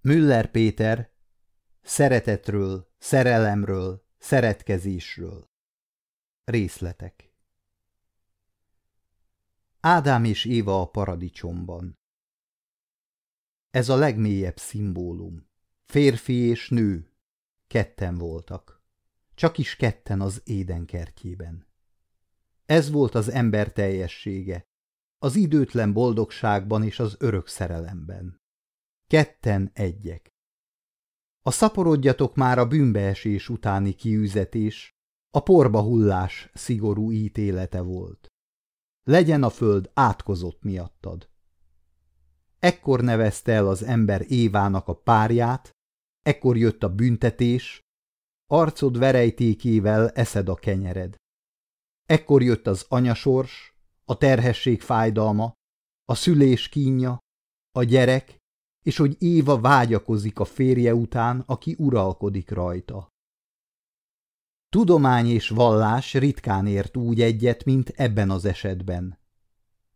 Müller Péter Szeretetről, szerelemről, szeretkezésről Részletek Ádám és Éva a paradicsomban Ez a legmélyebb szimbólum. Férfi és nő. Ketten voltak. Csak is ketten az édenkertjében. Ez volt az ember teljessége, az időtlen boldogságban és az örök szerelemben. Ketten egyek. A szaporodjatok már a bűnbeesés utáni kiüzetés, a porba hullás szigorú ítélete volt. Legyen a föld átkozott miattad. Ekkor nevezte el az ember Évának a párját, ekkor jött a büntetés, arcod verejtékével eszed a kenyered. Ekkor jött az anyasors, a terhesség fájdalma, a szülés kínja, a gyerek, és hogy Éva vágyakozik a férje után, aki uralkodik rajta. Tudomány és vallás ritkán ért úgy egyet, mint ebben az esetben.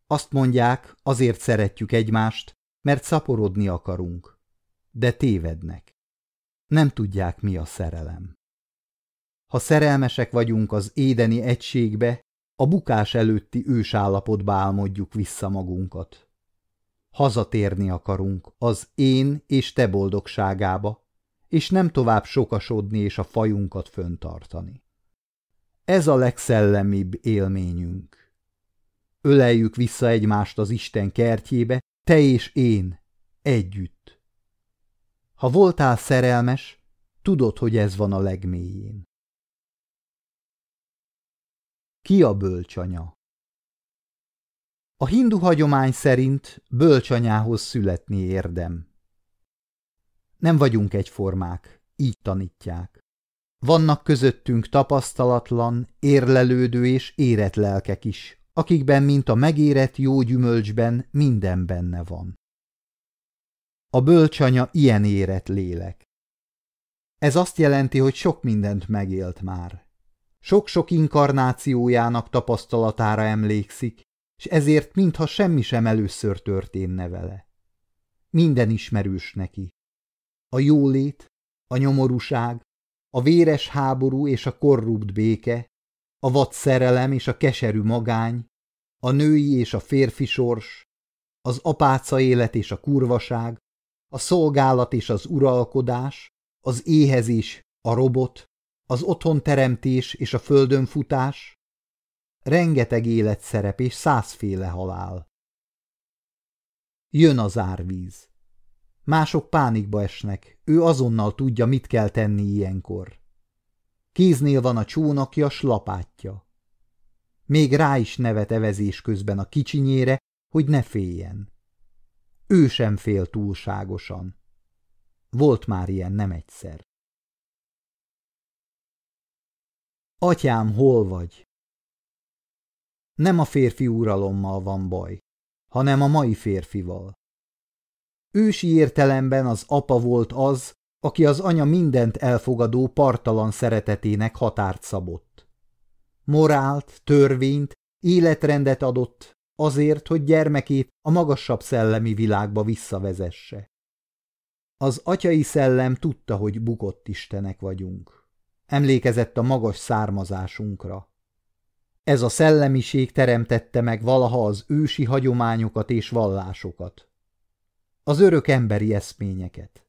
Azt mondják, azért szeretjük egymást, mert szaporodni akarunk. De tévednek. Nem tudják, mi a szerelem. Ha szerelmesek vagyunk az édeni egységbe, a bukás előtti ősállapotba álmodjuk vissza magunkat. Hazatérni akarunk az én és te boldogságába, és nem tovább sokasodni és a fajunkat föntartani. Ez a legszellemibb élményünk. Öleljük vissza egymást az Isten kertjébe, te és én, együtt. Ha voltál szerelmes, tudod, hogy ez van a legmélyén. Ki a bölcsanya? A hindu hagyomány szerint bölcsanyához születni érdem. Nem vagyunk egyformák, így tanítják. Vannak közöttünk tapasztalatlan, érlelődő és érett lelkek is, akikben, mint a megérett jó gyümölcsben, minden benne van. A bölcsanya ilyen érett lélek. Ez azt jelenti, hogy sok mindent megélt már. Sok-sok inkarnációjának tapasztalatára emlékszik, és ezért mintha semmi sem először történne vele. Minden ismerős neki. A jólét, a nyomorúság, a véres háború és a korrupt béke, a vad szerelem és a keserű magány, a női és a férfi sors, az apáca élet és a kurvaság, a szolgálat és az uralkodás, az éhezés, a robot, az otthonteremtés és a földönfutás, rengeteg életszerep és százféle halál. Jön az árvíz. Mások pánikba esnek, ő azonnal tudja, mit kell tenni ilyenkor. Kéznél van a csónakja, slapátja. Még rá is nevet evezés közben a kicsinyére, hogy ne féljen. Ő sem fél túlságosan. Volt már ilyen nem egyszer. Atyám, hol vagy? Nem a férfi uralommal van baj, hanem a mai férfival. Ősi értelemben az apa volt az, aki az anya mindent elfogadó partalan szeretetének határt szabott. Morált, törvényt, életrendet adott azért, hogy gyermekét a magasabb szellemi világba visszavezesse. Az atyai szellem tudta, hogy bukott istenek vagyunk. Emlékezett a magas származásunkra. Ez a szellemiség teremtette meg valaha az ősi hagyományokat és vallásokat. Az örök emberi eszményeket.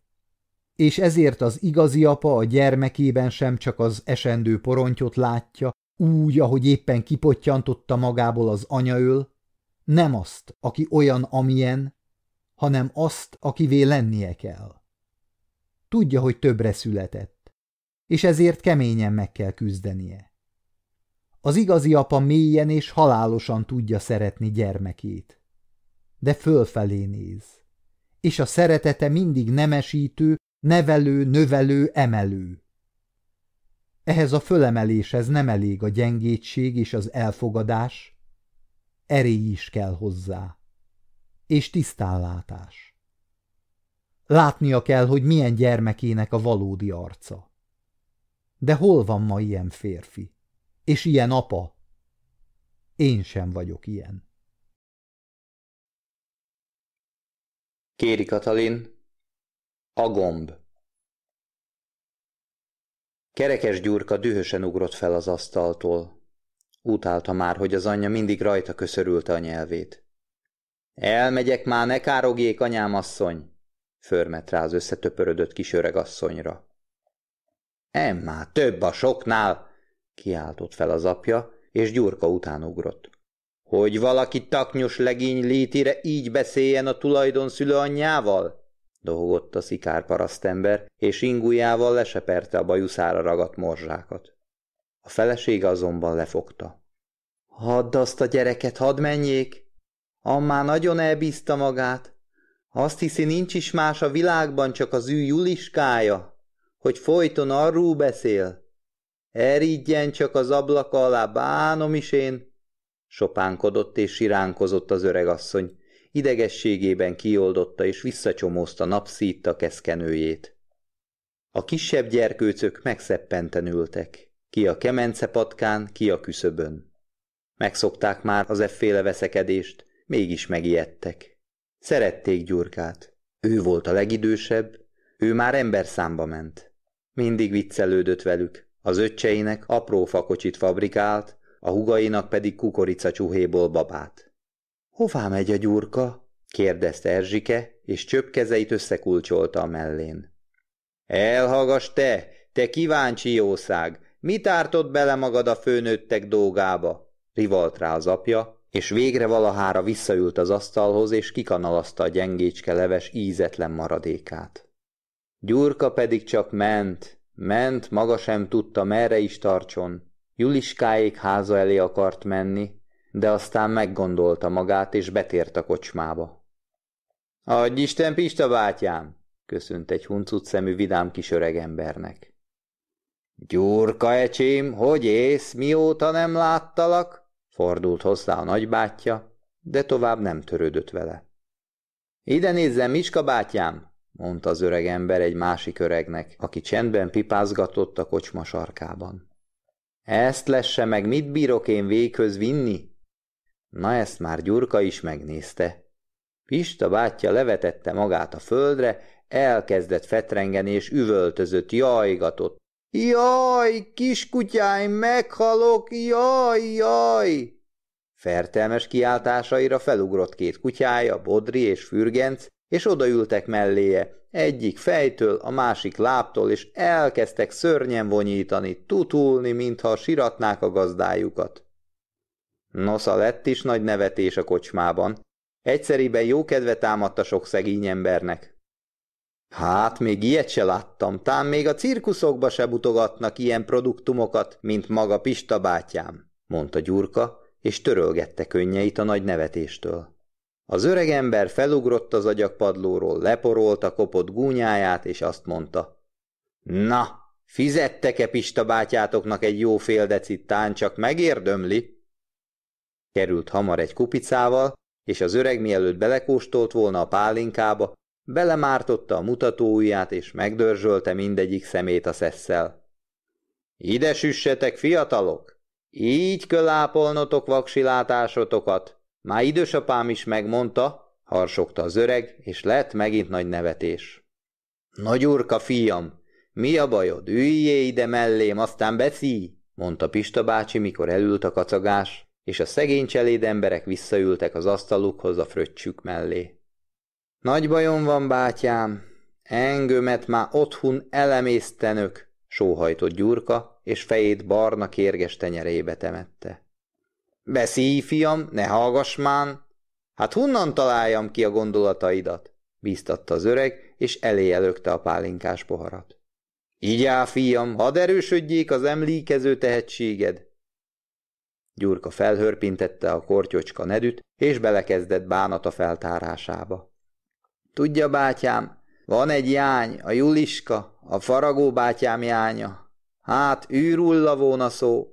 És ezért az igazi apa a gyermekében sem csak az esendő porontyot látja, úgy, ahogy éppen kipottyantotta magából az anyaöl, nem azt, aki olyan, amilyen, hanem azt, akivé lennie kell. Tudja, hogy többre született, és ezért keményen meg kell küzdenie. Az igazi apa mélyen és halálosan tudja szeretni gyermekét. De fölfelé néz. És a szeretete mindig nemesítő, nevelő, növelő, emelő. Ehhez a fölemeléshez nem elég a gyengétség és az elfogadás, erély is kell hozzá. És tisztánlátás. Látnia kell, hogy milyen gyermekének a valódi arca. De hol van ma ilyen férfi? És ilyen apa. Én sem vagyok ilyen. Kéri Katalin A gomb Kerekes Gyurka dühösen ugrott fel az asztaltól. Utálta már, hogy az anyja mindig rajta köszörülte a nyelvét. Elmegyek már, ne károgjék, anyám asszony! Förmet rá az összetöpörödött kis öregasszonyra. Emmá, több a soknál! Kiáltott fel az apja, és Gyurka után ugrott. Hogy valaki taknyos legény létire így beszéljen a tulajdon szülőanyjával? dohogott a szikár parasztember, és ingujjával leseperte a bajuszára ragadt morzsákat. A felesége azonban lefogta. Hadd azt a gyereket, hadd menjék! Ammá nagyon elbízta magát. Azt hiszi, nincs is más a világban, csak az ő Juliskája, hogy folyton arról beszél. Eridjen csak az ablak alá, bánom is én! Sopánkodott és siránkozott az öregasszony, idegességében kioldotta és visszacsomózta napszítta keszkenőjét. A kisebb gyerkőcök megszeppenten ültek, ki a kemence patkán, ki a küszöbön. Megszokták már az efféle veszekedést, mégis megijedtek. Szerették Gyurkát. Ő volt a legidősebb, ő már ember számba ment. Mindig viccelődött velük, az öccseinek apró fakocsit fabrikált, a hugainak pedig kukorica csuhéból babát. Hová megy a gyurka? kérdezte Erzsike, és csöpkezeit összekulcsolta a mellén. Elhallgass te, te kíváncsi jószág, mit ártott bele magad a főnőttek dolgába? rivalt rá az apja, és végre valahára visszaült az asztalhoz, és kikanalazta a gyengécske leves ízetlen maradékát. Gyurka pedig csak ment, ment, maga sem tudta, merre is tartson. Juliskáék háza elé akart menni, de aztán meggondolta magát, és betért a kocsmába. Adj Isten, Pista bátyám! köszönt egy huncut szemű vidám kis öregembernek. Gyurka ecsém, hogy ész, mióta nem láttalak? fordult hozzá a nagybátyja, de tovább nem törődött vele. Ide nézzen, Miska bátyám, mondta az öreg ember egy másik öregnek, aki csendben pipázgatott a kocsma sarkában. Ezt lesse meg, mit bírok én véghöz vinni? Na ezt már Gyurka is megnézte. Pista bátyja levetette magát a földre, elkezdett fetrengeni és üvöltözött, jajgatott. Jaj, kiskutyáim, meghalok, jaj, jaj! Fertelmes kiáltásaira felugrott két kutyája, Bodri és Fürgenc, és odaültek melléje, egyik fejtől, a másik láptól, és elkezdtek szörnyen vonyítani, tutulni, mintha siratnák a gazdájukat. Nosza lett is nagy nevetés a kocsmában. Egyszeriben jó kedve támadt a sok szegény embernek. Hát, még ilyet se láttam, tám még a cirkuszokba se butogatnak ilyen produktumokat, mint maga Pista bátyám, mondta Gyurka, és törölgette könnyeit a nagy nevetéstől. Az öreg ember felugrott az agyakpadlóról, leporolta kopott gúnyáját, és azt mondta. Na, fizettek-e Pista bátyátoknak egy jó fél decit, tán csak megérdömli? Került hamar egy kupicával, és az öreg mielőtt belekóstolt volna a pálinkába, belemártotta a mutatóujját, és megdörzsölte mindegyik szemét a szesszel. Ide süssetek, fiatalok! Így kell ápolnotok vaksilátásotokat. Már idősapám is megmondta, harsogta az öreg, és lett megint nagy nevetés. Nagy urka, fiam, mi a bajod? Üljé ide mellém, aztán beszélj, mondta Pista bácsi, mikor elült a kacagás, és a szegény cseléd emberek visszaültek az asztalukhoz a fröccsük mellé. Nagy bajom van, bátyám, engömet már otthon elemésztenök, sóhajtott Gyurka, és fejét barna kérges tenyerébe temette. Beszélj, fiam, ne hallgass mán! Hát honnan találjam ki a gondolataidat? bíztatta az öreg, és elé előkte a pálinkás poharat. Így áll, fiam, hadd erősödjék az emlékező tehetséged, Gyurka felhörpintette a kortyocska nedűt, és belekezdett bánata feltárásába. Tudja, bátyám, van egy jány, a Juliska, a faragó bátyám jánya. Hát, űrulla volna szó.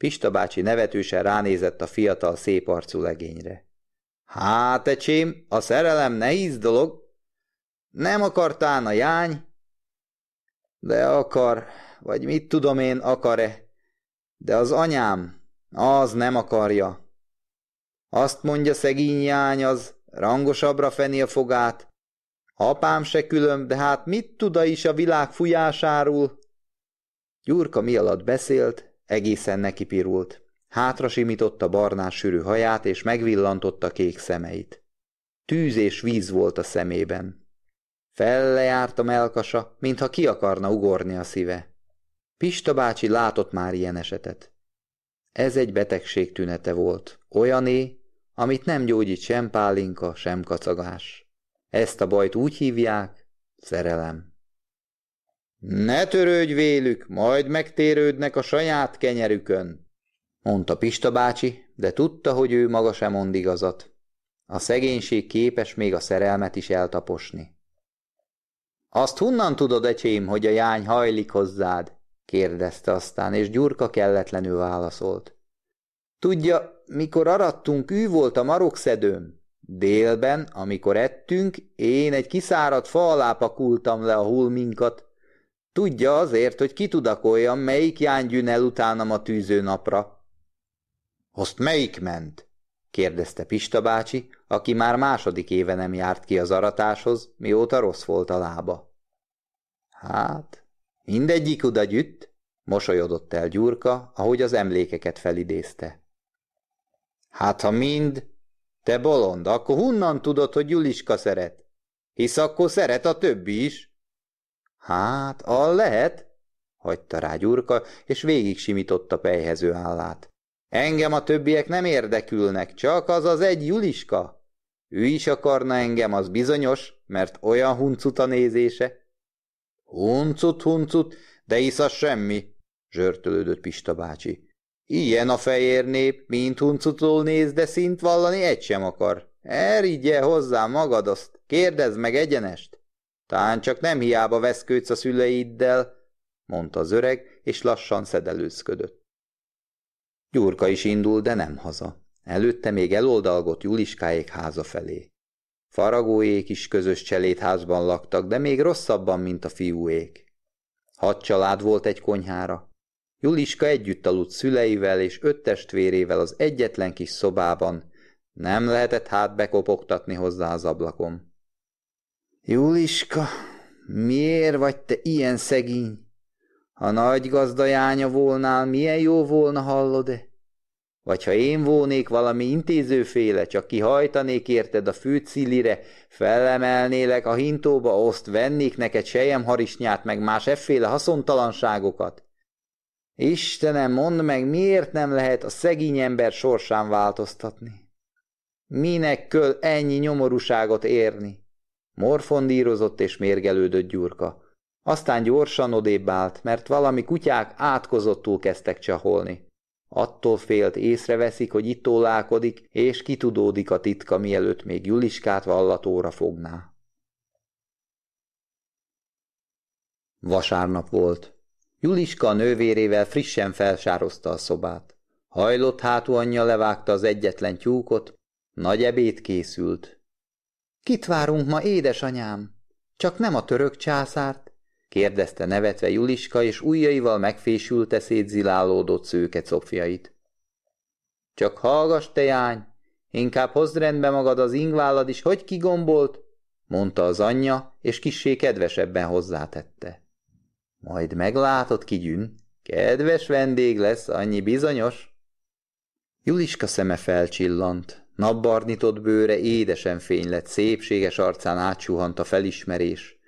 Pista bácsi nevetősen ránézett a fiatal szép arcú legényre. Hát, ecsém, a szerelem nehéz dolog. Nem akartán a jány? De akar, vagy mit tudom én, akar-e. De az anyám, az nem akarja. Azt mondja szegény jány az, rangosabbra feni a fogát. Apám se külön, de hát mit tud is a világ fújásáról? Gyurka mi alatt beszélt, egészen nekipirult. Hátra simította barnás sűrű haját, és megvillantotta kék szemeit. Tűz és víz volt a szemében. Fellejárt a melkasa, mintha ki akarna ugorni a szíve. Pista bácsi látott már ilyen esetet. Ez egy betegség tünete volt, olyané, amit nem gyógyít sem pálinka, sem kacagás. Ezt a bajt úgy hívják, szerelem. Ne törődj vélük, majd megtérődnek a saját kenyerükön, mondta Pista bácsi, de tudta, hogy ő maga sem mond igazat. A szegénység képes még a szerelmet is eltaposni. Azt honnan tudod, ecsém, hogy a jány hajlik hozzád? kérdezte aztán, és Gyurka kelletlenül válaszolt. Tudja, mikor arattunk, ő volt a marokszedőm. Délben, amikor ettünk, én egy kiszáradt fa alá pakultam le a hulminkat. Tudja azért, hogy kitudakoljam, melyik jángyűn el utánam a tűző napra. Azt melyik ment? kérdezte Pista bácsi, aki már második éve nem járt ki az aratáshoz, mióta rossz volt a lába. Hát, mindegyik oda gyütt, mosolyodott el Gyurka, ahogy az emlékeket felidézte. Hát, ha mind, te bolond, akkor honnan tudod, hogy Juliska szeret? Hisz akkor szeret a többi is. Hát, a lehet, hagyta rá Gyurka, és végig simította pejhező állát. Engem a többiek nem érdekülnek, csak az az egy Juliska. Ő is akarna engem, az bizonyos, mert olyan huncut a nézése. Huncut, huncut, de hisz az semmi, zsörtölődött Pista bácsi. Ilyen a fehér nép, mint huncutól néz, de szint vallani egy sem akar. Erigye hozzá magad azt, kérdezd meg egyenest. Tán csak nem hiába veszkődsz a szüleiddel, mondta az öreg, és lassan szedelőzködött. Gyurka is indul, de nem haza. Előtte még eloldalgott Juliskáék háza felé. Faragóék is közös cselédházban laktak, de még rosszabban, mint a fiúék. Hat család volt egy konyhára, Juliska együtt aludt szüleivel és öt testvérével az egyetlen kis szobában. Nem lehetett hát bekopogtatni hozzá az ablakon. Juliska, miért vagy te ilyen szegény? Ha nagy gazdajánya volnál, milyen jó volna, hallod-e? Vagy ha én volnék valami intézőféle, csak kihajtanék érted a fűcillire, felemelnélek a hintóba, oszt vennék neked sejemharisnyát, meg más efféle haszontalanságokat. Istenem, mondd meg, miért nem lehet a szegény ember sorsán változtatni? Minek köl ennyi nyomorúságot érni? Morfondírozott és mérgelődött Gyurka. Aztán gyorsan odébb állt, mert valami kutyák átkozottul kezdtek csaholni. Attól félt észreveszik, hogy itt tólálkodik, és kitudódik a titka, mielőtt még Juliskát vallatóra fogná. Vasárnap volt. Juliska a nővérével frissen felsározta a szobát. Hajlott hátú anyja levágta az egyetlen tyúkot, nagy ebéd készült. Kit várunk ma, édesanyám? Csak nem a török császárt? kérdezte nevetve Juliska, és ujjaival megfésülte szétzilálódott szőke cofjait. Csak hallgass, te jány, inkább hozd rendbe magad az ingválad is, hogy kigombolt, mondta az anyja, és kissé kedvesebben hozzátette. Majd meglátod, kigyűn. Kedves vendég lesz, annyi bizonyos. Juliska szeme felcsillant. Napbarnitott bőre édesen fény lett, szépséges arcán átsuhant a felismerés.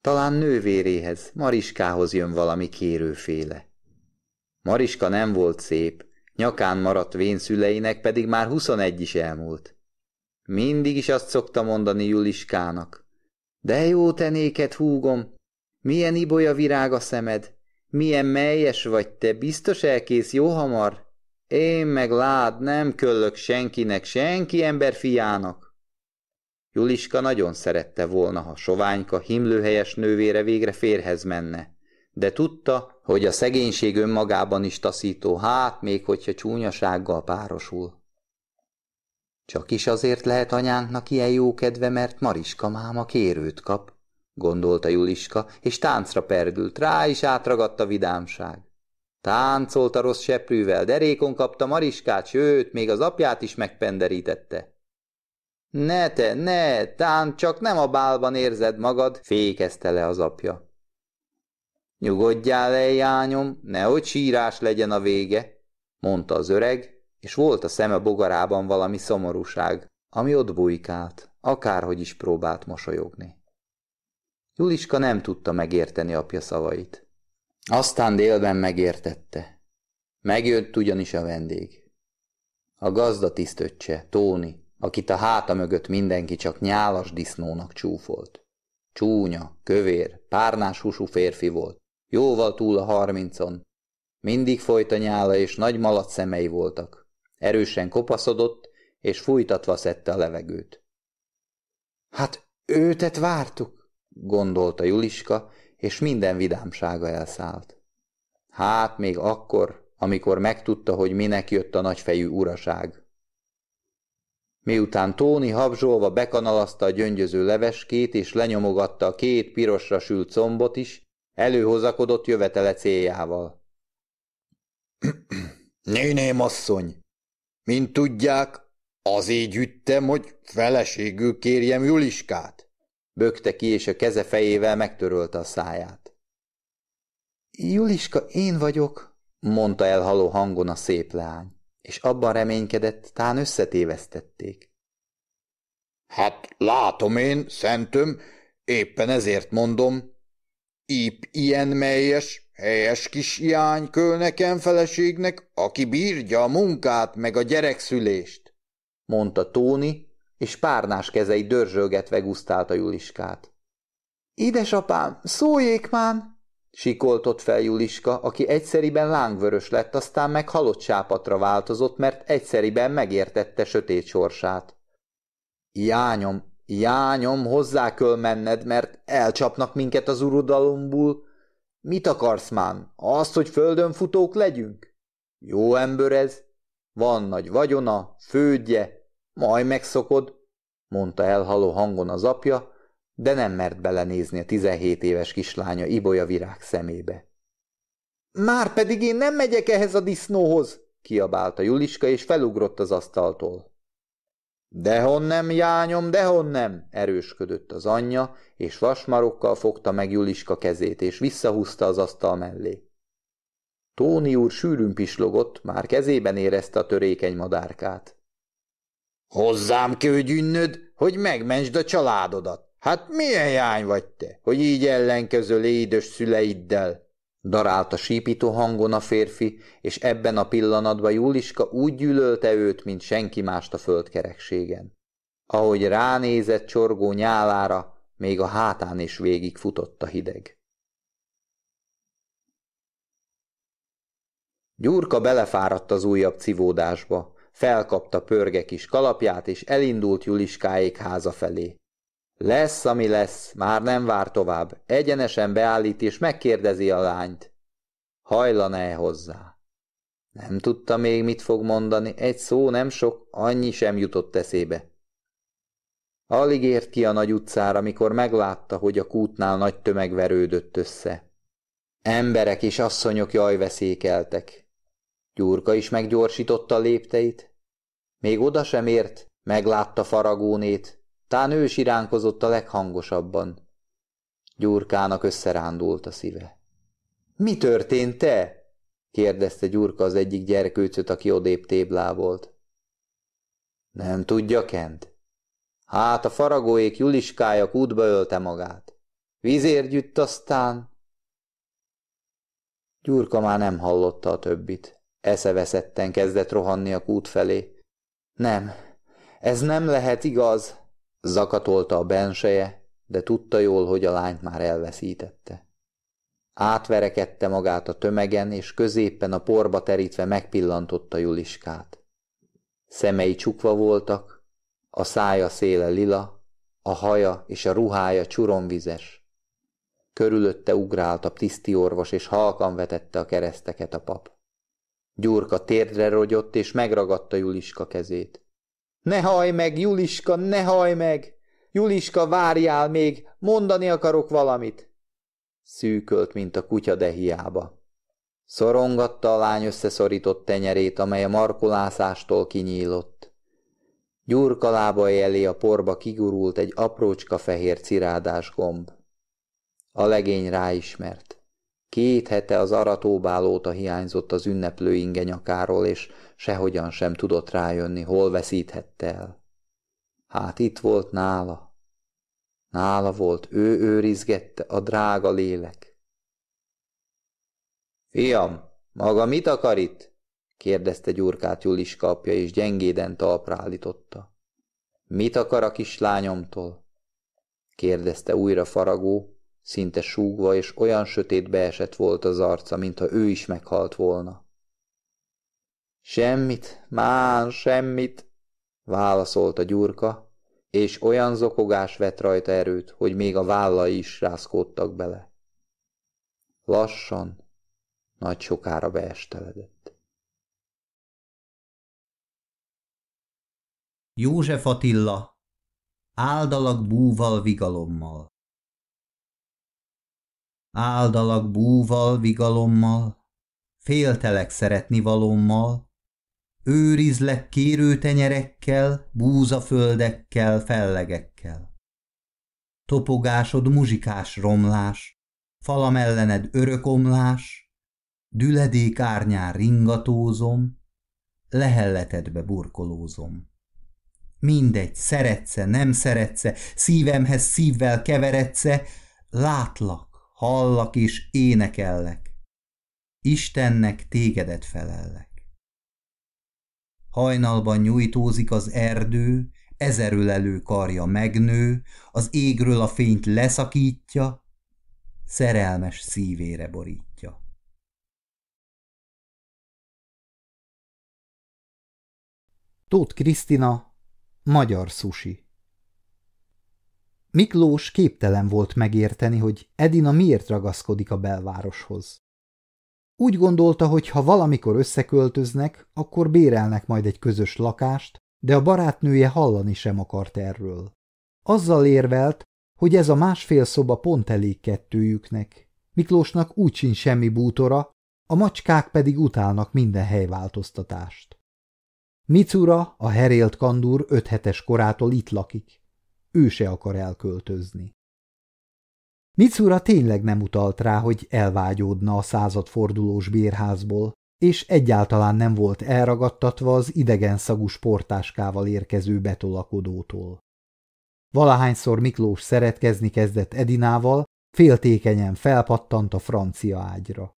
Talán nővéréhez, Mariskához jön valami kérőféle. Mariska nem volt szép, nyakán maradt vén szüleinek, pedig már huszonegy is elmúlt. Mindig is azt szokta mondani Juliskának. De jó tenéket, húgom, milyen ibolya virág a szemed? Milyen melyes vagy te, biztos elkész jó hamar? Én meg lád, nem köllök senkinek, senki ember fiának. Juliska nagyon szerette volna, ha soványka, himlőhelyes nővére végre férhez menne, de tudta, hogy a szegénység önmagában is taszító, hát még hogyha csúnyasággal párosul. Csak is azért lehet anyánknak ilyen jó kedve, mert Mariska máma kérőt kap, gondolta Juliska, és táncra perdült, rá is átragadt vidámság. Táncolt a rossz seprűvel, derékon kapta Mariskát, sőt, még az apját is megpenderítette. Ne te, ne, tán csak nem a bálban érzed magad, fékezte le az apja. Nyugodjál le, jányom, nehogy sírás legyen a vége, mondta az öreg, és volt a szeme bogarában valami szomorúság, ami ott bujkált, akárhogy is próbált mosolyogni. Juliska nem tudta megérteni apja szavait. Aztán délben megértette. Megjött ugyanis a vendég. A gazda tisztöccse, Tóni, akit a háta mögött mindenki csak nyálas disznónak csúfolt. Csúnya, kövér, párnás húsú férfi volt, jóval túl a harmincon. Mindig folyt a nyála, és nagy malac szemei voltak. Erősen kopaszodott, és fújtatva szedte a levegőt. Hát őtet vártuk, gondolta Juliska, és minden vidámsága elszállt. Hát még akkor, amikor megtudta, hogy minek jött a nagyfejű uraság. Miután Tóni habzsolva bekanalazta a gyöngyöző leveskét, és lenyomogatta a két pirosra sült combot is, előhozakodott jövetele céljával. Néném asszony, mint tudják, azért gyűjtem, hogy feleségül kérjem Juliskát. Bökte ki, és a keze fejével megtörölte a száját. Juliska, én vagyok, mondta elhaló hangon a szép leány, és abban reménykedett, tán összetévesztették. Hát látom én, szentöm, éppen ezért mondom, íp ilyen melyes, helyes kis iány köl nekem feleségnek, aki bírja a munkát meg a gyerekszülést, mondta Tóni, és párnás kezei dörzsölgetve gusztálta Juliskát. Édesapám, szóljék már! Sikoltott fel Juliska, aki egyszeriben lángvörös lett, aztán meg halott sápatra változott, mert egyszeriben megértette sötét sorsát. Jányom, jányom, hozzá kell menned, mert elcsapnak minket az urodalomból. Mit akarsz már? Azt, hogy földön futók legyünk? Jó ember ez. Van nagy vagyona, fődje, majd megszokod, mondta elhaló hangon az apja, de nem mert belenézni a tizenhét éves kislánya Ibolya virág szemébe. Már pedig én nem megyek ehhez a disznóhoz, kiabálta Juliska, és felugrott az asztaltól. Dehon nem, jányom, dehon nem, erősködött az anyja, és vasmarokkal fogta meg Juliska kezét, és visszahúzta az asztal mellé. Tóni úr sűrűn pislogott, már kezében érezte a törékeny madárkát. Hozzám gyűnnöd, hogy megmentsd a családodat. Hát milyen jány vagy te, hogy így ellenkezöl édes szüleiddel? Darálta sípító hangon a férfi, és ebben a pillanatban Juliska úgy gyűlölte őt, mint senki mást a földkerekségen. Ahogy ránézett csorgó nyálára, még a hátán is végig futott a hideg. Gyurka belefáradt az újabb civódásba, felkapta pörge kis kalapját, és elindult Juliskáék háza felé. Lesz, ami lesz, már nem vár tovább, egyenesen beállít és megkérdezi a lányt. Hajlan-e hozzá? Nem tudta még, mit fog mondani, egy szó nem sok, annyi sem jutott eszébe. Alig ért ki a nagy utcára, mikor meglátta, hogy a kútnál nagy tömeg verődött össze. Emberek és asszonyok jaj veszékeltek. Gyurka is meggyorsította lépteit. Még oda sem ért, meglátta faragónét, tán ő siránkozott a leghangosabban. Gyurkának összerándult a szíve. Mi történt te? kérdezte Gyurka az egyik gyerkőcöt, aki odébb téblábolt. Nem tudja, Kent? Hát a faragóék Juliskája kútba ölte magát. Vízért gyütt aztán... Gyurka már nem hallotta a többit. Eszeveszetten kezdett rohanni a kút felé. Nem, ez nem lehet igaz, zakatolta a benseje, de tudta jól, hogy a lányt már elveszítette. Átverekedte magát a tömegen, és középpen a porba terítve megpillantotta Juliskát. Szemei csukva voltak, a szája széle lila, a haja és a ruhája csuromvizes. Körülötte ugrált a tisztiorvos, és halkan vetette a kereszteket a pap. Gyurka térdre rogyott, és megragadta Juliska kezét. Ne haj meg, Juliska, ne haj meg! Juliska, várjál még, mondani akarok valamit! Szűkölt, mint a kutya, de hiába. Szorongatta a lány összeszorított tenyerét, amely a markolászástól kinyílott. Gyurka lábai elé a porba kigurult egy aprócska fehér cirádás gomb. A legény ráismert. Két hete az aratóbál óta hiányzott az ünneplő inge nyakáról, és sehogyan sem tudott rájönni, hol veszíthette el. Hát itt volt nála. Nála volt, ő őrizgette a drága lélek. Fiam, maga mit akar itt? kérdezte Gyurkát Juliska és gyengéden talpra. Mit akar a kislányomtól? kérdezte újra faragó, szinte súgva, és olyan sötét beesett volt az arca, mintha ő is meghalt volna. Semmit, már semmit, válaszolta Gyurka, és olyan zokogás vett rajta erőt, hogy még a vállai is rászkódtak bele. Lassan, nagy sokára beesteledett. József Attila, áldalak búval vigalommal. Áldalak búval vigalommal, féltelek szeretni valommal, őrizlek kérő tenyerekkel, búzaföldekkel, fellegekkel. Topogásod muzsikás romlás, falam ellened örökomlás, düledék árnyán ringatózom, lehelletedbe burkolózom. Mindegy, szeretsze, nem szeretsze, szívemhez szívvel keveredsze, látlak, hallak és énekellek. Istennek tégedet felellek. Hajnalban nyújtózik az erdő, ezerölelő karja megnő, az égről a fényt leszakítja, szerelmes szívére borítja. Tóth Krisztina, Magyar Susi Miklós képtelen volt megérteni, hogy Edina miért ragaszkodik a belvároshoz. Úgy gondolta, hogy ha valamikor összeköltöznek, akkor bérelnek majd egy közös lakást, de a barátnője hallani sem akart erről. Azzal érvelt, hogy ez a másfél szoba pont elég kettőjüknek. Miklósnak úgy sincs semmi bútora, a macskák pedig utálnak minden helyváltoztatást. Micura, a herélt kandúr öt hetes korától itt lakik. Ő se akar elköltözni. Micura tényleg nem utalt rá, hogy elvágyódna a századfordulós bérházból, és egyáltalán nem volt elragadtatva az idegen szagú sportáskával érkező betolakodótól. Valahányszor Miklós szeretkezni kezdett Edinával, féltékenyen felpattant a francia ágyra.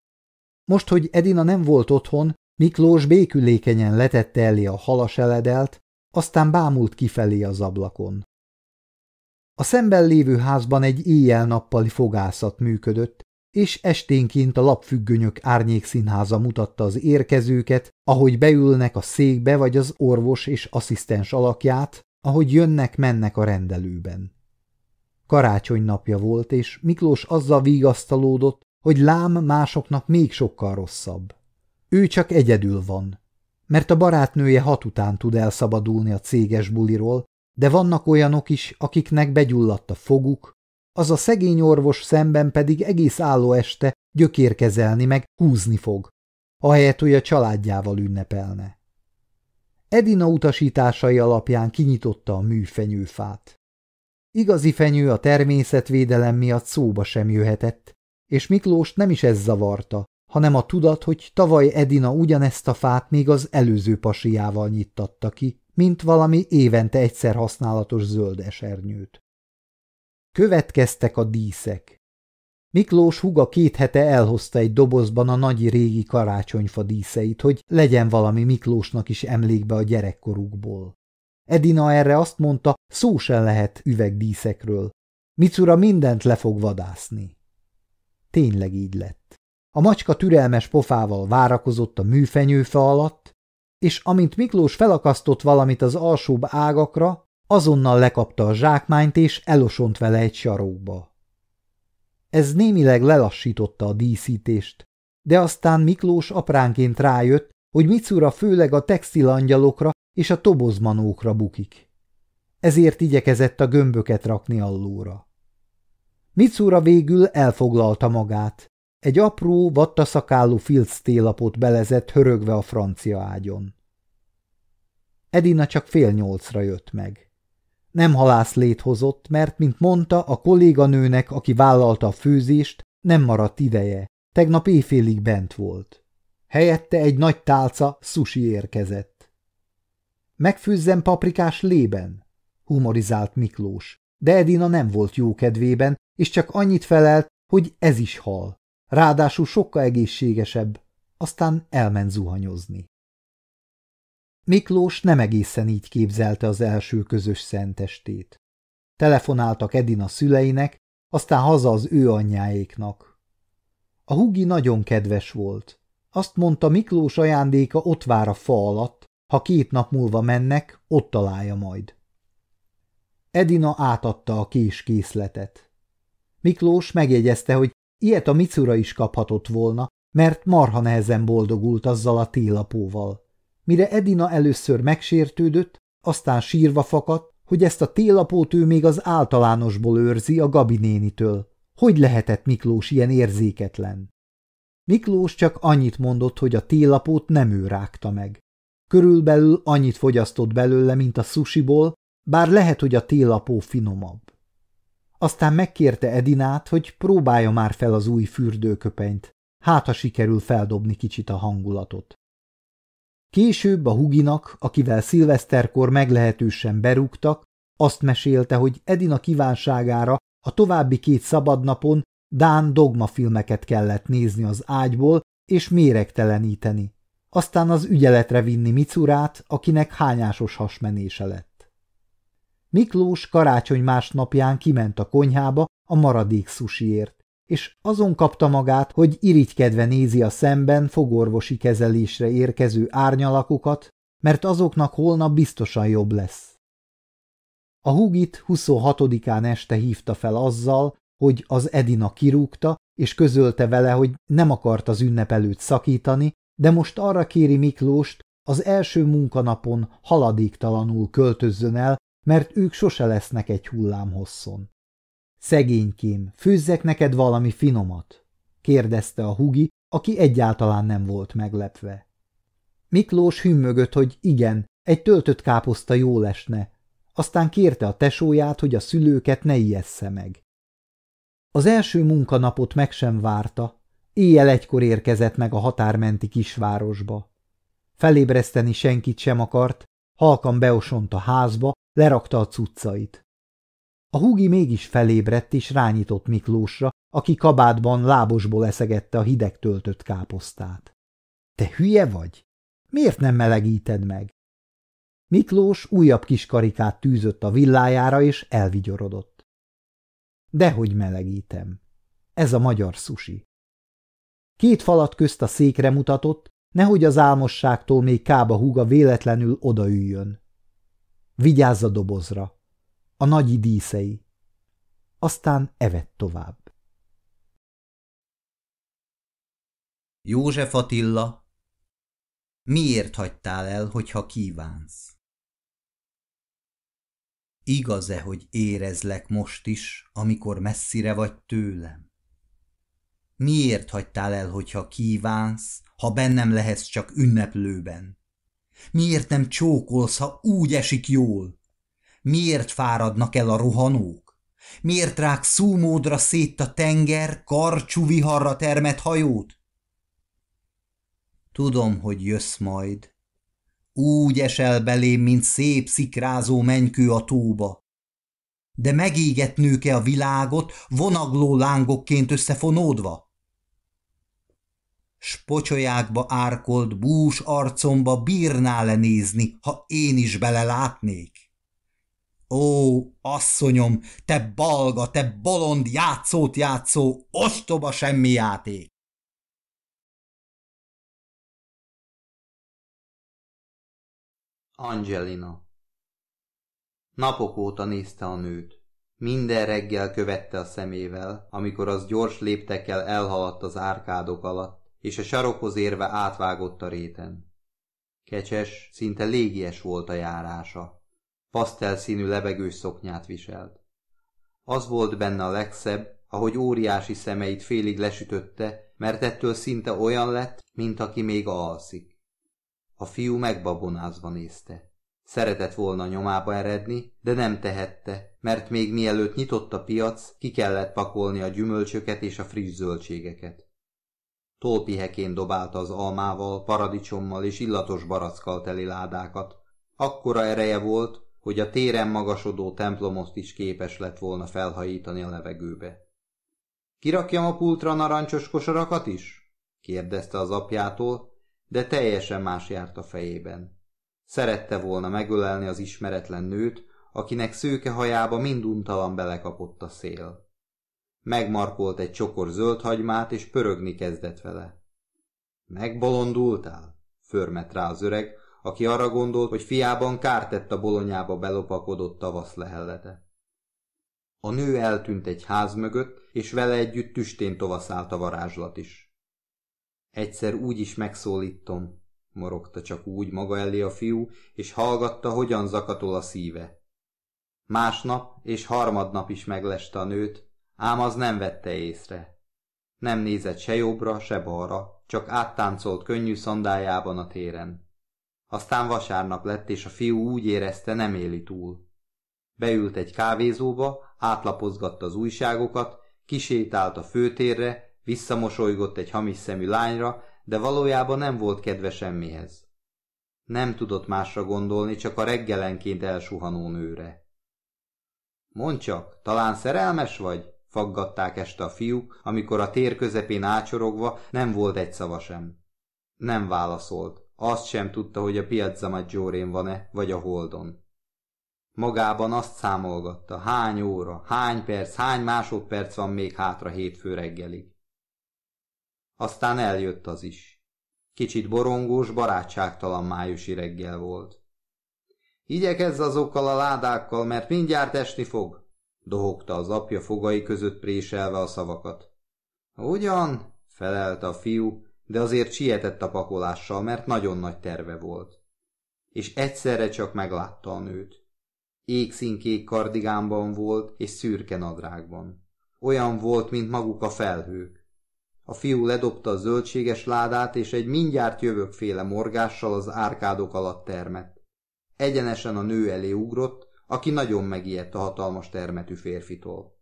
Most, hogy Edina nem volt otthon, Miklós békülékenyen letette elé a halaseledelt, aztán bámult kifelé az ablakon. A szemben lévő házban egy éjjel-nappali fogászat működött, és esténként a lapfüggönyök árnyékszínháza mutatta az érkezőket, ahogy beülnek a székbe vagy az orvos és asszisztens alakját, ahogy jönnek-mennek a rendelőben. Karácsony napja volt, és Miklós azzal vigasztalódott, hogy lám másoknak még sokkal rosszabb. Ő csak egyedül van, mert a barátnője hat után tud elszabadulni a céges buliról, de vannak olyanok is, akiknek begyulladt a foguk, az a szegény orvos szemben pedig egész álló este gyökérkezelni meg húzni fog, ahelyett, hogy a családjával ünnepelne. Edina utasításai alapján kinyitotta a műfenyőfát. Igazi fenyő a természetvédelem miatt szóba sem jöhetett, és Miklós nem is ez zavarta, hanem a tudat, hogy tavaly Edina ugyanezt a fát még az előző pasiával nyittatta ki, mint valami évente egyszer használatos zöld esernyőt. Következtek a díszek. Miklós huga két hete elhozta egy dobozban a nagy régi karácsonyfa díszeit, hogy legyen valami Miklósnak is emlékbe a gyerekkorukból. Edina erre azt mondta, szó sem lehet üvegdíszekről. Micura mindent le fog vadászni. Tényleg így lett. A macska türelmes pofával várakozott a műfenyőfe alatt, és amint Miklós felakasztott valamit az alsóbb ágakra, azonnal lekapta a zsákmányt, és elosont vele egy sarokba. Ez némileg lelassította a díszítést, de aztán Miklós apránként rájött, hogy Micura főleg a textilangyalokra és a tobozmanókra bukik. Ezért igyekezett a gömböket rakni allóra. Micura végül elfoglalta magát, egy apró, vattaszakálú filc télapot belezett hörögve a francia ágyon. Edina csak fél nyolcra jött meg. Nem halászlét hozott, mert, mint mondta, a kolléganőnek, aki vállalta a főzést, nem maradt ideje. Tegnap éjfélig bent volt. Helyette egy nagy tálca sushi érkezett. Megfőzzem paprikás lében? humorizált Miklós, de Edina nem volt jó kedvében, és csak annyit felelt, hogy ez is hal. Ráadásul sokkal egészségesebb, aztán elment zuhanyozni. Miklós nem egészen így képzelte az első közös szentestét. Telefonáltak Edina szüleinek, aztán haza az ő anyjáéknak. A hugi nagyon kedves volt. Azt mondta, Miklós ajándéka ott vár a fa alatt, ha két nap múlva mennek, ott találja majd. Edina átadta a kés készletet. Miklós megjegyezte, hogy ilyet a Micura is kaphatott volna, mert marha nehezen boldogult azzal a télapóval. Mire Edina először megsértődött, aztán sírva fakadt, hogy ezt a télapót ő még az általánosból őrzi a Gabi nénitől. Hogy lehetett Miklós ilyen érzéketlen? Miklós csak annyit mondott, hogy a télapót nem ő rágta meg. Körülbelül annyit fogyasztott belőle, mint a sushiból, bár lehet, hogy a télapó finomabb. Aztán megkérte Edinát, hogy próbálja már fel az új fürdőköpenyt, hát ha sikerül feldobni kicsit a hangulatot. Később a Huginak, akivel szilveszterkor meglehetősen berúgtak, azt mesélte, hogy Edina kívánságára a további két szabadnapon Dán dogmafilmeket kellett nézni az ágyból és méregteleníteni, aztán az ügyeletre vinni Micurát, akinek hányásos hasmenése lett. Miklós karácsony másnapján kiment a konyhába a maradék szusiért, és azon kapta magát, hogy irigykedve nézi a szemben fogorvosi kezelésre érkező árnyalakokat, mert azoknak holnap biztosan jobb lesz. A hugit 26-án este hívta fel azzal, hogy az Edina kirúgta, és közölte vele, hogy nem akart az ünnep előtt szakítani, de most arra kéri Miklóst, az első munkanapon haladéktalanul költözzön el, mert ők sose lesznek egy hullám hosszon. Szegénykém, főzzek neked valami finomat? kérdezte a hugi, aki egyáltalán nem volt meglepve. Miklós hümmögött, hogy igen, egy töltött káposzta jó lesne, aztán kérte a tesóját, hogy a szülőket ne ijessze meg. Az első munkanapot meg sem várta, éjjel egykor érkezett meg a határmenti kisvárosba. Felébreszteni senkit sem akart, halkan beosont a házba, lerakta a cuccait. A húgi mégis felébredt és rányított Miklósra, aki kabátban lábosból eszegette a hideg töltött káposztát. – Te hülye vagy? Miért nem melegíted meg? Miklós újabb kis karikát tűzött a villájára, és elvigyorodott. Dehogy melegítem. Ez a magyar sushi. Két falat közt a székre mutatott, nehogy az álmosságtól még Kába húga véletlenül odaüljön. Vigyázz a dobozra a nagyi díszei. Aztán evett tovább. József Attila, miért hagytál el, hogyha kívánsz? Igaz-e, hogy érezlek most is, amikor messzire vagy tőlem? Miért hagytál el, hogyha kívánsz, ha bennem lehetsz csak ünneplőben? Miért nem csókolsz, ha úgy esik jól? Miért fáradnak el a rohanók? Miért rák szúmódra szét a tenger, karcsú viharra termet hajót? Tudom, hogy jössz majd. Úgy esel belém, mint szép szikrázó menykő a tóba. De megégetnőke a világot, vonagló lángokként összefonódva? Spocsolyákba árkolt bús arcomba bírnál -e nézni, ha én is belelátnék? Ó, asszonyom, te balga, te bolond játszót játszó, ostoba semmi játék! Angelina Napok óta nézte a nőt. Minden reggel követte a szemével, amikor az gyors léptekkel elhaladt az árkádok alatt, és a sarokhoz érve átvágott a réten. Kecses, szinte légies volt a járása pasztelszínű lebegős szoknyát viselt. Az volt benne a legszebb, ahogy óriási szemeit félig lesütötte, mert ettől szinte olyan lett, mint aki még alszik. A fiú megbabonázva nézte. Szeretett volna nyomába eredni, de nem tehette, mert még mielőtt nyitott a piac, ki kellett pakolni a gyümölcsöket és a friss zöldségeket. Tolpihekén dobálta az almával, paradicsommal és illatos barackkal teli ládákat. Akkora ereje volt, hogy a téren magasodó templomot is képes lett volna felhajítani a levegőbe. Kirakjam a pultra narancsos kosarakat is? kérdezte az apjától, de teljesen más járt a fejében. Szerette volna megölelni az ismeretlen nőt, akinek szőke hajába minduntalan belekapott a szél. Megmarkolt egy csokor zöld hagymát, és pörögni kezdett vele. Megbolondultál? Förmet rá az öreg, aki arra gondolt, hogy fiában kárt tett a bolonyába belopakodott tavasz lehellete. A nő eltűnt egy ház mögött, és vele együtt tüstén tovaszált a varázslat is. Egyszer úgy is megszólítom, morogta csak úgy maga elé a fiú, és hallgatta, hogyan zakatol a szíve. Másnap és harmadnap is megleste a nőt, ám az nem vette észre. Nem nézett se jobbra, se balra, csak áttáncolt könnyű szandájában a téren. Aztán vasárnap lett, és a fiú úgy érezte, nem éli túl. Beült egy kávézóba, átlapozgatta az újságokat, kisétált a főtérre, visszamosolygott egy hamis szemű lányra, de valójában nem volt kedve semmihez. Nem tudott másra gondolni, csak a reggelenként elsuhanó nőre. Mondd csak, talán szerelmes vagy? Faggatták este a fiúk, amikor a tér közepén ácsorogva nem volt egy szava sem. Nem válaszolt, azt sem tudta, hogy a Piazza Maggiorén van-e, vagy a Holdon. Magában azt számolgatta, hány óra, hány perc, hány másodperc van még hátra hétfő reggelig. Aztán eljött az is. Kicsit borongós, barátságtalan májusi reggel volt. Igyekezz azokkal a ládákkal, mert mindjárt esni fog, dohogta az apja fogai között préselve a szavakat. Ugyan, felelte a fiú, de azért sietett a pakolással, mert nagyon nagy terve volt. És egyszerre csak meglátta a nőt. Égszínkék kardigánban volt, és szürke nadrágban. Olyan volt, mint maguk a felhők. A fiú ledobta a zöldséges ládát, és egy mindjárt jövök féle morgással az árkádok alatt termett. Egyenesen a nő elé ugrott, aki nagyon megijedt a hatalmas termetű férfitól.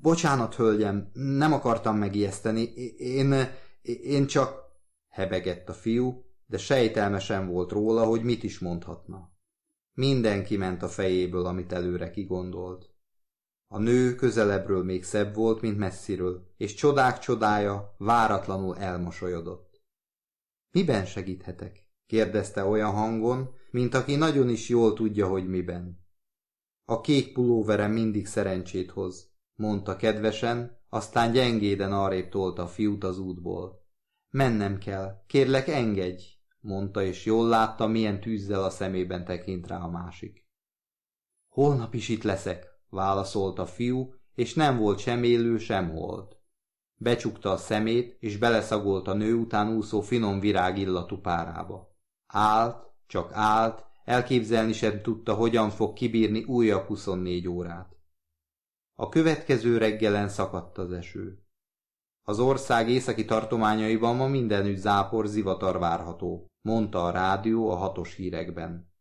Bocsánat, hölgyem, nem akartam megijeszteni, én, én csak... hebegett a fiú, de sejtelme sem volt róla, hogy mit is mondhatna. Mindenki ment a fejéből, amit előre kigondolt. A nő közelebbről még szebb volt, mint messziről, és csodák csodája váratlanul elmosolyodott. Miben segíthetek? Kérdezte olyan hangon, mint aki nagyon is jól tudja, hogy miben. A kék pulóverem mindig szerencsét hoz, mondta kedvesen, aztán gyengéden arrébb tolta a fiút az útból. Mennem kell, kérlek engedj, mondta, és jól látta, milyen tűzzel a szemében tekint rá a másik. Holnap is itt leszek, válaszolt a fiú, és nem volt sem élő, sem hold. Becsukta a szemét, és beleszagolt a nő után úszó finom virág illatú párába. Állt, csak állt, elképzelni sem tudta, hogyan fog kibírni újabb 24 órát. A következő reggelen szakadt az eső. Az ország északi tartományaiban ma mindenütt zápor zivatar várható, mondta a rádió a hatos hírekben.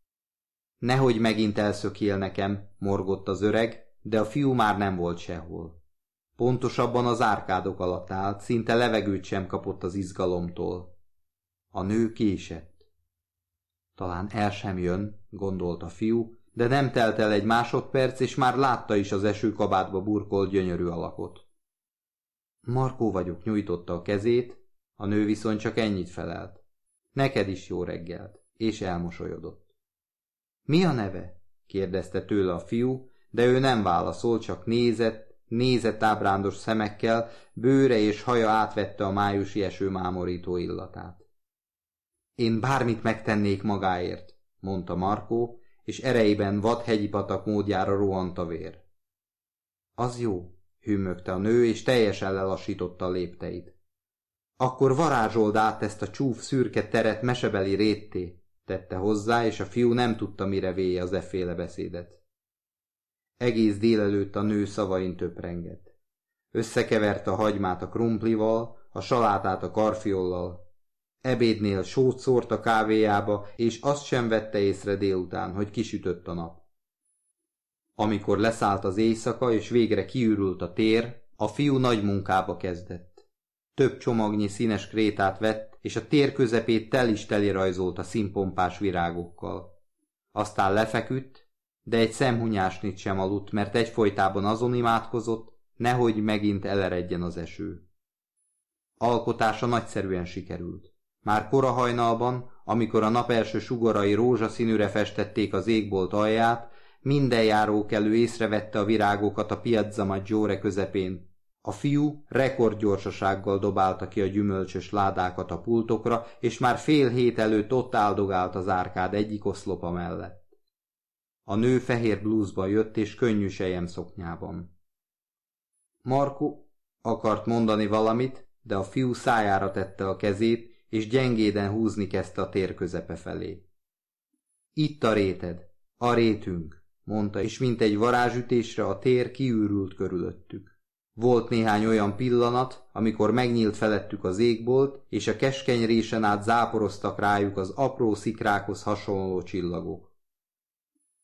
Nehogy megint elszökél nekem, morgott az öreg, de a fiú már nem volt sehol. Pontosabban az árkádok alatt állt, szinte levegőt sem kapott az izgalomtól. A nő késett. Talán el sem jön, gondolt a fiú, de nem telt el egy másodperc, és már látta is az esőkabátba burkolt gyönyörű alakot. Markó vagyok, nyújtotta a kezét, a nő viszont csak ennyit felelt. Neked is jó reggelt, és elmosolyodott. Mi a neve? kérdezte tőle a fiú, de ő nem válaszolt, csak nézett, nézett ábrándos szemekkel, bőre és haja átvette a májusi eső mámorító illatát. Én bármit megtennék magáért, mondta Markó, és erejében vadhegyi patak módjára rohant a vér. Az jó, hűmögte a nő, és teljesen lelassította a lépteit. Akkor varázsold át ezt a csúf szürke teret mesebeli rétté, tette hozzá, és a fiú nem tudta, mire véje az efféle beszédet. Egész délelőtt a nő szavain töprengett. Összekeverte a hagymát a krumplival, a salátát a karfiollal. Ebédnél sót szórt a kávéjába, és azt sem vette észre délután, hogy kisütött a nap. Amikor leszállt az éjszaka, és végre kiürült a tér, a fiú nagy munkába kezdett. Több csomagnyi színes krétát vett, és a tér közepét tel is teli rajzolta színpompás virágokkal. Aztán lefeküdt, de egy szemhunyásnit sem aludt, mert egyfolytában azon imádkozott, nehogy megint eleredjen az eső. Alkotása nagyszerűen sikerült. Már kora hajnalban, amikor a nap első sugarai rózsaszínűre festették az égbolt alját, minden járókelő észrevette a virágokat a Piazza Maggiore közepén. A fiú rekordgyorsasággal dobálta ki a gyümölcsös ládákat a pultokra, és már fél hét előtt ott áldogált az árkád egyik oszlopa mellett. A nő fehér blúzba jött, és könnyű sejem szoknyában. Marku akart mondani valamit, de a fiú szájára tette a kezét, és gyengéden húzni kezdte a tér közepe felé. Itt a réted, a rétünk, mondta, és mint egy varázsütésre a tér kiürült körülöttük. Volt néhány olyan pillanat, amikor megnyílt felettük az égbolt, és a keskeny résen át záporoztak rájuk az apró szikrákhoz hasonló csillagok.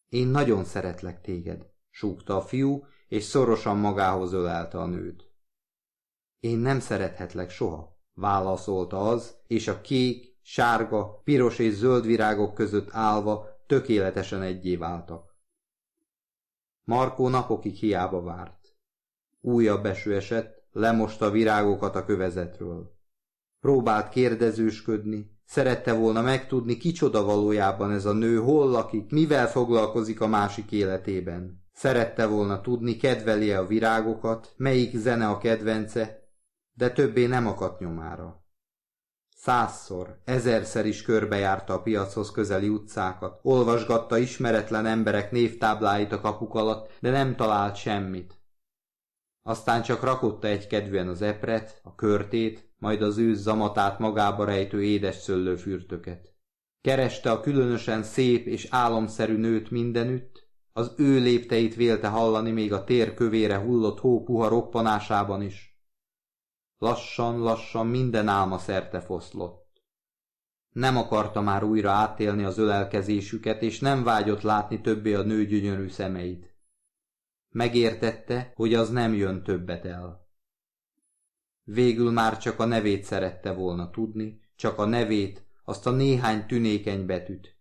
Én nagyon szeretlek téged, súgta a fiú, és szorosan magához ölelte a nőt. Én nem szerethetlek soha, válaszolta az, és a kék, sárga, piros és zöld virágok között állva tökéletesen egyé váltak. Markó napokig hiába várt. Újabb eső esett, lemosta virágokat a kövezetről. Próbált kérdezősködni, szerette volna megtudni, kicsoda valójában ez a nő, hol lakik, mivel foglalkozik a másik életében. Szerette volna tudni, kedveli-e a virágokat, melyik zene a kedvence, de többé nem akadt nyomára. Százszor, ezerszer is körbejárta a piachoz közeli utcákat, olvasgatta ismeretlen emberek névtábláit a kapuk alatt, de nem talált semmit. Aztán csak rakotta egy kedvűen az epret, a körtét, majd az ősz zamatát magába rejtő édes szöllőfürtöket. Kereste a különösen szép és álomszerű nőt mindenütt, az ő lépteit vélte hallani még a tér kövére hullott hó puha roppanásában is. Lassan-lassan minden álma szerte foszlott. Nem akarta már újra átélni az ölelkezésüket, és nem vágyott látni többé a nő gyönyörű szemeit. Megértette, hogy az nem jön többet el. Végül már csak a nevét szerette volna tudni, csak a nevét, azt a néhány tünékeny betűt.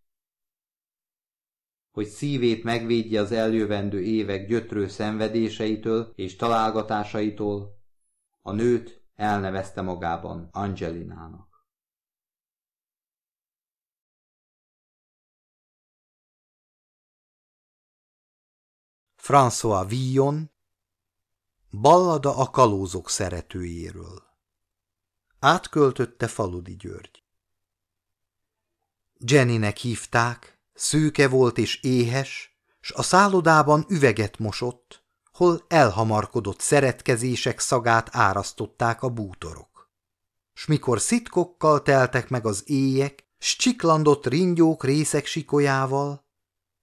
Hogy szívét megvédje az eljövendő évek gyötrő szenvedéseitől és találgatásaitól, a nőt elnevezte magában Angelinának. François Villon Ballada a kalózok szeretőjéről Átköltötte Faludi György Jennynek hívták, szőke volt és éhes, s a szállodában üveget mosott, hol elhamarkodott szeretkezések szagát árasztották a bútorok. S mikor szitkokkal teltek meg az éjek, s csiklandott ringyók részek sikolyával,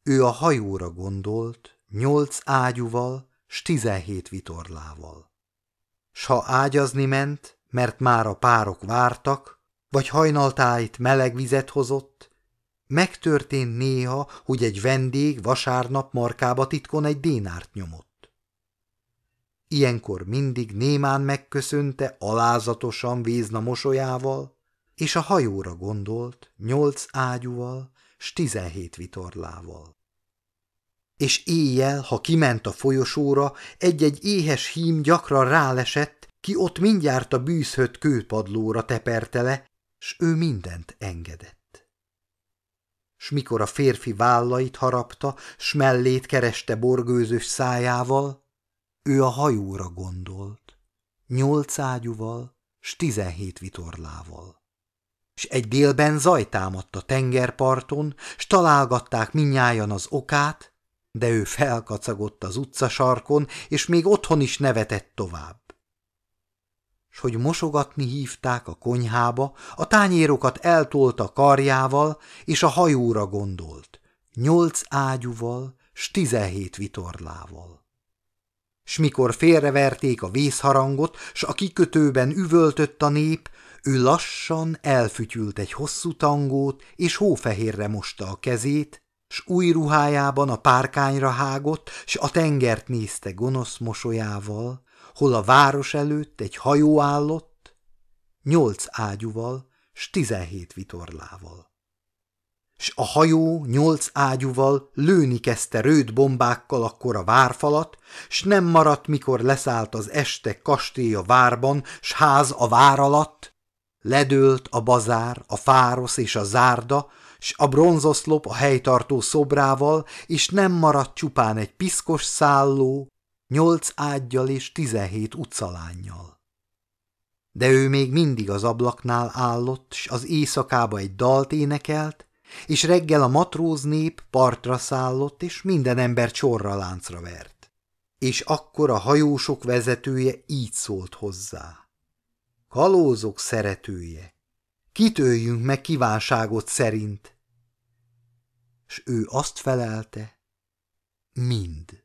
ő a hajóra gondolt, nyolc ágyúval, s tizenhét vitorlával. S ha ágyazni ment, mert már a párok vártak, vagy hajnaltájt meleg vizet hozott, megtörtént néha, hogy egy vendég vasárnap markába titkon egy dénárt nyomott. Ilyenkor mindig némán megköszönte alázatosan vízna mosolyával, és a hajóra gondolt nyolc ágyúval, s tizenhét vitorlával és éjjel, ha kiment a folyosóra, egy-egy éhes hím gyakran rálesett, ki ott mindjárt a bűzhött kőpadlóra teperte le, s ő mindent engedett. S mikor a férfi vállait harapta, s mellét kereste borgőzös szájával, ő a hajóra gondolt, nyolc ágyúval, s tizenhét vitorlával. És egy délben zajtámadt a tengerparton, s találgatták minnyájan az okát, de ő felkacagott az utcasarkon, és még otthon is nevetett tovább. S hogy mosogatni hívták a konyhába, a tányérokat eltolta karjával, és a hajóra gondolt, nyolc ágyúval, s tizenhét vitorlával. S mikor félreverték a vészharangot, s a kikötőben üvöltött a nép, ő lassan elfütyült egy hosszú tangót, és hófehérre mosta a kezét, s új ruhájában a párkányra hágott, s a tengert nézte gonosz mosolyával, hol a város előtt egy hajó állott, nyolc ágyúval, s tizenhét vitorlával. S a hajó nyolc ágyúval lőni kezdte rőd bombákkal akkor a várfalat, s nem maradt, mikor leszállt az este kastély a várban, s ház a vár alatt, ledőlt a bazár, a fárosz és a zárda, s a bronzoszlop a helytartó szobrával, és nem maradt csupán egy piszkos szálló, nyolc ágyjal és tizenhét utcalánnyal. De ő még mindig az ablaknál állott, s az éjszakába egy dalt énekelt, és reggel a matróz nép partra szállott, és minden ember csorra láncra vert. És akkor a hajósok vezetője így szólt hozzá. Kalózok szeretője, kitöljünk meg kívánságot szerint. S ő azt felelte, mind.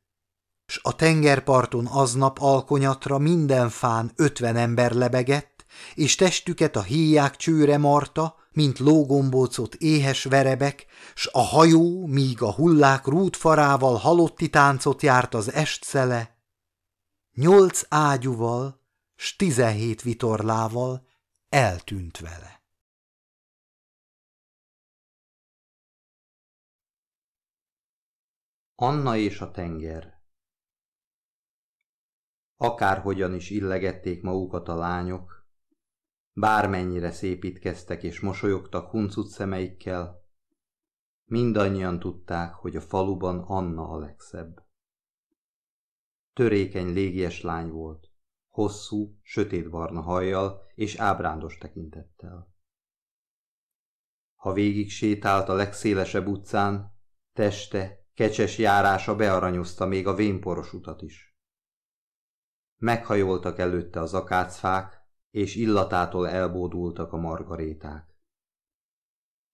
S a tengerparton aznap alkonyatra minden fán ötven ember lebegett, és testüket a híják csőre marta, mint lógombócot éhes verebek, s a hajó, míg a hullák rútfarával halotti táncot járt az estszele, nyolc ágyúval, s tizenhét vitorlával eltűnt vele. Anna és a tenger Akárhogyan is illegették magukat a lányok, bármennyire szépítkeztek és mosolyogtak huncut szemeikkel, mindannyian tudták, hogy a faluban Anna a legszebb. Törékeny légies lány volt, hosszú, sötétbarna hajjal és ábrándos tekintettel. Ha végig sétált a legszélesebb utcán, teste Kecses járása bearanyozta még a vénporos utat is. Meghajoltak előtte az akácfák, és illatától elbódultak a margaréták.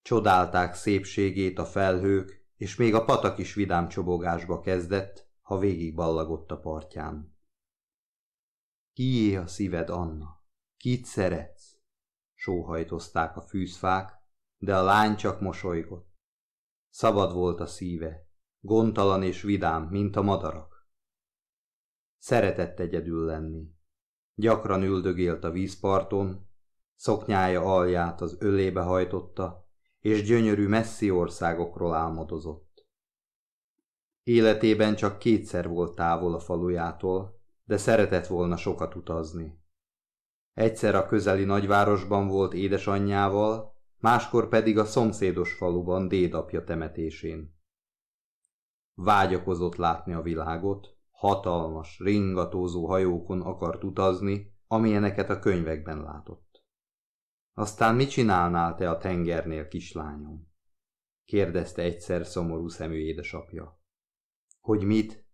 Csodálták szépségét a felhők, és még a patak is vidám csobogásba kezdett, ha végig ballagott a partján. Kié a szíved, Anna? Kit szeretsz? Sóhajtozták a fűzfák, de a lány csak mosolygott. Szabad volt a szíve, gondtalan és vidám, mint a madarak. Szeretett egyedül lenni. Gyakran üldögélt a vízparton, szoknyája alját az ölébe hajtotta, és gyönyörű messzi országokról álmodozott. Életében csak kétszer volt távol a falujától, de szeretett volna sokat utazni. Egyszer a közeli nagyvárosban volt édesanyjával, máskor pedig a szomszédos faluban dédapja temetésén. Vágyakozott látni a világot, hatalmas, ringatózó hajókon akart utazni, amilyeneket a könyvekben látott. Aztán mit csinálnál te a tengernél, kislányom? kérdezte egyszer szomorú szemű édesapja. Hogy mit?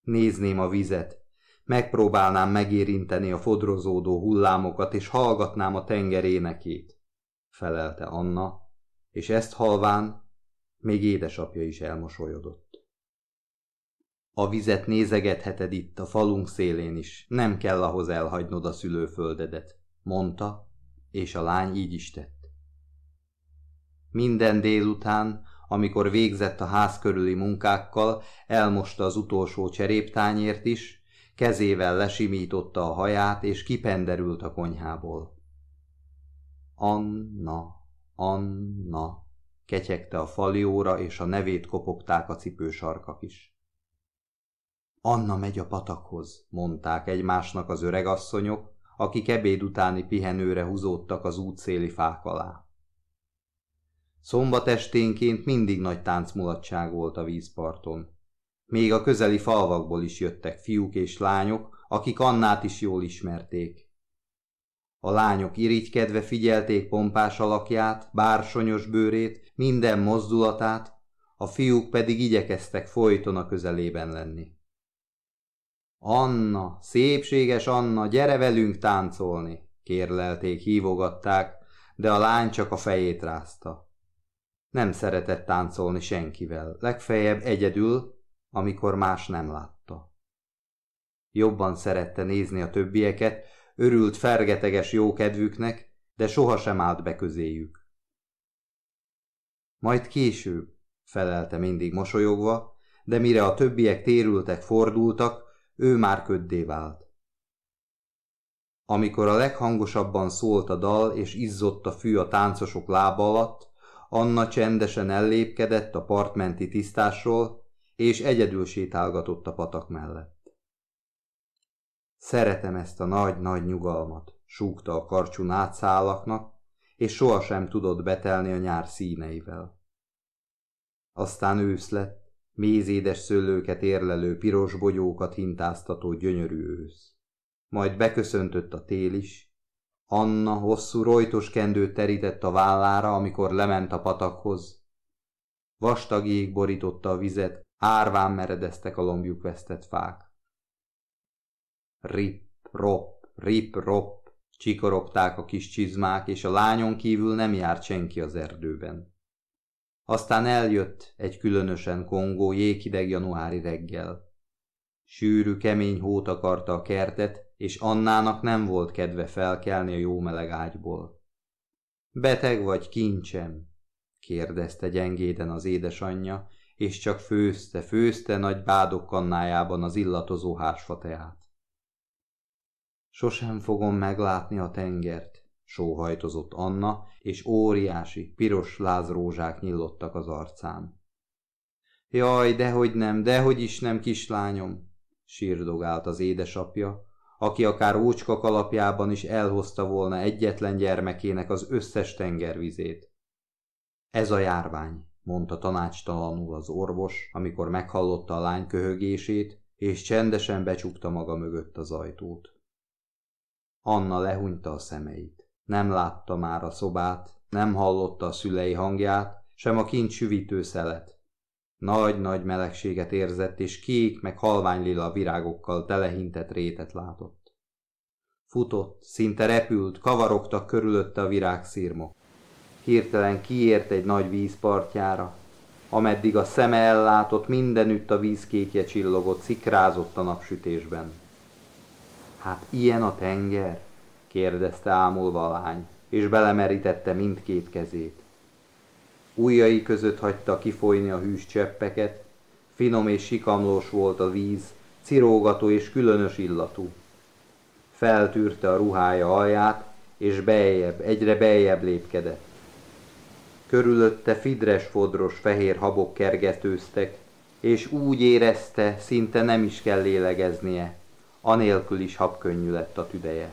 Nézném a vizet, megpróbálnám megérinteni a fodrozódó hullámokat, és hallgatnám a tenger énekét, felelte Anna, és ezt halván még édesapja is elmosolyodott. A vizet nézegetheted itt, a falunk szélén is, nem kell ahhoz elhagynod a szülőföldedet, mondta, és a lány így is tett. Minden délután, amikor végzett a ház körüli munkákkal, elmosta az utolsó cseréptányért is, kezével lesimította a haját, és kipenderült a konyhából. Anna, Anna, ketyegte a falióra, és a nevét kopogták a cipősarkak is. Anna megy a patakhoz, mondták egymásnak az öregasszonyok, akik ebéd utáni pihenőre húzódtak az útszéli fák alá. Szombat esténként mindig nagy táncmulatság volt a vízparton. Még a közeli falvakból is jöttek fiúk és lányok, akik Annát is jól ismerték. A lányok irigykedve figyelték pompás alakját, bársonyos bőrét, minden mozdulatát, a fiúk pedig igyekeztek folyton a közelében lenni. Anna, szépséges Anna, gyere velünk táncolni, kérlelték, hívogatták, de a lány csak a fejét rázta. Nem szeretett táncolni senkivel, legfeljebb egyedül, amikor más nem látta. Jobban szerette nézni a többieket, örült fergeteges jókedvüknek, de sohasem állt be közéjük. Majd később, felelte mindig mosolyogva, de mire a többiek térültek, fordultak, ő már köddé vált. Amikor a leghangosabban szólt a dal, és izzott a fű a táncosok lába alatt, Anna csendesen ellépkedett a partmenti tisztásról, és egyedül sétálgatott a patak mellett. Szeretem ezt a nagy-nagy nyugalmat, súgta a karcsú nátszálaknak, és sohasem tudott betelni a nyár színeivel. Aztán ősz lett, mézédes szőlőket érlelő piros bogyókat hintáztató gyönyörű ősz. Majd beköszöntött a tél is, Anna hosszú rojtos kendőt terített a vállára, amikor lement a patakhoz. Vastag jég borította a vizet, árván meredeztek a lombjuk vesztett fák. Rip, rop, rip, rop, csikorogták a kis csizmák, és a lányon kívül nem járt senki az erdőben. Aztán eljött egy különösen kongó jéghideg januári reggel. Sűrű, kemény hót akarta a kertet, és Annának nem volt kedve felkelni a jó meleg ágyból. Beteg vagy kincsem? kérdezte gyengéden az édesanyja, és csak főzte, főzte nagy bádok kannájában az illatozó hásfateát. Sosem fogom meglátni a tengert, sóhajtozott Anna, és óriási, piros lázrózsák nyillottak az arcán. Jaj, dehogy nem, dehogy is nem, kislányom, sírdogált az édesapja, aki akár ócska kalapjában is elhozta volna egyetlen gyermekének az összes tengervizét. Ez a járvány, mondta tanácstalanul az orvos, amikor meghallotta a lány köhögését, és csendesen becsukta maga mögött az ajtót. Anna lehunyta a szemeit. Nem látta már a szobát, nem hallotta a szülei hangját, sem a kint süvítő szelet. Nagy-nagy melegséget érzett, és kék meg halványlila virágokkal telehintett rétet látott. Futott, szinte repült, kavarogtak körülötte a virágszírmok. Hirtelen kiért egy nagy vízpartjára, ameddig a szeme ellátott, mindenütt a vízkékje csillogott, szikrázott a napsütésben. Hát ilyen a tenger? Kérdezte ámulva a lány, és belemerítette mindkét kezét. Újjai között hagyta kifolyni a hűs cseppeket, finom és sikamlós volt a víz, cirógató és különös illatú. Feltűrte a ruhája alját, és beljebb, egyre beljebb lépkedett. Körülötte fidres fodros fehér habok kergetőztek, és úgy érezte, szinte nem is kell lélegeznie, anélkül is habkönnyű lett a tüdeje.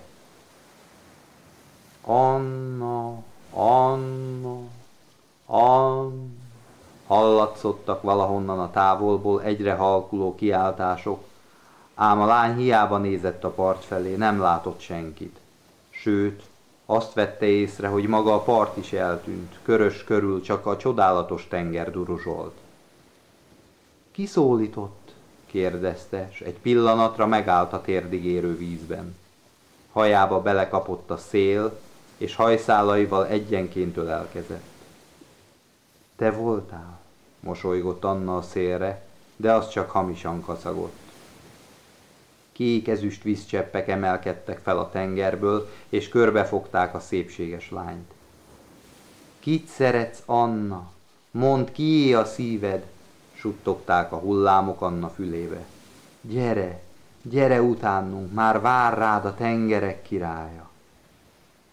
Anna, Anna, Anna, hallatszottak valahonnan a távolból egyre halkuló kiáltások, ám a lány hiába nézett a part felé, nem látott senkit. Sőt, azt vette észre, hogy maga a part is eltűnt, körös körül csak a csodálatos tenger duruzsolt. Ki szólított? kérdezte, s egy pillanatra megállt a térdigérő vízben. Hajába belekapott a szél, és hajszálaival egyenként ölelkezett. Te voltál? mosolygott Anna a szélre, de az csak hamisan kacagott. Kék ezüst vízcseppek emelkedtek fel a tengerből, és körbefogták a szépséges lányt. Kit szeretsz, Anna? Mondd, kié a szíved? suttogták a hullámok Anna fülébe. Gyere, gyere utánunk, már vár rád a tengerek királya.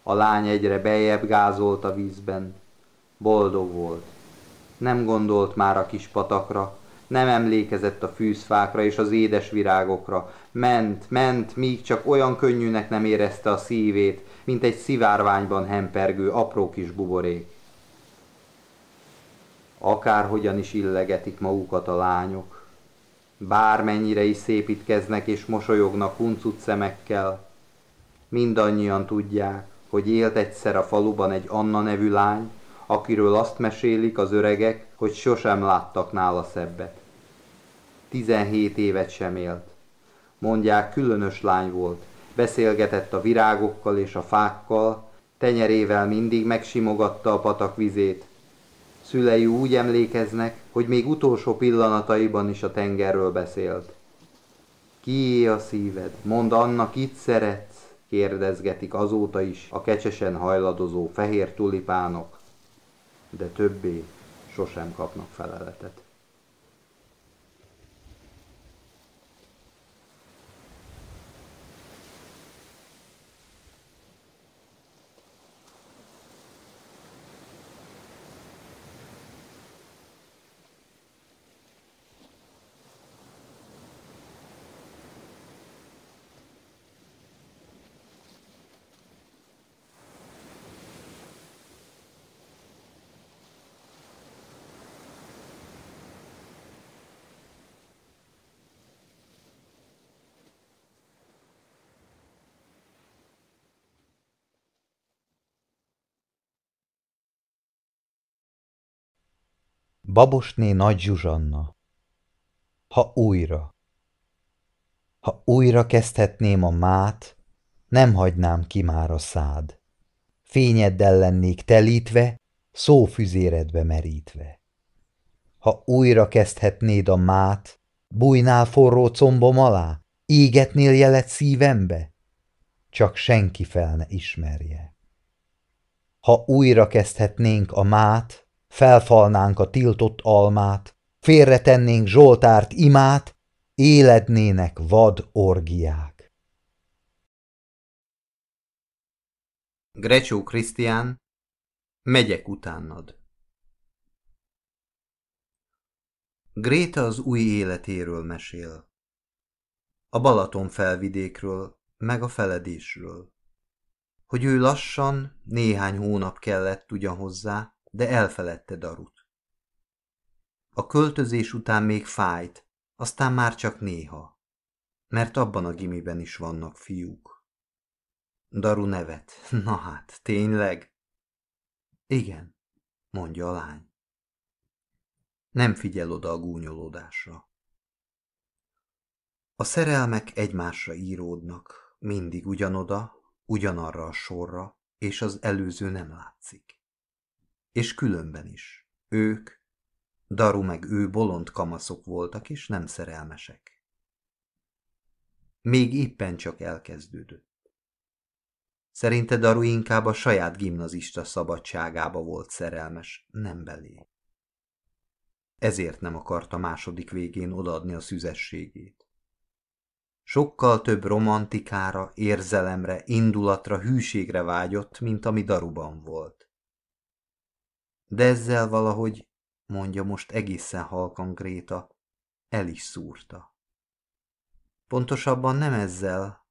A lány egyre bejebb gázolt a vízben. Boldog volt. Nem gondolt már a kis patakra, nem emlékezett a fűzfákra és az édes virágokra. Ment, ment, míg csak olyan könnyűnek nem érezte a szívét, mint egy szivárványban hempergő apró kis buborék. Akárhogyan is illegetik magukat a lányok, bármennyire is szépítkeznek és mosolyognak huncut szemekkel, mindannyian tudják, hogy élt egyszer a faluban egy Anna nevű lány, akiről azt mesélik az öregek, hogy sosem láttak nála szebbet. Tizenhét évet sem élt. Mondják, különös lány volt, beszélgetett a virágokkal és a fákkal, tenyerével mindig megsimogatta a patak vizét. Szülei úgy emlékeznek, hogy még utolsó pillanataiban is a tengerről beszélt. Kié a szíved? Mondd annak, itt szeretsz? Kérdezgetik azóta is a kecsesen hajladozó fehér tulipánok, de többé sosem kapnak feleletet. Babosné Nagy Zsuzsanna Ha újra Ha újra kezdhetném a mát, nem hagynám ki már a szád. Fényeddel lennék telítve, szófüzéredbe merítve. Ha újra kezdhetnéd a mát, bújnál forró combom alá, égetnél jelet szívembe? Csak senki fel ne ismerje. Ha újra kezdhetnénk a mát, felfalnánk a tiltott almát, félretennénk Zsoltárt imát, élednének vad orgiák. Grecsó Krisztián, megyek utánad. Gréta az új életéről mesél. A Balaton felvidékről, meg a feledésről. Hogy ő lassan, néhány hónap kellett ugyan hozzá, de elfeledte Darut. A költözés után még fájt, aztán már csak néha, mert abban a gimiben is vannak fiúk. Daru nevet. Na hát, tényleg? Igen, mondja a lány. Nem figyel oda a gúnyolódásra. A szerelmek egymásra íródnak, mindig ugyanoda, ugyanarra a sorra, és az előző nem látszik. És különben is. Ők, Daru meg ő bolond kamaszok voltak, és nem szerelmesek. Még éppen csak elkezdődött. Szerinte Daru inkább a saját gimnazista szabadságába volt szerelmes, nem belé. Ezért nem akarta második végén odaadni a szüzességét. Sokkal több romantikára, érzelemre, indulatra, hűségre vágyott, mint ami Daruban volt. De ezzel valahogy, mondja most egészen halkan Gréta, el is szúrta. Pontosabban nem ezzel,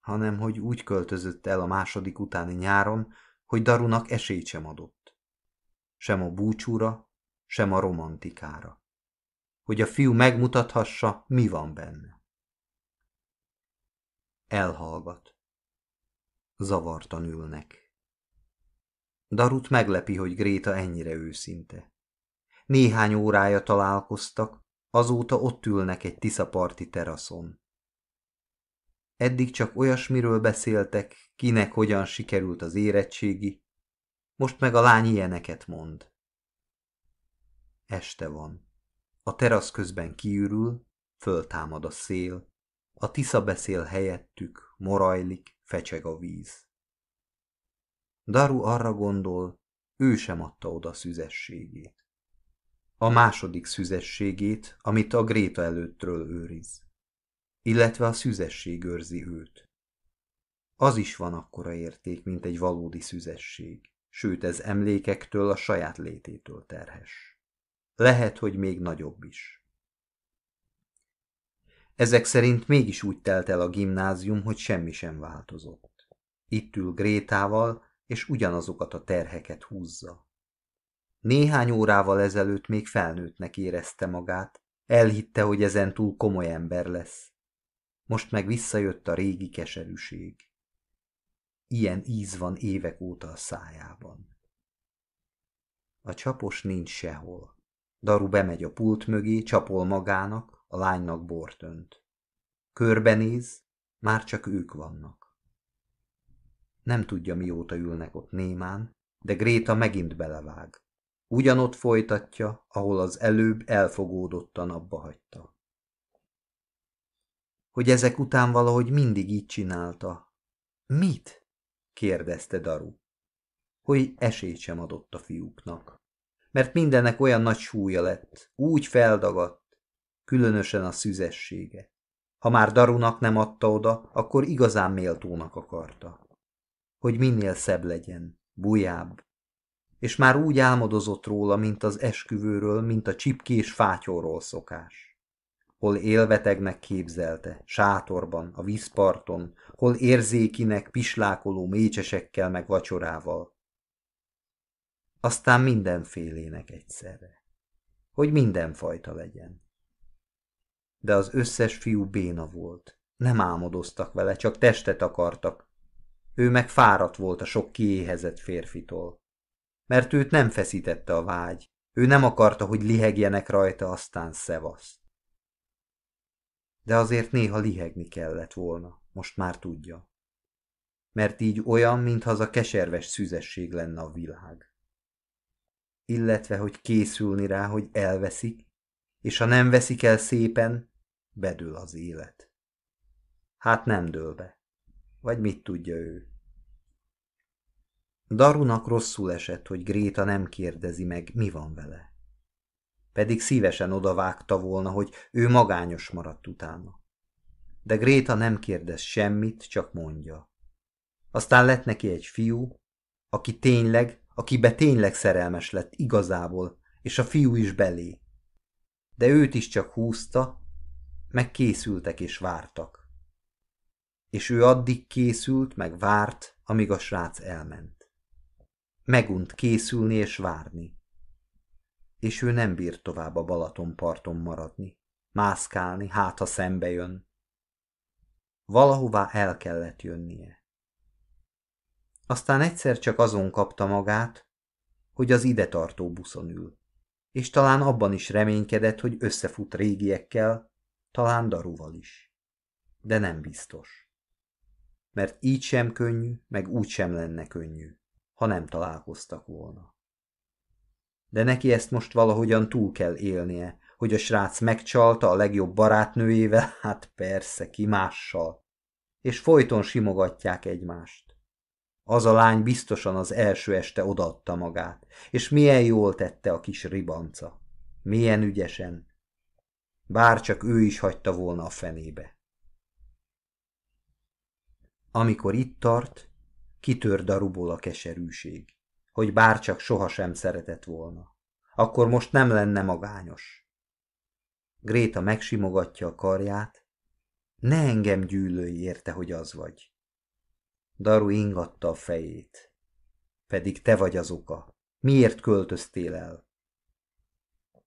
hanem hogy úgy költözött el a második utáni nyáron, hogy Darunak esélyt sem adott. Sem a búcsúra, sem a romantikára. Hogy a fiú megmutathassa, mi van benne. Elhallgat. Zavartan ülnek. Darut meglepi, hogy Gréta ennyire őszinte. Néhány órája találkoztak, azóta ott ülnek egy tiszaparti teraszon. Eddig csak olyasmiről beszéltek, kinek hogyan sikerült az érettségi, most meg a lány ilyeneket mond. Este van. A terasz közben kiürül, föltámad a szél, a tisza beszél helyettük, morajlik, fecseg a víz. Daru arra gondol, ő sem adta oda szüzességét. A második szüzességét, amit a Gréta előttről őriz. Illetve a szüzesség őrzi őt. Az is van akkora érték, mint egy valódi szüzesség, sőt ez emlékektől a saját lététől terhes. Lehet, hogy még nagyobb is. Ezek szerint mégis úgy telt el a gimnázium, hogy semmi sem változott. Itt ül Grétával, és ugyanazokat a terheket húzza. Néhány órával ezelőtt még felnőttnek érezte magát, elhitte, hogy ezen túl komoly ember lesz. Most meg visszajött a régi keserűség. Ilyen íz van évek óta a szájában. A csapos nincs sehol. Daru bemegy a pult mögé, csapol magának, a lánynak bort önt. Körbenéz, már csak ők vannak. Nem tudja, mióta ülnek ott némán, de Gréta megint belevág. Ugyanott folytatja, ahol az előbb elfogódottan abba hagyta. hogy ezek után valahogy mindig így csinálta. Mit? kérdezte Daru. Hogy esélyt sem adott a fiúknak. Mert mindennek olyan nagy súlya lett, úgy feldagadt, különösen a szüzessége. Ha már Darunak nem adta oda, akkor igazán méltónak akarta. Hogy minél szebb legyen, bujább. És már úgy álmodozott róla, mint az esküvőről, mint a csipkés fátyóról szokás. Hol élvetegnek képzelte, sátorban, a vízparton, hol érzékinek, pislákoló mécsesekkel meg vacsorával. Aztán mindenfélének egyszerre. Hogy mindenfajta legyen de az összes fiú béna volt. Nem álmodoztak vele, csak testet akartak. Ő meg fáradt volt a sok kiéhezett férfitól. Mert őt nem feszítette a vágy. Ő nem akarta, hogy lihegjenek rajta, aztán szevaszt. De azért néha lihegni kellett volna, most már tudja. Mert így olyan, mintha az a keserves szüzesség lenne a világ. Illetve, hogy készülni rá, hogy elveszik, és ha nem veszik el szépen, bedől az élet. Hát nem dől be. Vagy mit tudja ő? Darunak rosszul esett, hogy Gréta nem kérdezi meg, mi van vele. Pedig szívesen odavágta volna, hogy ő magányos maradt utána. De Gréta nem kérdez semmit, csak mondja. Aztán lett neki egy fiú, aki tényleg, akibe tényleg szerelmes lett igazából, és a fiú is belé. De őt is csak húzta, meg készültek és vártak. És ő addig készült, meg várt, amíg a srác elment. Megunt készülni és várni. És ő nem bírt tovább a Balatonparton maradni, mászkálni, hát ha szembe jön. Valahová el kellett jönnie. Aztán egyszer csak azon kapta magát, hogy az ide tartó buszon ül, és talán abban is reménykedett, hogy összefut régiekkel, talán daruval is. De nem biztos. Mert így sem könnyű, meg úgy sem lenne könnyű, ha nem találkoztak volna. De neki ezt most valahogyan túl kell élnie, hogy a srác megcsalta a legjobb barátnőjével, hát persze, ki mással. És folyton simogatják egymást. Az a lány biztosan az első este odaadta magát, és milyen jól tette a kis ribanca. Milyen ügyesen, bár csak ő is hagyta volna a fenébe. Amikor itt tart, kitör daruból a keserűség, hogy bárcsak sohasem szeretett volna. Akkor most nem lenne magányos. Gréta megsimogatja a karját, ne engem gyűlölj érte, hogy az vagy. Daru ingatta a fejét. Pedig te vagy az oka. Miért költöztél el?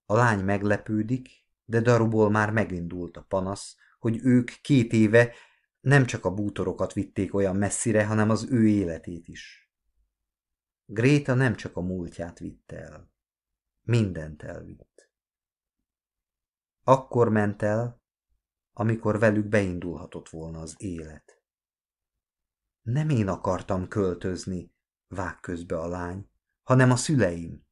A lány meglepődik, de daruból már megindult a panasz, hogy ők két éve nem csak a bútorokat vitték olyan messzire, hanem az ő életét is. Gréta nem csak a múltját vitte el. Mindent elvitt. Akkor ment el, amikor velük beindulhatott volna az élet. Nem én akartam költözni, vág közbe a lány, hanem a szüleim.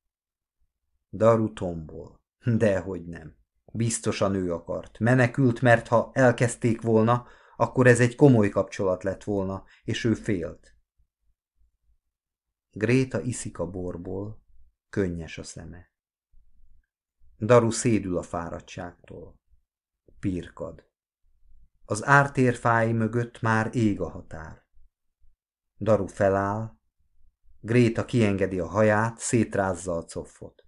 Daru tombol, dehogy nem. Biztosan ő akart. Menekült, mert ha elkezdték volna, akkor ez egy komoly kapcsolat lett volna, és ő félt. Gréta iszik a borból, könnyes a szeme. Daru szédül a fáradtságtól. Pirkad. Az ártérfái mögött már ég a határ. Daru feláll, Gréta kiengedi a haját, szétrázza a coffot.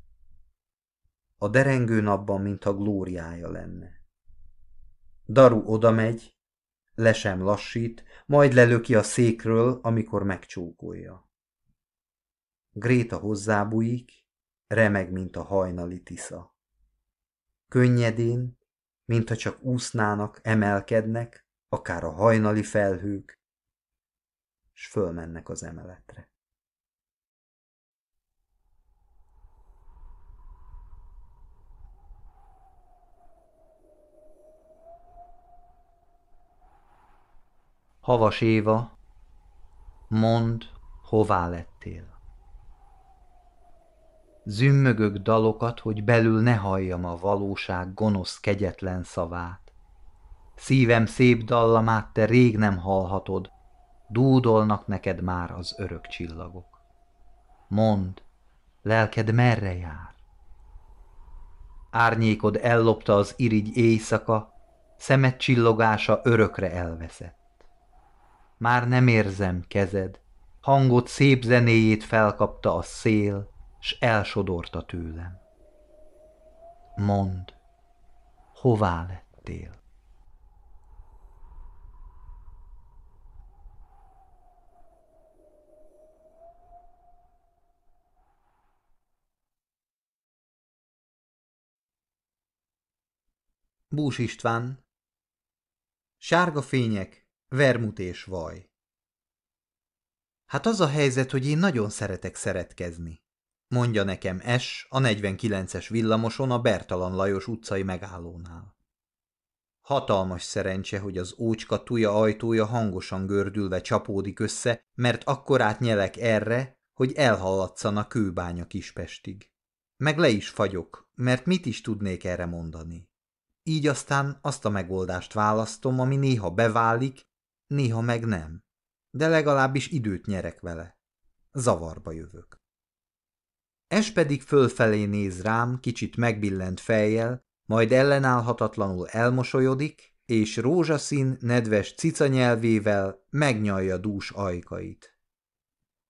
A derengő napban, mintha glóriája lenne. Daru oda megy, le sem lassít, majd lelöki a székről, amikor megcsókolja. Gréta hozzábújik, remeg, mint a hajnali tisza. Könnyedén, mintha csak úsznának, emelkednek, akár a hajnali felhők, s fölmennek az emeletre. Havas Éva, mond, hová lettél. Zümmögök dalokat, hogy belül ne halljam a valóság gonosz, kegyetlen szavát. Szívem szép dallamát te rég nem hallhatod, dúdolnak neked már az örök csillagok. Mond, lelked merre jár? Árnyékod ellopta az irigy éjszaka, szemed csillogása örökre elveszett. Már nem érzem kezed, hangot szép zenéjét felkapta a szél, s elsodorta tőlem. Mond, hová lettél? Bús István Sárga fények, vermut és vaj Hát az a helyzet, hogy én nagyon szeretek szeretkezni. Mondja nekem S a 49-es villamoson a Bertalan Lajos utcai megállónál. Hatalmas szerencse, hogy az ócska tuja ajtója hangosan gördülve csapódik össze, mert akkorát nyelek erre, hogy elhallatszan a kőbánya kispestig. Meg le is fagyok, mert mit is tudnék erre mondani. Így aztán azt a megoldást választom, ami néha beválik, néha meg nem. De legalábbis időt nyerek vele. Zavarba jövök. Es pedig fölfelé néz rám, kicsit megbillent fejjel, majd ellenállhatatlanul elmosolyodik, és rózsaszín, nedves cicanyelvével megnyalja dús ajkait.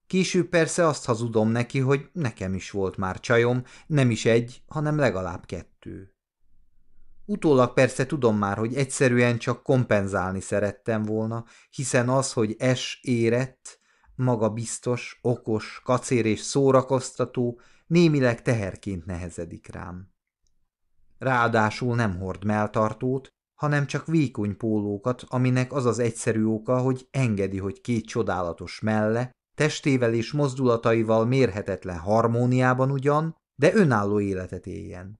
Később persze azt hazudom neki, hogy nekem is volt már csajom, nem is egy, hanem legalább kettő. Utólag persze tudom már, hogy egyszerűen csak kompenzálni szerettem volna, hiszen az, hogy es érett, maga biztos, okos, kacér és szórakoztató, némileg teherként nehezedik rám. Ráadásul nem hord melltartót, hanem csak vékony pólókat, aminek az az egyszerű oka, hogy engedi, hogy két csodálatos melle, testével és mozdulataival mérhetetlen harmóniában ugyan, de önálló életet éljen.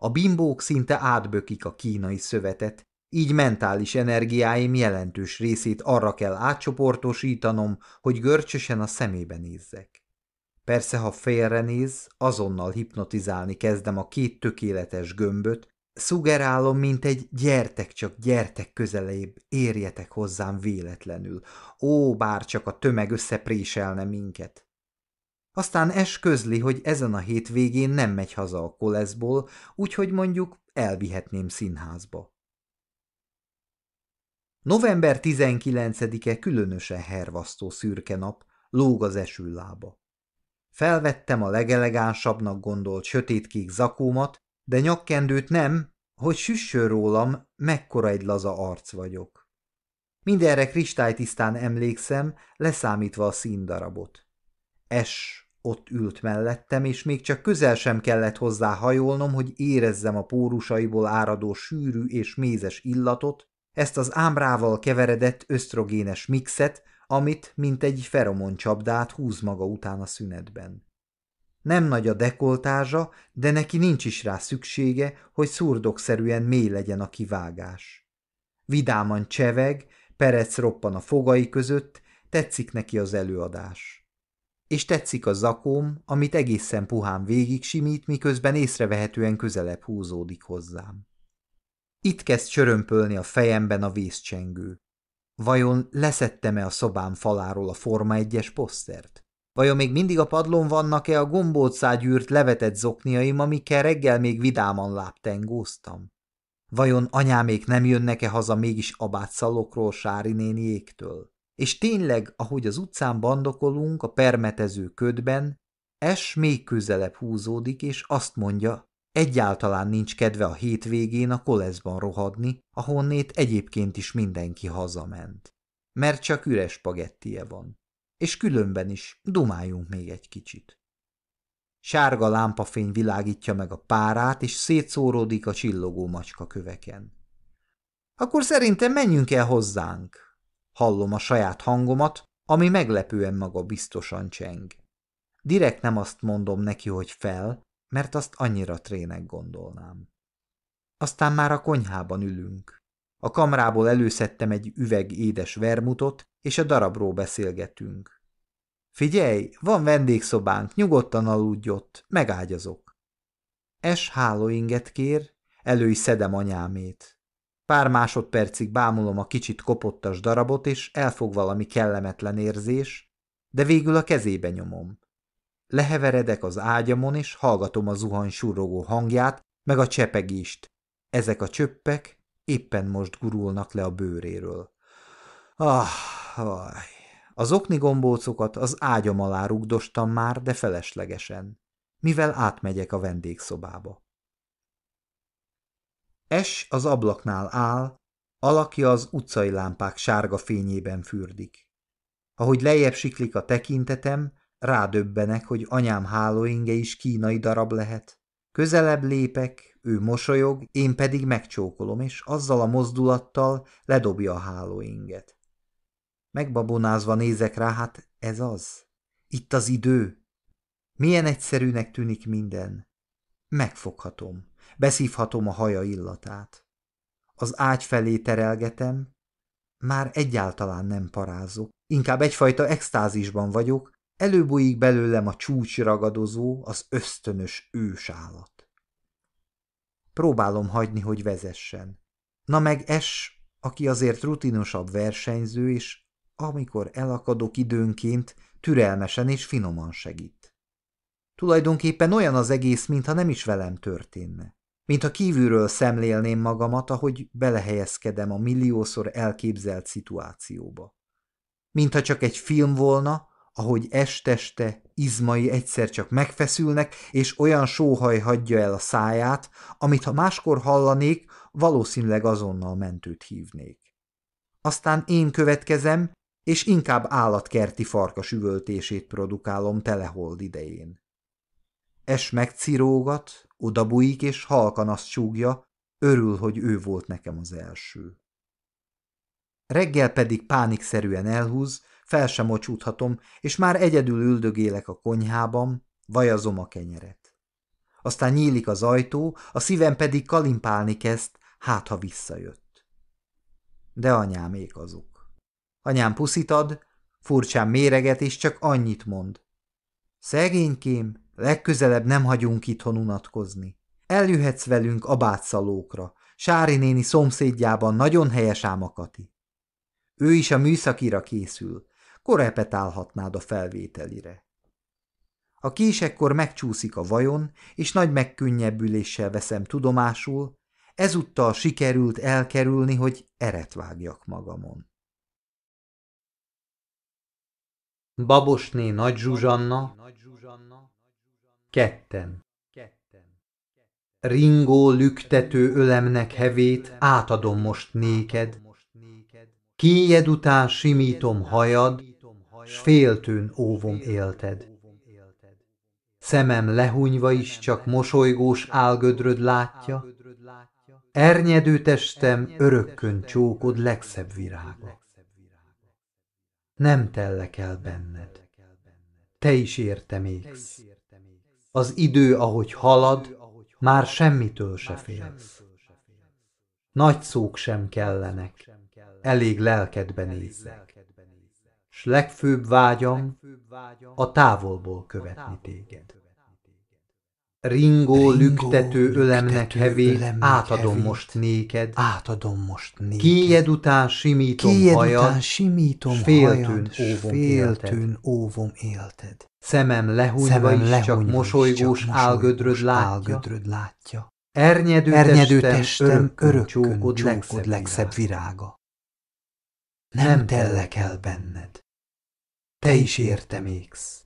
A bimbók szinte átbökik a kínai szövetet, így mentális energiáim jelentős részét arra kell átcsoportosítanom, hogy görcsösen a szemébe nézzek. Persze, ha félrenéz, azonnal hipnotizálni kezdem a két tökéletes gömböt, szugerálom, mint egy gyertek csak, gyertek közelébb, érjetek hozzám véletlenül. Ó, bár csak a tömeg összepréselne minket. Aztán Es közli, hogy ezen a hétvégén nem megy haza a koleszból, úgyhogy mondjuk elvihetném színházba. November 19-e különösen hervasztó szürke nap, lóg az esőlába. Felvettem a legelegánsabbnak gondolt sötétkék zakómat, de nyakkendőt nem, hogy süssön rólam, mekkora egy laza arc vagyok. Mindenre kristálytisztán emlékszem, leszámítva a színdarabot. Es ott ült mellettem, és még csak közel sem kellett hozzá hajolnom, hogy érezzem a pórusaiból áradó sűrű és mézes illatot, ezt az ámrával keveredett ösztrogénes mixet, amit, mint egy feromon csapdát húz maga után a szünetben. Nem nagy a dekoltázsa, de neki nincs is rá szüksége, hogy szurdokszerűen mély legyen a kivágás. Vidáman cseveg, perec roppan a fogai között, tetszik neki az előadás és tetszik a zakóm, amit egészen puhán végig simít, miközben észrevehetően közelebb húzódik hozzám. Itt kezd csörömpölni a fejemben a vészcsengő. Vajon leszettem-e a szobám faláról a Forma egyes posztert? Vajon még mindig a padlón vannak-e a gombócágyűrt levetett zokniaim, amikkel reggel még vidáman láptengóztam? Vajon anyámék nem jönnek-e haza mégis abátszalokról Sári néniéktől? És tényleg, ahogy az utcán bandokolunk a permetező ködben, Es még közelebb húzódik, és azt mondja, egyáltalán nincs kedve a hétvégén a koleszban rohadni, ahonnét egyébként is mindenki hazament. Mert csak üres spagettie van. És különben is dumáljunk még egy kicsit. Sárga lámpafény világítja meg a párát, és szétszóródik a csillogó macska köveken. Akkor szerintem menjünk el hozzánk, Hallom a saját hangomat, ami meglepően maga biztosan cseng. Direkt nem azt mondom neki, hogy fel, mert azt annyira trének gondolnám. Aztán már a konyhában ülünk. A kamrából előszedtem egy üveg édes vermutot, és a darabról beszélgetünk. Figyelj, van vendégszobánk, nyugodtan aludj ott, megágyazok. Es hálóinget kér, elő szedem anyámét. Pár másodpercig bámulom a kicsit kopottas darabot, és elfog valami kellemetlen érzés, de végül a kezébe nyomom. Leheveredek az ágyamon, és hallgatom a zuhany surrogó hangját, meg a csepegést. Ezek a csöppek éppen most gurulnak le a bőréről. Ah, vaj. Az okni gombócokat az ágyam alá rugdostam már, de feleslegesen, mivel átmegyek a vendégszobába. Es az ablaknál áll, alakja az utcai lámpák sárga fényében fürdik. Ahogy lejjebb siklik a tekintetem, rádöbbenek, hogy anyám hálóinge is kínai darab lehet. Közelebb lépek, ő mosolyog, én pedig megcsókolom, és azzal a mozdulattal ledobja a hálóinget. Megbabonázva nézek rá, hát ez az. Itt az idő. Milyen egyszerűnek tűnik minden. Megfoghatom. Beszívhatom a haja illatát. Az ágy felé terelgetem, már egyáltalán nem parázok, inkább egyfajta extázisban vagyok, előbújik belőlem a csúcsragadozó, az ösztönös ősállat. Próbálom hagyni, hogy vezessen. Na meg es, aki azért rutinosabb versenyző, és amikor elakadok időnként, türelmesen és finoman segít. Tulajdonképpen olyan az egész, mintha nem is velem történne mintha kívülről szemlélném magamat, ahogy belehelyezkedem a milliószor elképzelt szituációba. Mintha csak egy film volna, ahogy esteste izmai egyszer csak megfeszülnek, és olyan sóhaj hagyja el a száját, amit ha máskor hallanék, valószínűleg azonnal mentőt hívnék. Aztán én következem, és inkább állatkerti farkas üvöltését produkálom telehold idején. Es megcirógat, odabújik és halkan azt súgja, örül, hogy ő volt nekem az első. Reggel pedig pánikszerűen elhúz, fel sem mocsúthatom, és már egyedül üldögélek a konyhában, vajazom a kenyeret. Aztán nyílik az ajtó, a szívem pedig kalimpálni kezd, hát ha visszajött. De anyám ék azok. Anyám puszit furcsán méreget, és csak annyit mond. Szegénykém, Legközelebb nem hagyunk itthon unatkozni. Eljöhetsz velünk abátszalókra. Sári néni szomszédjában nagyon helyes ám a Kati. Ő is a műszakira készül. Korepetálhatnád a felvételire. A késekkor megcsúszik a vajon, és nagy megkönnyebbüléssel veszem tudomásul, ezúttal sikerült elkerülni, hogy eret vágjak magamon. Babosné Nagy Zsuzsanna Ketten. Ringó lüktető ölemnek hevét átadom most néked, Kéjed után simítom hajad, s féltőn óvom élted. Szemem lehunyva is csak mosolygós álgödröd látja, Ernyedő testem örökkön csókod legszebb virága. Nem tellek el benned, te is értem égsz. Az idő, ahogy halad, már semmitől se félsz. Nagy szók sem kellenek, elég lelkedbe nézzek. S legfőbb vágyam a távolból követni téged. Ringó, lüktető ölemnek hevét átadom hevét, most néked, átadom most néked. Kéjed után simítom Kéjed hajad, után simítom féltőn óvom féltőn óvom élted. Szemem lehunyva Szemem is csak mosolygós álgödröd látja. álgödröd látja. Ernyedő, Ernyedő testem, testem örökkön csókod, csókod legszebb, virága. Nem, tellek el benned. Te is értem égsz.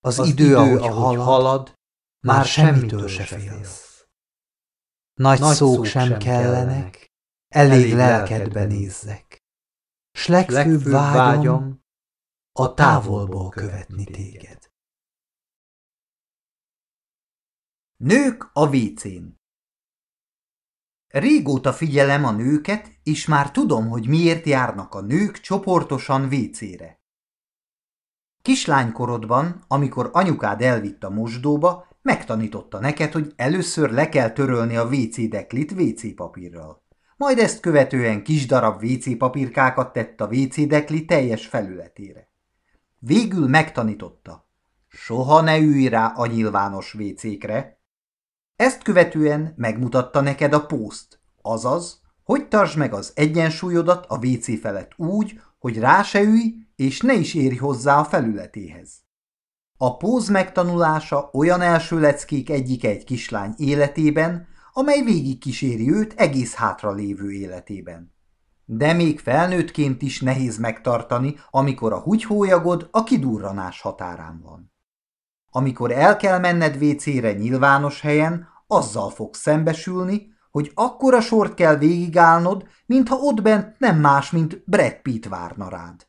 Az, az idő, ahogy, ahogy halad, már semmitől se félsz. Nagy, Nagy szók, sem kellenek, elég lelkedbe nézzek. S legfőbb vágyam a távolból követni téged. Nők a vécén Régóta figyelem a nőket, és már tudom, hogy miért járnak a nők csoportosan vécére. Kislánykorodban, amikor anyukád elvitt a mosdóba, Megtanította neked, hogy először le kell törölni a WC deklit WC papírral. Majd ezt követően kis darab WC papírkákat tett a WC dekli teljes felületére. Végül megtanította. Soha ne ülj rá a nyilvános WC-kre. Ezt követően megmutatta neked a pószt, azaz, Hogy tartsd meg az egyensúlyodat a WC felett úgy, hogy rá se ülj, és ne is érj hozzá a felületéhez. A póz megtanulása olyan első leckék egyik egy kislány életében, amely végig kíséri őt egész hátra lévő életében. De még felnőttként is nehéz megtartani, amikor a húgyhólyagod a kidurranás határán van. Amikor el kell menned vécére nyilvános helyen, azzal fogsz szembesülni, hogy akkora sort kell végigállnod, mintha ott bent nem más, mint Brad Pitt várna rád.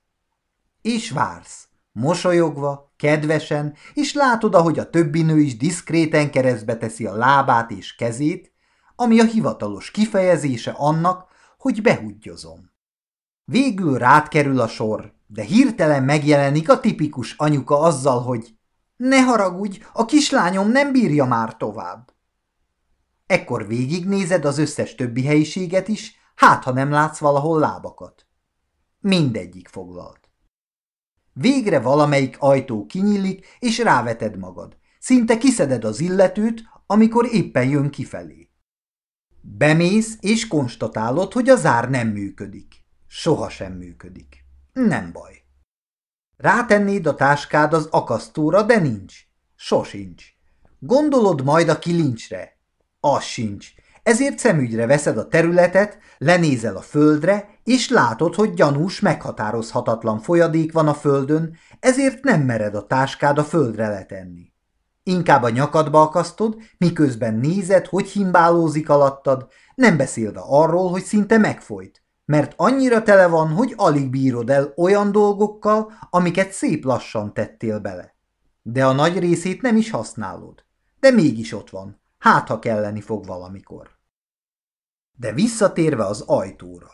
És vársz, mosolyogva, kedvesen, és látod, ahogy a többi nő is diszkréten keresztbe teszi a lábát és kezét, ami a hivatalos kifejezése annak, hogy behudjozom. Végül rád kerül a sor, de hirtelen megjelenik a tipikus anyuka azzal, hogy ne haragudj, a kislányom nem bírja már tovább. Ekkor végignézed az összes többi helyiséget is, hát ha nem látsz valahol lábakat. Mindegyik foglalt. Végre valamelyik ajtó kinyílik, és ráveted magad. Szinte kiszeded az illetőt, amikor éppen jön kifelé. Bemész, és konstatálod, hogy a zár nem működik. Soha sem működik. Nem baj. Rátennéd a táskád az akasztóra, de nincs. Sosincs. Gondolod majd a kilincsre? Az sincs. Ezért szemügyre veszed a területet, lenézel a földre, és látod, hogy gyanús, meghatározhatatlan folyadék van a földön, ezért nem mered a táskád a földre letenni. Inkább a nyakadba akasztod, miközben nézed, hogy himbálózik alattad, nem beszélve arról, hogy szinte megfolyt, mert annyira tele van, hogy alig bírod el olyan dolgokkal, amiket szép lassan tettél bele. De a nagy részét nem is használod. De mégis ott van, hát ha kelleni fog valamikor. De visszatérve az ajtóra.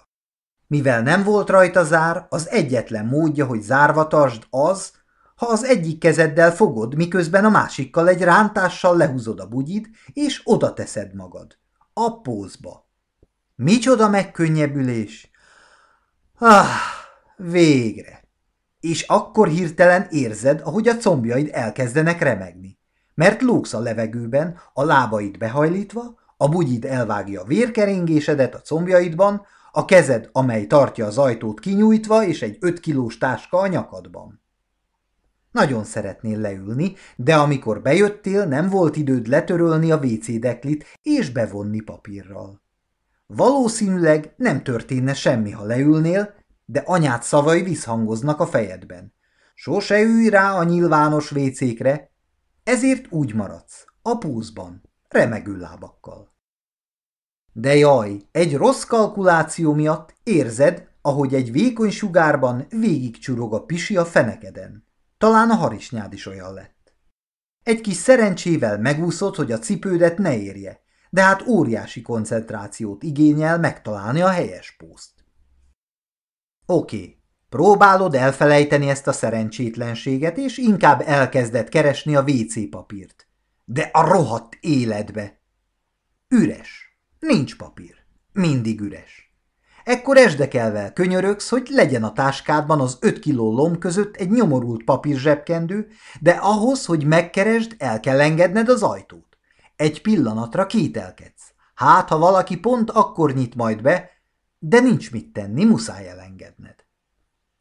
Mivel nem volt rajta zár, az egyetlen módja, hogy zárva tartsd az, ha az egyik kezeddel fogod, miközben a másikkal egy rántással lehúzod a bugyid, és oda teszed magad. A pózba. Micsoda megkönnyebbülés! Ah, végre! És akkor hirtelen érzed, ahogy a combjaid elkezdenek remegni. Mert lógsz a levegőben, a lábaid behajlítva, a bugyid elvágja a vérkeringésedet a combjaidban, a kezed, amely tartja az ajtót kinyújtva, és egy öt kilós táska a nyakadban. Nagyon szeretnél leülni, de amikor bejöttél, nem volt időd letörölni a WC deklit és bevonni papírral. Valószínűleg nem történne semmi, ha leülnél, de anyád szavai visszhangoznak a fejedben. Sose ülj rá a nyilvános vécékre, ezért úgy maradsz, a púzban, remegő lábakkal. De jaj, egy rossz kalkuláció miatt érzed, ahogy egy vékony sugárban végigcsurog a pisi a fenekeden. Talán a harisnyád is olyan lett. Egy kis szerencsével megúszott, hogy a cipődet ne érje, de hát óriási koncentrációt igényel megtalálni a helyes pószt. Oké. Próbálod elfelejteni ezt a szerencsétlenséget, és inkább elkezded keresni a WC papírt. De a rohadt életbe! Üres. Nincs papír. Mindig üres. Ekkor esdekelvel könyörögsz, hogy legyen a táskádban az öt kiló lom között egy nyomorult papírzsebkendő, de ahhoz, hogy megkeresd, el kell engedned az ajtót. Egy pillanatra kételkedsz. Hát, ha valaki pont akkor nyit majd be, de nincs mit tenni, muszáj elengedned.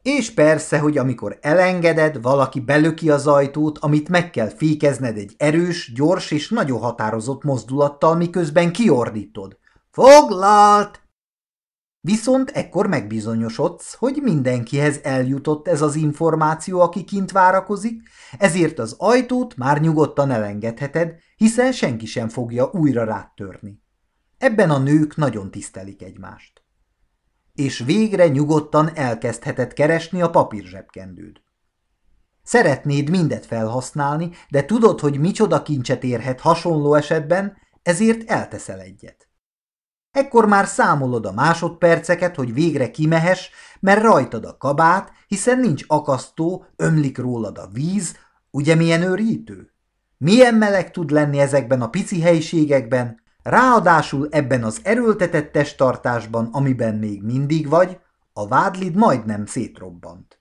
És persze, hogy amikor elengeded, valaki belöki az ajtót, amit meg kell fékezned egy erős, gyors és nagyon határozott mozdulattal, miközben kiordítod. Foglalt! Viszont ekkor megbizonyosodsz, hogy mindenkihez eljutott ez az információ, aki kint várakozik, ezért az ajtót már nyugodtan elengedheted, hiszen senki sem fogja újra rátörni. Ebben a nők nagyon tisztelik egymást. És végre nyugodtan elkezdheted keresni a papírzsebkendőd. Szeretnéd mindet felhasználni, de tudod, hogy micsoda kincset érhet hasonló esetben, ezért elteszel egyet. Ekkor már számolod a másodperceket, hogy végre kimehess, mert rajtad a kabát, hiszen nincs akasztó, ömlik rólad a víz, ugye milyen őrítő? Milyen meleg tud lenni ezekben a pici helyiségekben, ráadásul ebben az erőltetett testtartásban, amiben még mindig vagy, a vádlid majdnem szétrobbant.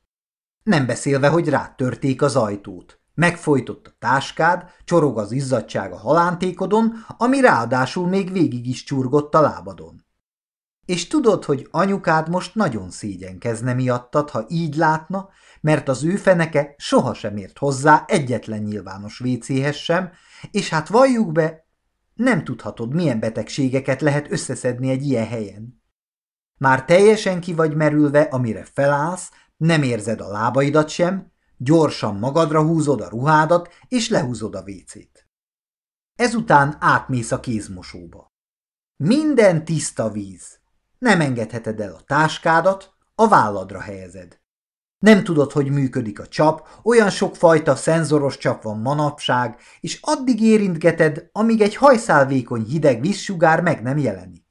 Nem beszélve, hogy rátörték az ajtót. Megfojtott a táskád, csorog az izzadság a halántékodon, ami ráadásul még végig is csurgott a lábadon. És tudod, hogy anyukád most nagyon szégyenkezne miattad, ha így látna, mert az ő feneke sohasem ért hozzá egyetlen nyilvános vécéhez sem, és hát valljuk be, nem tudhatod, milyen betegségeket lehet összeszedni egy ilyen helyen. Már teljesen ki vagy merülve, amire felállsz, nem érzed a lábaidat sem, gyorsan magadra húzod a ruhádat, és lehúzod a vécét. Ezután átmész a kézmosóba. Minden tiszta víz. Nem engedheted el a táskádat, a válladra helyezed. Nem tudod, hogy működik a csap, olyan sokfajta szenzoros csap van manapság, és addig érintgeted, amíg egy hajszálvékony hideg vízsugár meg nem jelenik.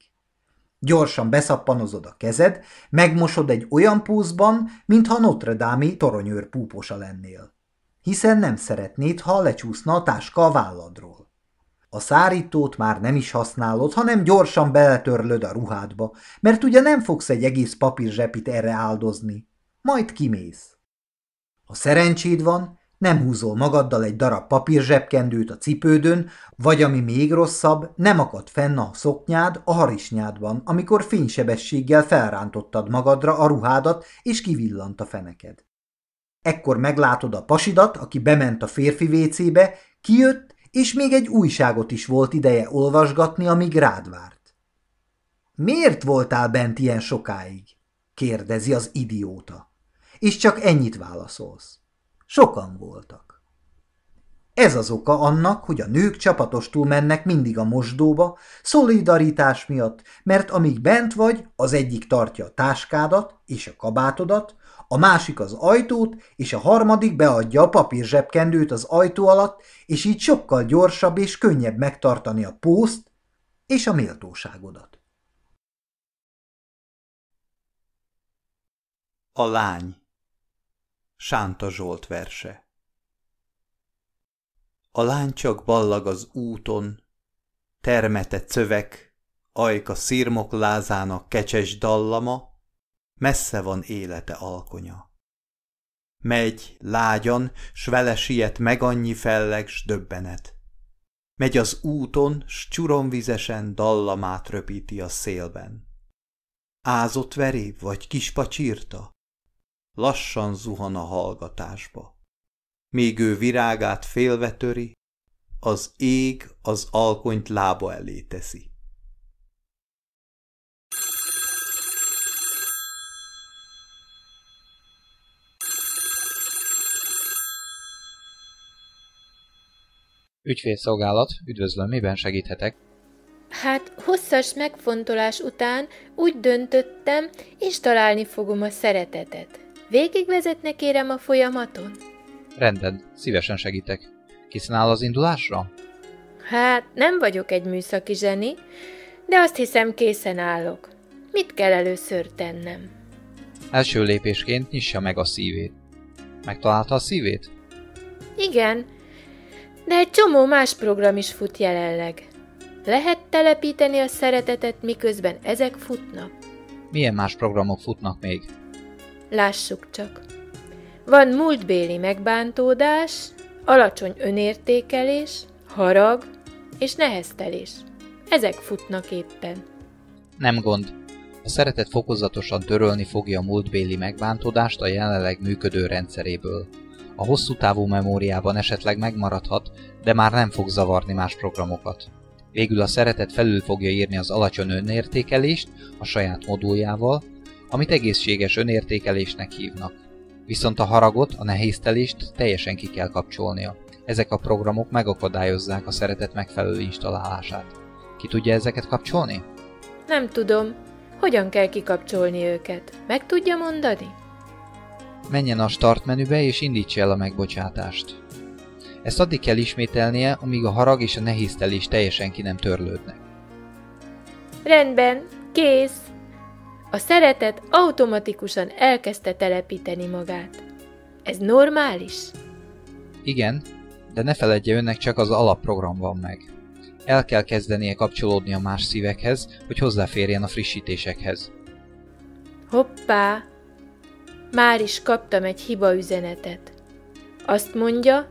Gyorsan beszappanozod a kezed, megmosod egy olyan púzban, mintha Notre Dame-i toronyőr púposa lennél. Hiszen nem szeretnéd, ha lecsúszna a táska a válladról. A szárítót már nem is használod, hanem gyorsan beletörlöd a ruhádba, mert ugye nem fogsz egy egész papírzsepit erre áldozni. Majd kimész. Ha szerencséd van, nem húzol magaddal egy darab papírzsebkendőt a cipődön, vagy ami még rosszabb, nem akad fenn a szoknyád a harisnyádban, amikor fénysebességgel felrántottad magadra a ruhádat, és kivillant a feneked. Ekkor meglátod a pasidat, aki bement a férfi vécébe, kijött, és még egy újságot is volt ideje olvasgatni, amíg rád várt. Miért voltál bent ilyen sokáig? kérdezi az idióta. És csak ennyit válaszolsz. Sokan voltak. Ez az oka annak, hogy a nők csapatostul mennek mindig a mosdóba, szolidaritás miatt, mert amíg bent vagy, az egyik tartja a táskádat és a kabátodat, a másik az ajtót, és a harmadik beadja a papírzsebkendőt az ajtó alatt, és így sokkal gyorsabb és könnyebb megtartani a pószt és a méltóságodat. A lány Sánta Zsolt verse A lány csak ballag az úton, termete cövek, ajka szirmok lázának kecses dallama, messze van élete alkonya. Megy lágyan, s vele siet meg annyi felleg s döbbenet. Megy az úton, s csuromvizesen dallamát röpíti a szélben. Ázott veréb vagy kis pacsírta? Lassan zuhan a hallgatásba. Míg ő virágát félve töri, az ég az alkonyt lába elé teszi. Ügyfélszolgálat, üdvözlöm, miben segíthetek? Hát hosszas megfontolás után úgy döntöttem, és találni fogom a szeretetet. Végigvezetne kérem a folyamaton? Rendben, szívesen segítek. Készen áll az indulásra? Hát, nem vagyok egy műszaki zseni, de azt hiszem készen állok. Mit kell először tennem? Első lépésként nyissa meg a szívét. Megtalálta a szívét? Igen, de egy csomó más program is fut jelenleg. Lehet telepíteni a szeretetet, miközben ezek futnak? Milyen más programok futnak még? Lássuk csak. Van múltbéli megbántódás, alacsony önértékelés, harag és neheztelés. Ezek futnak éppen. Nem gond. A szeretet fokozatosan törölni fogja a múltbéli megbántódást a jelenleg működő rendszeréből. A hosszú távú memóriában esetleg megmaradhat, de már nem fog zavarni más programokat. Végül a szeretet felül fogja írni az alacsony önértékelést a saját moduljával, amit egészséges önértékelésnek hívnak. Viszont a haragot, a nehéztelést teljesen ki kell kapcsolnia. Ezek a programok megakadályozzák a szeretet megfelelő installálását. Ki tudja ezeket kapcsolni? Nem tudom. Hogyan kell kikapcsolni őket? Meg tudja mondani? Menjen a start menübe és indítsa el a megbocsátást. Ezt addig kell ismételnie, amíg a harag és a nehéztelés teljesen ki nem törlődnek. Rendben, kész. A szeretet automatikusan elkezdte telepíteni magát. Ez normális? Igen, de ne feledje önnek csak az alapprogram van meg. El kell kezdenie kapcsolódni a más szívekhez, hogy hozzáférjen a frissítésekhez. Hoppá! Már is kaptam egy hiba üzenetet. Azt mondja,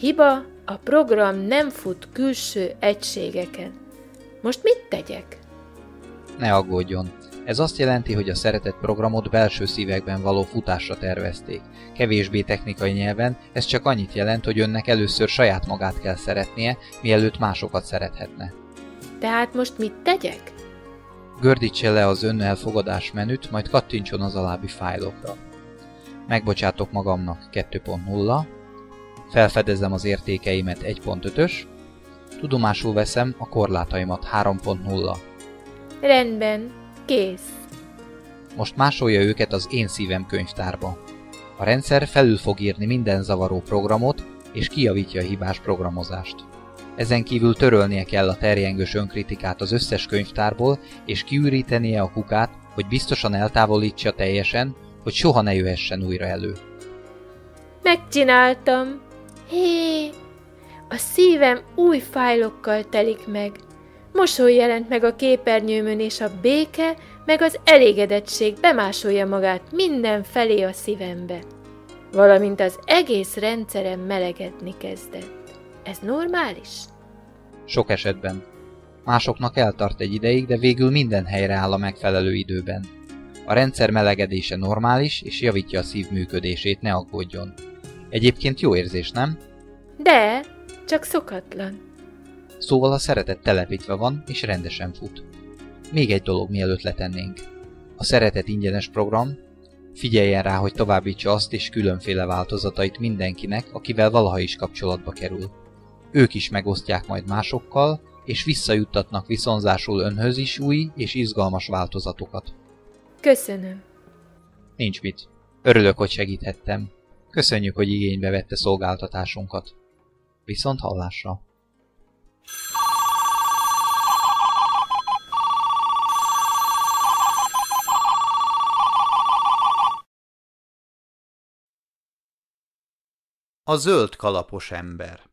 hiba, a program nem fut külső egységeken. Most mit tegyek? Ne aggódjon. Ez azt jelenti, hogy a szeretett programot belső szívekben való futásra tervezték. Kevésbé technikai nyelven ez csak annyit jelent, hogy önnek először saját magát kell szeretnie, mielőtt másokat szerethetne. Tehát most mit tegyek? Gördítse le az ön elfogadás menüt, majd kattintson az alábbi fájlokra. Megbocsátok magamnak 2.0, felfedezem az értékeimet 1.5-ös, tudomásul veszem a korlátaimat 3.0. Rendben, kész. Most másolja őket az én szívem könyvtárba. A rendszer felül fog írni minden zavaró programot, és kijavítja a hibás programozást. Ezen kívül törölnie kell a terjengős önkritikát az összes könyvtárból, és kiürítenie a kukát, hogy biztosan eltávolítsa teljesen, hogy soha ne jöhessen újra elő. Megcsináltam! Hé! A szívem új fájlokkal telik meg. Mosoly jelent meg a képernyőmön, és a béke, meg az elégedettség bemásolja magát minden felé a szívembe. Valamint az egész rendszerem melegedni kezdett. Ez normális? Sok esetben. Másoknak eltart egy ideig, de végül minden helyre áll a megfelelő időben. A rendszer melegedése normális, és javítja a szív működését, ne aggódjon. Egyébként jó érzés, nem? De, csak szokatlan. Szóval a szeretet telepítve van, és rendesen fut. Még egy dolog, mielőtt letennénk. A szeretet ingyenes program, figyeljen rá, hogy továbbítsa azt és különféle változatait mindenkinek, akivel valaha is kapcsolatba kerül. Ők is megosztják majd másokkal, és visszajuttatnak viszonzásul önhöz is új és izgalmas változatokat. Köszönöm. Nincs mit. Örülök, hogy segíthettem. Köszönjük, hogy igénybe vette szolgáltatásunkat. Viszont hallásra. A zöld kalapos ember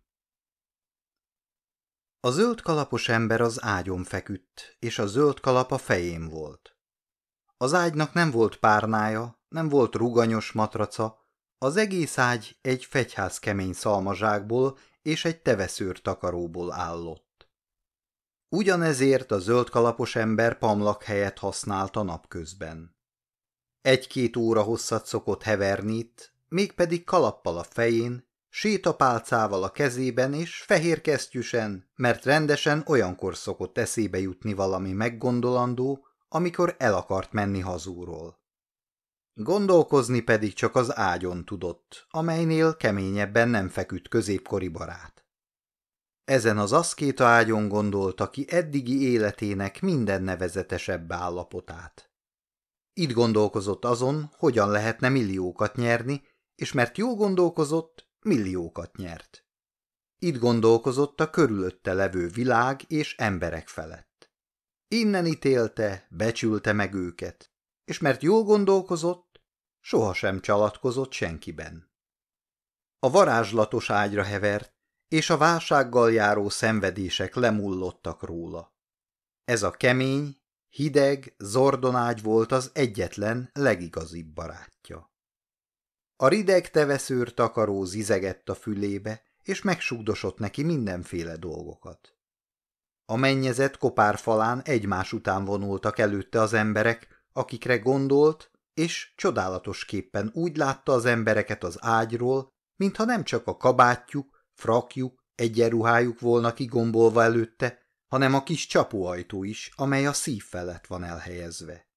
A zöld kalapos ember az ágyon feküdt, és a zöld kalap a fején volt. Az ágynak nem volt párnája, nem volt ruganyos matraca, az egész ágy egy fegyház kemény szalmazsákból és egy teveszőr takaróból állott. Ugyanezért a zöld kalapos ember pamlak helyet használta napközben. Egy-két óra hosszat szokott heverni itt, mégpedig kalappal a fején, sétapálcával a kezében és fehér kesztyüsen, mert rendesen olyankor szokott eszébe jutni valami meggondolandó, amikor el akart menni hazúról. Gondolkozni pedig csak az ágyon tudott, amelynél keményebben nem feküdt középkori barát. Ezen az aszkéta ágyon gondolta ki eddigi életének minden nevezetesebb állapotát. Itt gondolkozott azon, hogyan lehetne milliókat nyerni, és mert jól gondolkozott, milliókat nyert. Itt gondolkozott a körülötte levő világ és emberek felett. Innen ítélte, becsülte meg őket, és mert jól gondolkozott, sohasem csalatkozott senkiben. A varázslatos ágyra hevert, és a válsággal járó szenvedések lemullottak róla. Ez a kemény, hideg, zordonágy volt az egyetlen, legigazibb barátja. A rideg teveszőr takaró zizegett a fülébe, és megsugdosott neki mindenféle dolgokat. A mennyezet kopárfalán egymás után vonultak előtte az emberek, akikre gondolt, és csodálatosképpen úgy látta az embereket az ágyról, mintha nem csak a kabátjuk, frakjuk, egyenruhájuk volna kigombolva előtte, hanem a kis csapóajtó is, amely a szív felett van elhelyezve.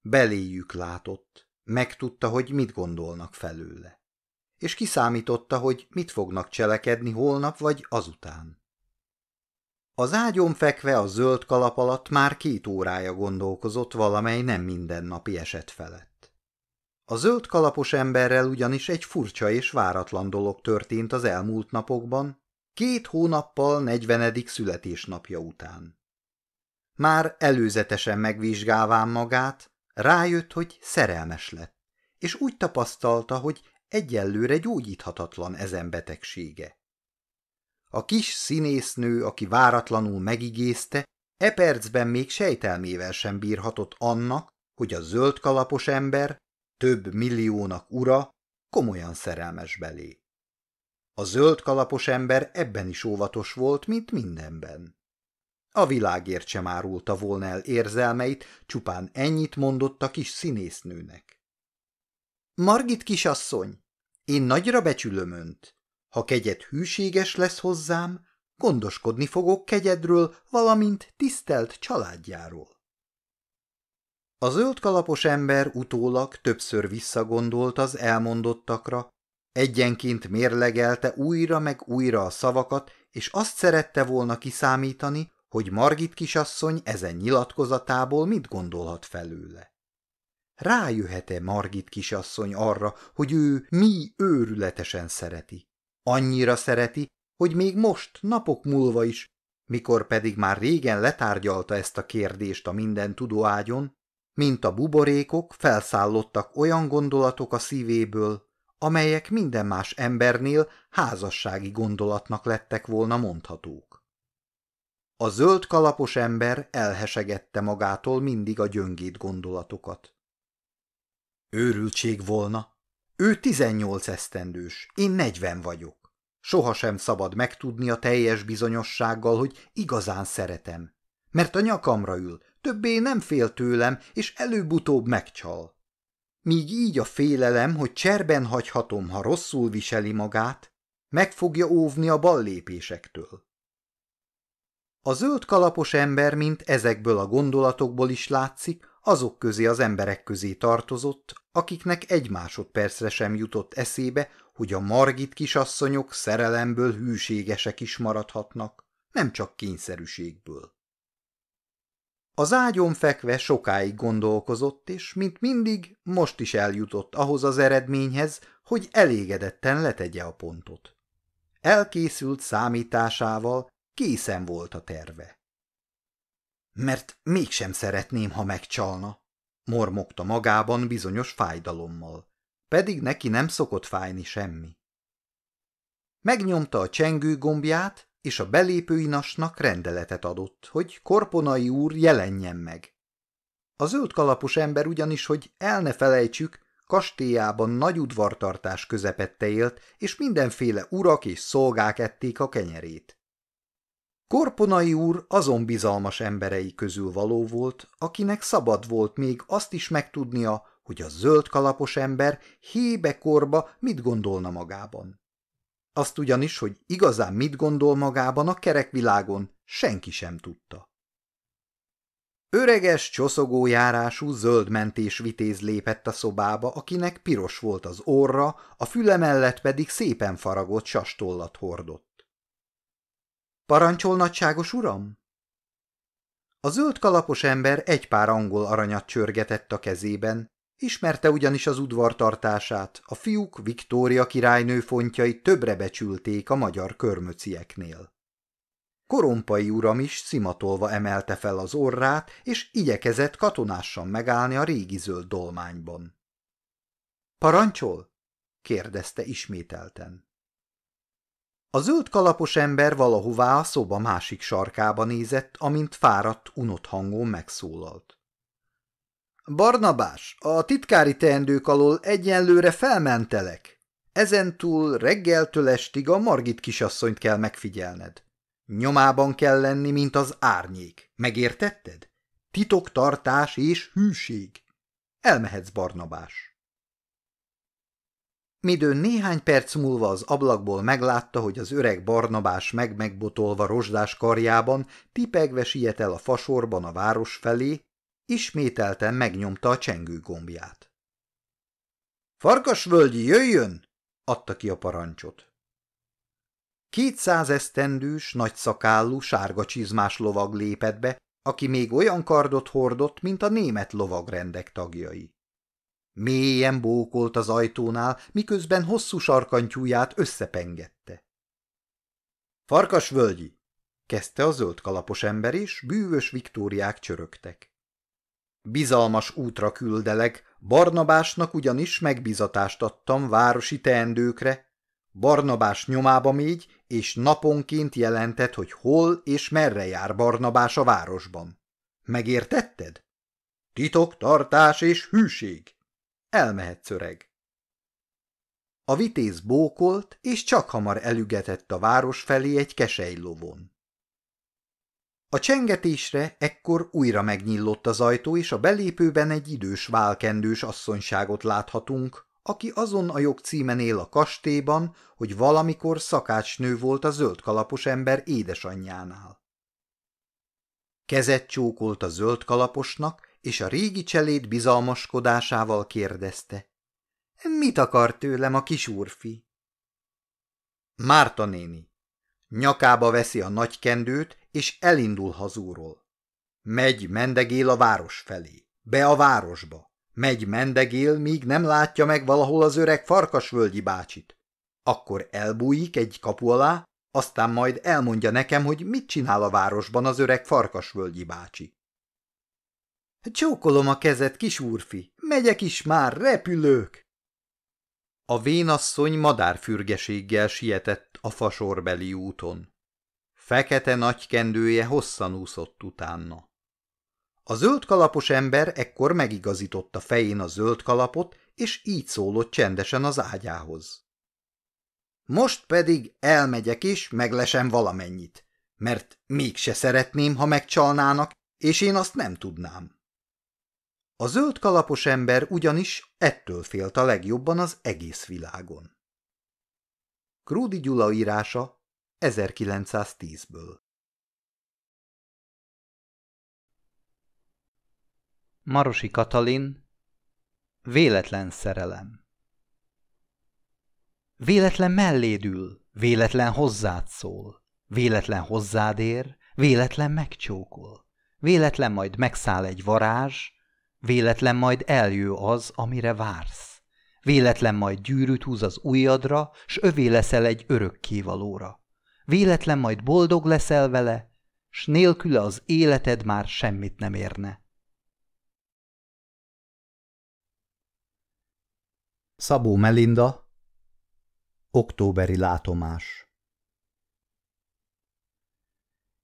Beléjük látott, Megtudta, hogy mit gondolnak felőle. És kiszámította, hogy mit fognak cselekedni holnap vagy azután. Az ágyon fekve a zöld kalap alatt már két órája gondolkozott valamely nem mindennapi eset felett. A zöld kalapos emberrel ugyanis egy furcsa és váratlan dolog történt az elmúlt napokban, két hónappal negyvenedik születésnapja után. Már előzetesen megvizsgálván magát, Rájött, hogy szerelmes lett, és úgy tapasztalta, hogy egyelőre gyógyíthatatlan ezen betegsége. A kis színésznő, aki váratlanul megigézte, e percben még sejtelmével sem bírhatott annak, hogy a zöld kalapos ember, több milliónak ura, komolyan szerelmes belé. A zöld kalapos ember ebben is óvatos volt, mint mindenben. A világért sem árulta volna el érzelmeit, csupán ennyit mondott a kis színésznőnek. Margit kisasszony, én nagyra becsülöm önt. Ha kegyed hűséges lesz hozzám, gondoskodni fogok kegyedről, valamint tisztelt családjáról. A zöld kalapos ember utólag többször visszagondolt az elmondottakra, egyenként mérlegelte újra meg újra a szavakat, és azt szerette volna kiszámítani, hogy Margit kisasszony ezen nyilatkozatából mit gondolhat felőle. Rájöhet-e Margit kisasszony arra, hogy ő mi őrületesen szereti? Annyira szereti, hogy még most, napok múlva is, mikor pedig már régen letárgyalta ezt a kérdést a minden tudó ágyon, mint a buborékok felszállottak olyan gondolatok a szívéből, amelyek minden más embernél házassági gondolatnak lettek volna mondhatók. A zöld kalapos ember elhesegette magától mindig a gyöngét gondolatokat. Őrültség volna. Ő tizennyolc esztendős, én negyven vagyok. Sohasem szabad megtudni a teljes bizonyossággal, hogy igazán szeretem. Mert a nyakamra ül, többé nem fél tőlem, és előbb-utóbb megcsal. Míg így a félelem, hogy cserben hagyhatom, ha rosszul viseli magát, meg fogja óvni a ballépésektől. A zöld kalapos ember, mint ezekből a gondolatokból is látszik, azok közé az emberek közé tartozott, akiknek egy másodpercre sem jutott eszébe, hogy a margit kisasszonyok szerelemből hűségesek is maradhatnak, nem csak kényszerűségből. Az ágyon fekve sokáig gondolkozott, és mint mindig most is eljutott ahhoz az eredményhez, hogy elégedetten letegye a pontot. Elkészült számításával készen volt a terve. Mert mégsem szeretném, ha megcsalna, mormogta magában bizonyos fájdalommal, pedig neki nem szokott fájni semmi. Megnyomta a csengő gombját, és a belépőinasnak rendeletet adott, hogy Korponai úr jelenjen meg. A zöld kalapos ember ugyanis, hogy el ne felejtsük, kastélyában nagy udvartartás közepette élt, és mindenféle urak és szolgák ették a kenyerét. Korponai úr azon bizalmas emberei közül való volt, akinek szabad volt még azt is megtudnia, hogy a zöld kalapos ember hébe korba mit gondolna magában. Azt ugyanis, hogy igazán mit gondol magában a kerekvilágon, senki sem tudta. Öreges, csoszogó járású zöldmentés vitéz lépett a szobába, akinek piros volt az orra, a füle mellett pedig szépen faragott sastollat hordott. Parancsol nagyságos uram? A zöld kalapos ember egy pár angol aranyat csörgetett a kezében, Ismerte ugyanis az udvartartását, a fiúk Viktória királynő fontjai többre becsülték a magyar körmöcieknél. Korompai uram is szimatolva emelte fel az orrát, és igyekezett katonásan megállni a régi zöld dolmányban. – Parancsol? – kérdezte ismételten. A zöld kalapos ember valahová a szoba másik sarkába nézett, amint fáradt, unott hangon megszólalt. Barnabás, a titkári teendők alól egyenlőre felmentelek. Ezentúl reggeltől estig a Margit kisasszonyt kell megfigyelned. Nyomában kell lenni, mint az árnyék. Megértetted? Titoktartás és hűség. Elmehetsz, Barnabás. Midőn néhány perc múlva az ablakból meglátta, hogy az öreg Barnabás meg-megbotolva rozsdás karjában tipegve siet el a fasorban a város felé, Ismételten megnyomta a csengő gombját. Farkasvölgyi, jöjjön! adta ki a parancsot. Kétszáz esztendős, nagyszakállú, sárga csizmás lovag lépett be, aki még olyan kardot hordott, mint a német lovagrendek tagjai. Mélyen bókolt az ajtónál, miközben hosszú sarkantyúját összepengette. Farkasvölgyi! kezdte a zöld kalapos ember, és bűvös Viktóriák csörögtek. Bizalmas útra küldelek, Barnabásnak ugyanis megbizatást adtam városi teendőkre. Barnabás nyomába mégy, és naponként jelentett, hogy hol és merre jár Barnabás a városban. Megértetted? Titok, tartás és hűség. Elmehetsz, öreg. A vitéz bókolt, és csak hamar elügetett a város felé egy kesejlovon. A csengetésre ekkor újra megnyillott az ajtó, és a belépőben egy idős válkendős asszonyságot láthatunk, aki azon a jogcímen él a kastélyban, hogy valamikor szakácsnő volt a zöldkalapos ember édesanyjánál. Kezet csókolt a zöldkalaposnak, és a régi cseléd bizalmaskodásával kérdezte. Mit akar tőlem a kis úrfi? Márta néni. Nyakába veszi a nagy kendőt, és elindul hazúról. Megy, mendegél a város felé. Be a városba. Megy, mendegél, míg nem látja meg valahol az öreg farkasvölgyi bácsit. Akkor elbújik egy kapu alá, aztán majd elmondja nekem, hogy mit csinál a városban az öreg farkasvölgyi bácsi. Csókolom a kezed, kis úrfi, megyek is már, repülők! A vénasszony madárfürgeséggel sietett a fasorbeli úton. Fekete nagy kendője hosszan úszott utána. A zöld kalapos ember ekkor megigazította fején a zöld kalapot, és így szólott csendesen az ágyához. Most pedig elmegyek és meglesem valamennyit, mert mégse szeretném, ha megcsalnának, és én azt nem tudnám. A zöld kalapos ember ugyanis ettől félt a legjobban az egész világon. Krúdi Gyula írása 1910-ből Marosi Katalin Véletlen szerelem. Véletlen melléd ül, véletlen hozzád szól, véletlen hozzád ér, véletlen megcsókol, véletlen majd megszáll egy varázs, Véletlen majd eljő az, amire vársz. Véletlen majd gyűrűt húz az ujjadra, s övé leszel egy örökkévalóra. Véletlen majd boldog leszel vele, s nélküle az életed már semmit nem érne. Szabó Melinda Októberi látomás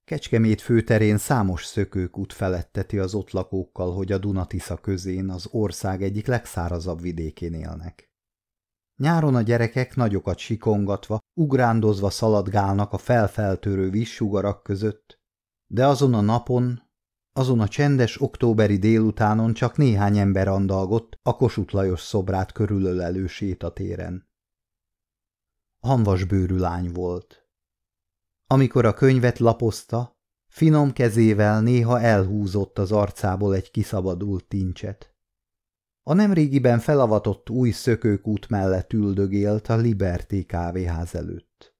Kecskemét főterén számos szökőkút feletteti az ott lakókkal, hogy a Dunatisza közén az ország egyik legszárazabb vidékén élnek. Nyáron a gyerekek nagyokat sikongatva, ugrándozva szaladgálnak a felfeltörő vízsugarak között, de azon a napon, azon a csendes októberi délutánon csak néhány ember andalgott a Kossuth Lajos szobrát körülölelő sétatéren. Hanvasbőrű lány volt. Amikor a könyvet lapozta, finom kezével néha elhúzott az arcából egy kiszabadult tincset. A nemrégiben felavatott új szökőkút mellett üldögélt a Liberté kávéház előtt.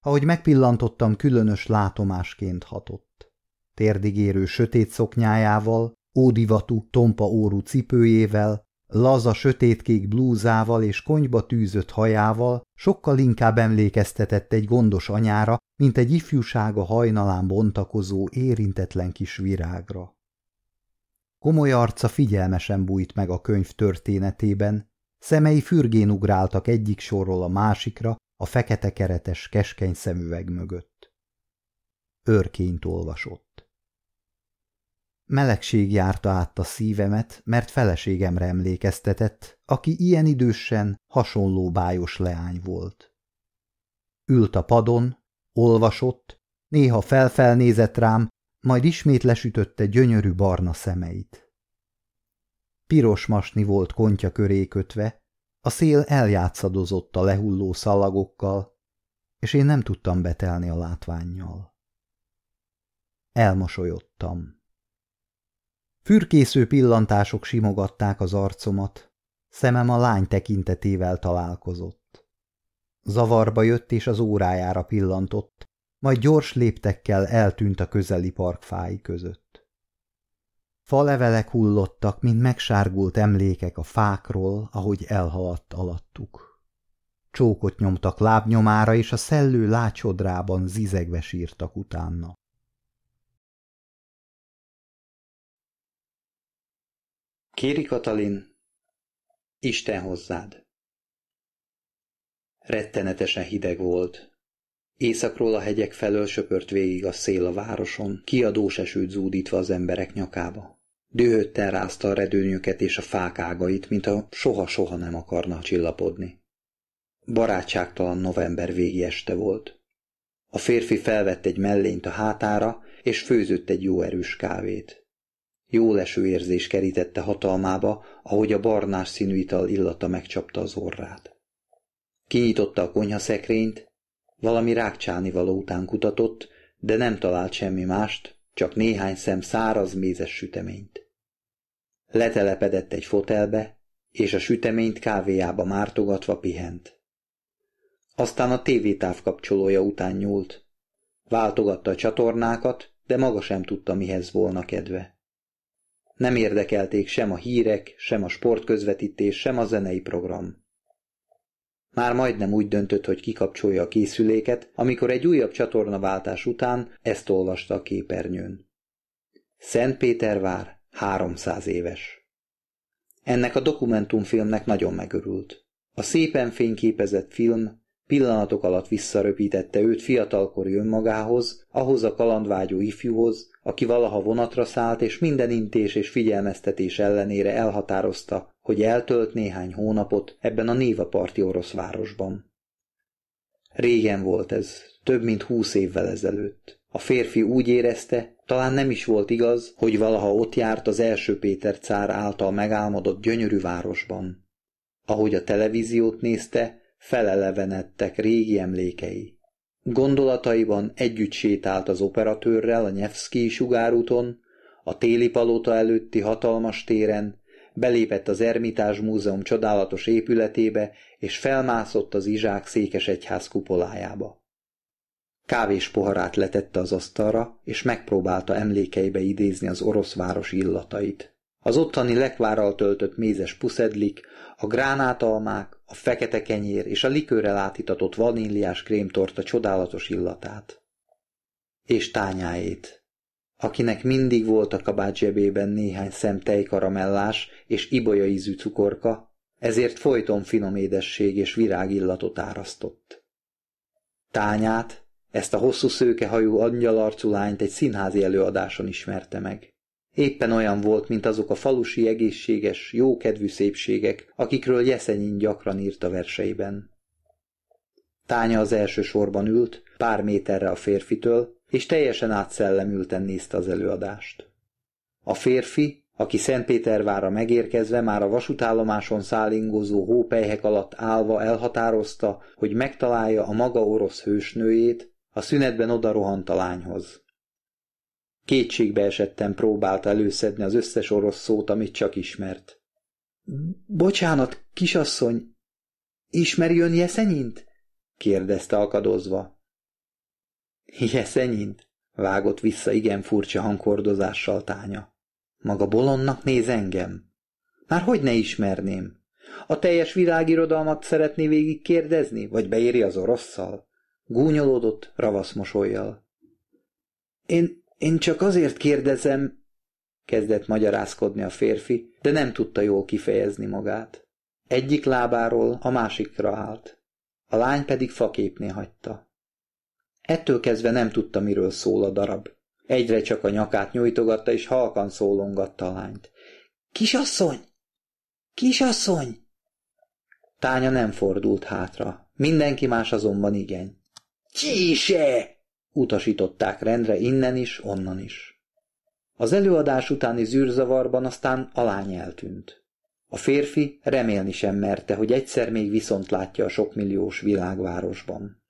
Ahogy megpillantottam, különös látomásként hatott. Térdigérő sötét szoknyájával, ódivatú, tompa órú cipőjével, Laza sötétkék blúzával és konyba tűzött hajával sokkal inkább emlékeztetett egy gondos anyára, mint egy ifjúsága hajnalán bontakozó, érintetlen kis virágra. Komoly arca figyelmesen bújt meg a könyv történetében, szemei fürgén ugráltak egyik sorról a másikra a fekete keretes keskeny szemüveg mögött. Őrként olvasott. Melegség járta át a szívemet, mert feleségemre emlékeztetett, aki ilyen idősen hasonló bájos leány volt. Ült a padon, olvasott, néha felfelnézett rám, majd ismét lesütötte gyönyörű barna szemeit. Piros masni volt kontya köré kötve, a szél eljátszadozott a lehulló szalagokkal, és én nem tudtam betelni a látványjal. Elmosolyodtam. Fürkésző pillantások simogatták az arcomat, szemem a lány tekintetével találkozott. Zavarba jött és az órájára pillantott, majd gyors léptekkel eltűnt a közeli parkfái között. Falevelek hullottak, mint megsárgult emlékek a fákról, ahogy elhaladt alattuk. Csókot nyomtak lábnyomára, és a szellő lácsodrában zizegve sírtak utána. Kéri Katalin, Isten hozzád. Rettenetesen hideg volt. Északról a hegyek felől söpört végig a szél a városon, kiadós esőt zúdítva az emberek nyakába. Dühötten rázta a redőnyöket és a fák ágait, mint a soha-soha nem akarna csillapodni. Barátságtalan november végi este volt. A férfi felvett egy mellényt a hátára, és főzött egy jó erős kávét. Jó leső érzés kerítette hatalmába, ahogy a barnás színű ital illata megcsapta az orrát. Kinyitotta a konyhaszekrényt, valami rákcsálni való után kutatott, de nem talált semmi mást, csak néhány szem száraz mézes süteményt. Letelepedett egy fotelbe, és a süteményt kávéjába mártogatva pihent. Aztán a tévétáv kapcsolója után nyúlt. Váltogatta a csatornákat, de maga sem tudta, mihez volna kedve. Nem érdekelték sem a hírek, sem a sportközvetítés, sem a zenei program. Már majdnem úgy döntött, hogy kikapcsolja a készüléket, amikor egy újabb csatornaváltás után ezt olvasta a képernyőn. Szentpétervár 300 éves. Ennek a dokumentumfilmnek nagyon megörült. A szépen fényképezett film pillanatok alatt visszaröpítette őt fiatalkori önmagához, ahhoz a kalandvágyó ifjúhoz, aki valaha vonatra szállt, és minden intés és figyelmeztetés ellenére elhatározta, hogy eltölt néhány hónapot ebben a névaparti orosz városban. Régen volt ez, több mint húsz évvel ezelőtt. A férfi úgy érezte, talán nem is volt igaz, hogy valaha ott járt az első Péter cár által megálmodott gyönyörű városban. Ahogy a televíziót nézte, felelevenedtek régi emlékei. Gondolataiban együtt sétált az operatőrrel a Nyevszki sugárúton, a téli palota előtti hatalmas téren, belépett az Ermitás Múzeum csodálatos épületébe, és felmászott az Izsák székes egyház kupolájába. Kávés poharát letette az asztalra, és megpróbálta emlékeibe idézni az orosz város illatait. Az ottani lekvárral töltött mézes puszedlik, a gránátalmák, a fekete kenyér és a likőrrel átitatott vaníliás krémtorta csodálatos illatát. És tányáét, akinek mindig volt a kabát zsebében néhány szem tejkaramellás és ibolya ízű cukorka, ezért folyton finom édesség és virágillatot árasztott. Tányát, ezt a hosszú szőkehajú angyalarcú egy színházi előadáson ismerte meg. Éppen olyan volt, mint azok a falusi egészséges, jókedvű szépségek, akikről Jeszenyin gyakran írt a verseiben. Tánya az első sorban ült, pár méterre a férfitől, és teljesen átszellemülten nézte az előadást. A férfi, aki Szentpétervára megérkezve már a vasútállomáson szállingozó hópelyhek alatt állva elhatározta, hogy megtalálja a maga orosz hősnőjét, a szünetben oda rohant a lányhoz. Kétségbe esetten próbálta előszedni az összes orosz szót, amit csak ismert. Bocsánat, kisasszony, ismeri ön Jeszenyint? kérdezte akadozva. Jeszenyint? vágott vissza igen furcsa hangkordozással tánya. Maga bolondnak néz engem? Már hogy ne ismerném? A teljes világirodalmat szeretné végig kérdezni, vagy beéri az orosszal? Gúnyolódott, ravasz mosolyjal. Én én csak azért kérdezem, kezdett magyarázkodni a férfi, de nem tudta jól kifejezni magát. Egyik lábáról a másikra állt, a lány pedig faképné hagyta. Ettől kezdve nem tudta, miről szól a darab. Egyre csak a nyakát nyújtogatta, és halkan szólongatta a lányt. Kisasszony! Kisasszony! Tánya nem fordult hátra. Mindenki más azonban igen. Csíse! Utasították rendre innen is, onnan is. Az előadás utáni zűrzavarban aztán a lány eltűnt. A férfi remélni sem merte, hogy egyszer még viszont látja a sokmilliós világvárosban.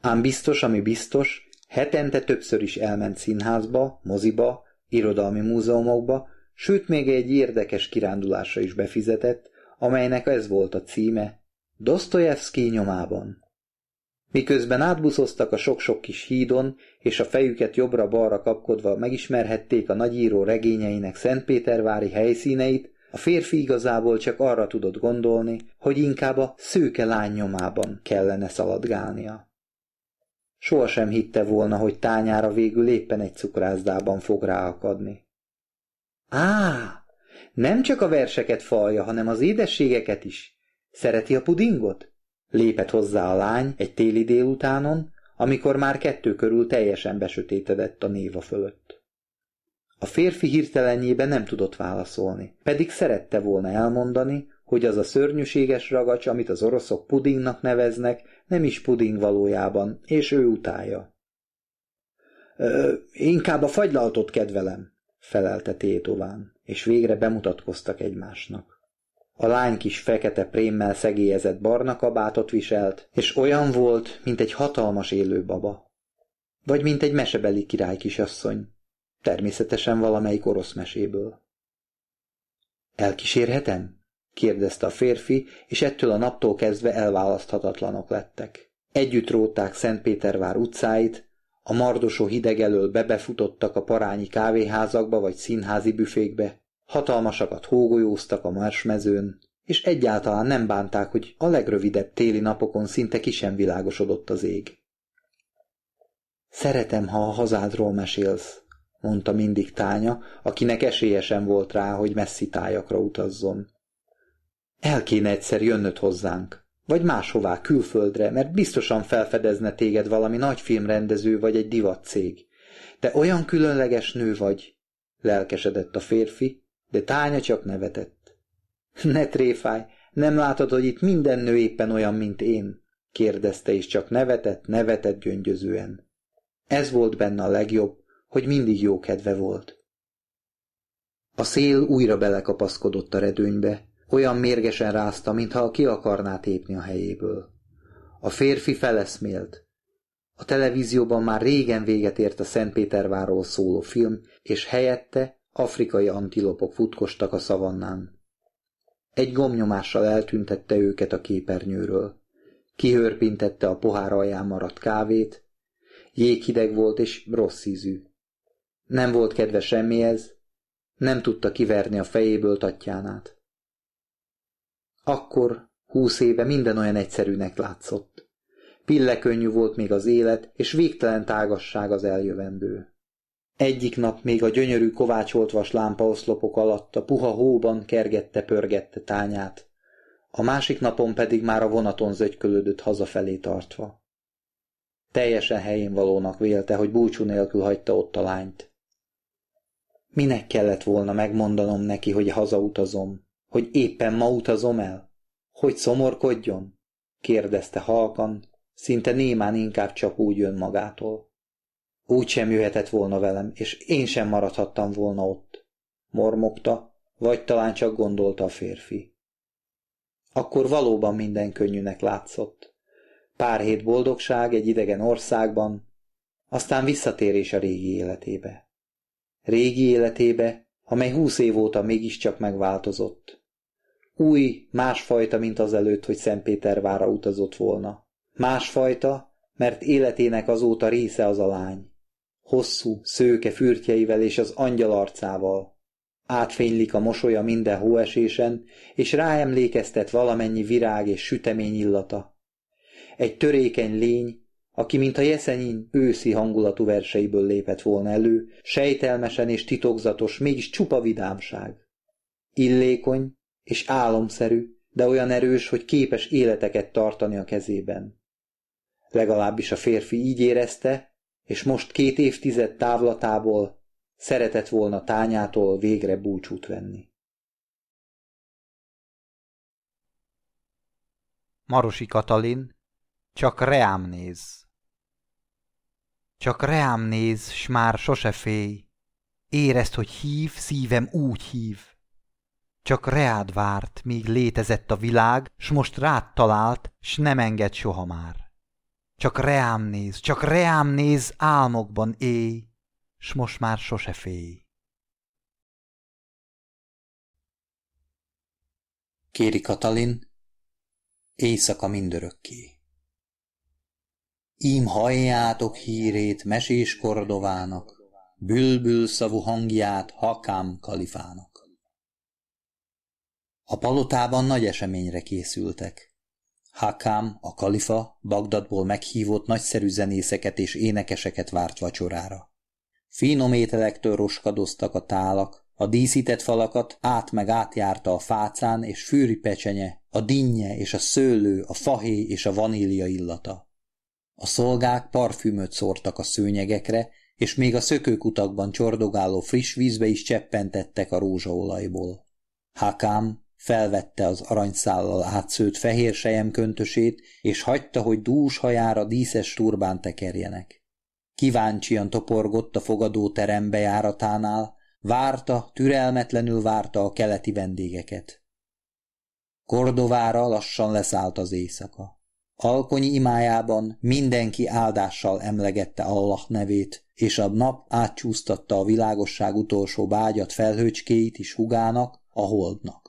Ám biztos, ami biztos, hetente többször is elment színházba, moziba, irodalmi múzeumokba, sőt még egy érdekes kirándulásra is befizetett, amelynek ez volt a címe, Dostoyevsky nyomában. Miközben átbuszoztak a sok-sok kis hídon, és a fejüket jobbra-balra kapkodva megismerhették a nagyíró regényeinek Szentpétervári helyszíneit, a férfi igazából csak arra tudott gondolni, hogy inkább a szőke lány nyomában kellene szaladgálnia. Sohasem hitte volna, hogy tányára végül éppen egy cukrászdában fog ráakadni. Á, nem csak a verseket falja, hanem az édességeket is. Szereti a pudingot? Lépett hozzá a lány egy téli délutánon, amikor már kettő körül teljesen besötétedett a néva fölött. A férfi hirtelenjében nem tudott válaszolni, pedig szerette volna elmondani, hogy az a szörnyűséges ragacs, amit az oroszok pudingnak neveznek, nem is puding valójában, és ő utálja. Ö, inkább a fagylaltot kedvelem, felelte Tétován, és végre bemutatkoztak egymásnak. A lány kis fekete prémmel szegélyezett barna kabátot viselt, és olyan volt, mint egy hatalmas élő baba. Vagy mint egy mesebeli király kisasszony, természetesen valamelyik orosz meséből. Elkísérhetem? kérdezte a férfi, és ettől a naptól kezdve elválaszthatatlanok lettek. Együtt rótták Szentpétervár utcáit, a mardosó hideg elől bebefutottak a parányi kávéházakba vagy színházi büfékbe, hatalmasakat hógolyóztak a marsmezőn, és egyáltalán nem bánták, hogy a legrövidebb téli napokon szinte ki sem világosodott az ég. Szeretem, ha a hazádról mesélsz, mondta mindig Tánya, akinek esélyesen volt rá, hogy messzi tájakra utazzon. El kéne egyszer jönnöd hozzánk, vagy máshová, külföldre, mert biztosan felfedezne téged valami nagy filmrendező vagy egy divatcég. Te olyan különleges nő vagy, lelkesedett a férfi, de Tánya csak nevetett. Ne tréfáj, nem látod, hogy itt minden nő éppen olyan, mint én? kérdezte, és csak nevetett, nevetett gyöngyözően. Ez volt benne a legjobb, hogy mindig jó kedve volt. A szél újra belekapaszkodott a redőnybe, olyan mérgesen rázta, mintha ki akarná tépni a helyéből. A férfi feleszmélt. A televízióban már régen véget ért a Szentpéterváról szóló film, és helyette afrikai antilopok futkostak a szavannán. Egy gomnyomással eltüntette őket a képernyőről. Kihörpintette a pohár alján maradt kávét. Jéghideg volt és rossz ízű. Nem volt kedve semmihez, nem tudta kiverni a fejéből Tatjánát. Akkor, húsz éve minden olyan egyszerűnek látszott. Pillekönnyű volt még az élet, és végtelen tágasság az eljövendő. Egyik nap még a gyönyörű kovácsolt vas lámpaoszlopok alatt a puha hóban kergette-pörgette tányát, a másik napon pedig már a vonaton zögykölődött hazafelé tartva. Teljesen helyén valónak vélte, hogy búcsú nélkül hagyta ott a lányt. Minek kellett volna megmondanom neki, hogy hazautazom, hogy éppen ma utazom el? Hogy szomorkodjon? kérdezte halkan, szinte némán inkább csak úgy jön magától. Úgy sem jöhetett volna velem, és én sem maradhattam volna ott. Mormogta, vagy talán csak gondolta a férfi. Akkor valóban minden könnyűnek látszott. Pár hét boldogság egy idegen országban, aztán visszatérés a régi életébe. Régi életébe, amely húsz év óta mégiscsak megváltozott. Új, másfajta, mint az előtt, hogy Szentpétervára utazott volna. Másfajta, mert életének azóta része az a lány. Hosszú, szőke fürtjeivel és az angyal arcával. Átfénylik a mosolya minden hóesésen, és ráemlékeztet valamennyi virág és sütemény illata. Egy törékeny lény, aki mint a jeszenyin őszi hangulatú verseiből lépett volna elő, sejtelmesen és titokzatos, mégis csupa vidámság. Illékony és álomszerű, de olyan erős, hogy képes életeket tartani a kezében. Legalábbis a férfi így érezte, és most két évtized távlatából szeretett volna tányától végre búcsút venni. Marosi Katalin, csak reám néz. Csak reám néz, s már sose félj. Érezd, hogy hív, szívem úgy hív. Csak reád várt, míg létezett a világ, s most rád talált, s nem enged soha már. Csak reám néz, csak reám néz, álmokban éj, s most már sose félj. Kéri Katalin, éjszaka mindörökké. Ím halljátok hírét mesés kordovának, bülbül szavú hangját Hakám kalifának. A palotában nagy eseményre készültek. Hakám, a kalifa, Bagdadból meghívott nagyszerű zenészeket és énekeseket várt vacsorára. Finom ételektől roskadoztak a tálak, a díszített falakat át meg átjárta a fácán és fűri pecsenye, a dinnye és a szőlő, a fahé és a vanília illata. A szolgák parfümöt szórtak a szőnyegekre, és még a szökőkutakban csordogáló friss vízbe is cseppentettek a rózsaolajból. Hakám felvette az aranyszállal átszőtt fehér köntösét, és hagyta, hogy dús hajára díszes turbán tekerjenek. Kíváncsian toporgott a fogadó terem bejáratánál, várta, türelmetlenül várta a keleti vendégeket. Kordovára lassan leszállt az éjszaka. Alkonyi imájában mindenki áldással emlegette Allah nevét, és a nap átcsúsztatta a világosság utolsó bágyat felhőcskéit is hugának, a holdnak.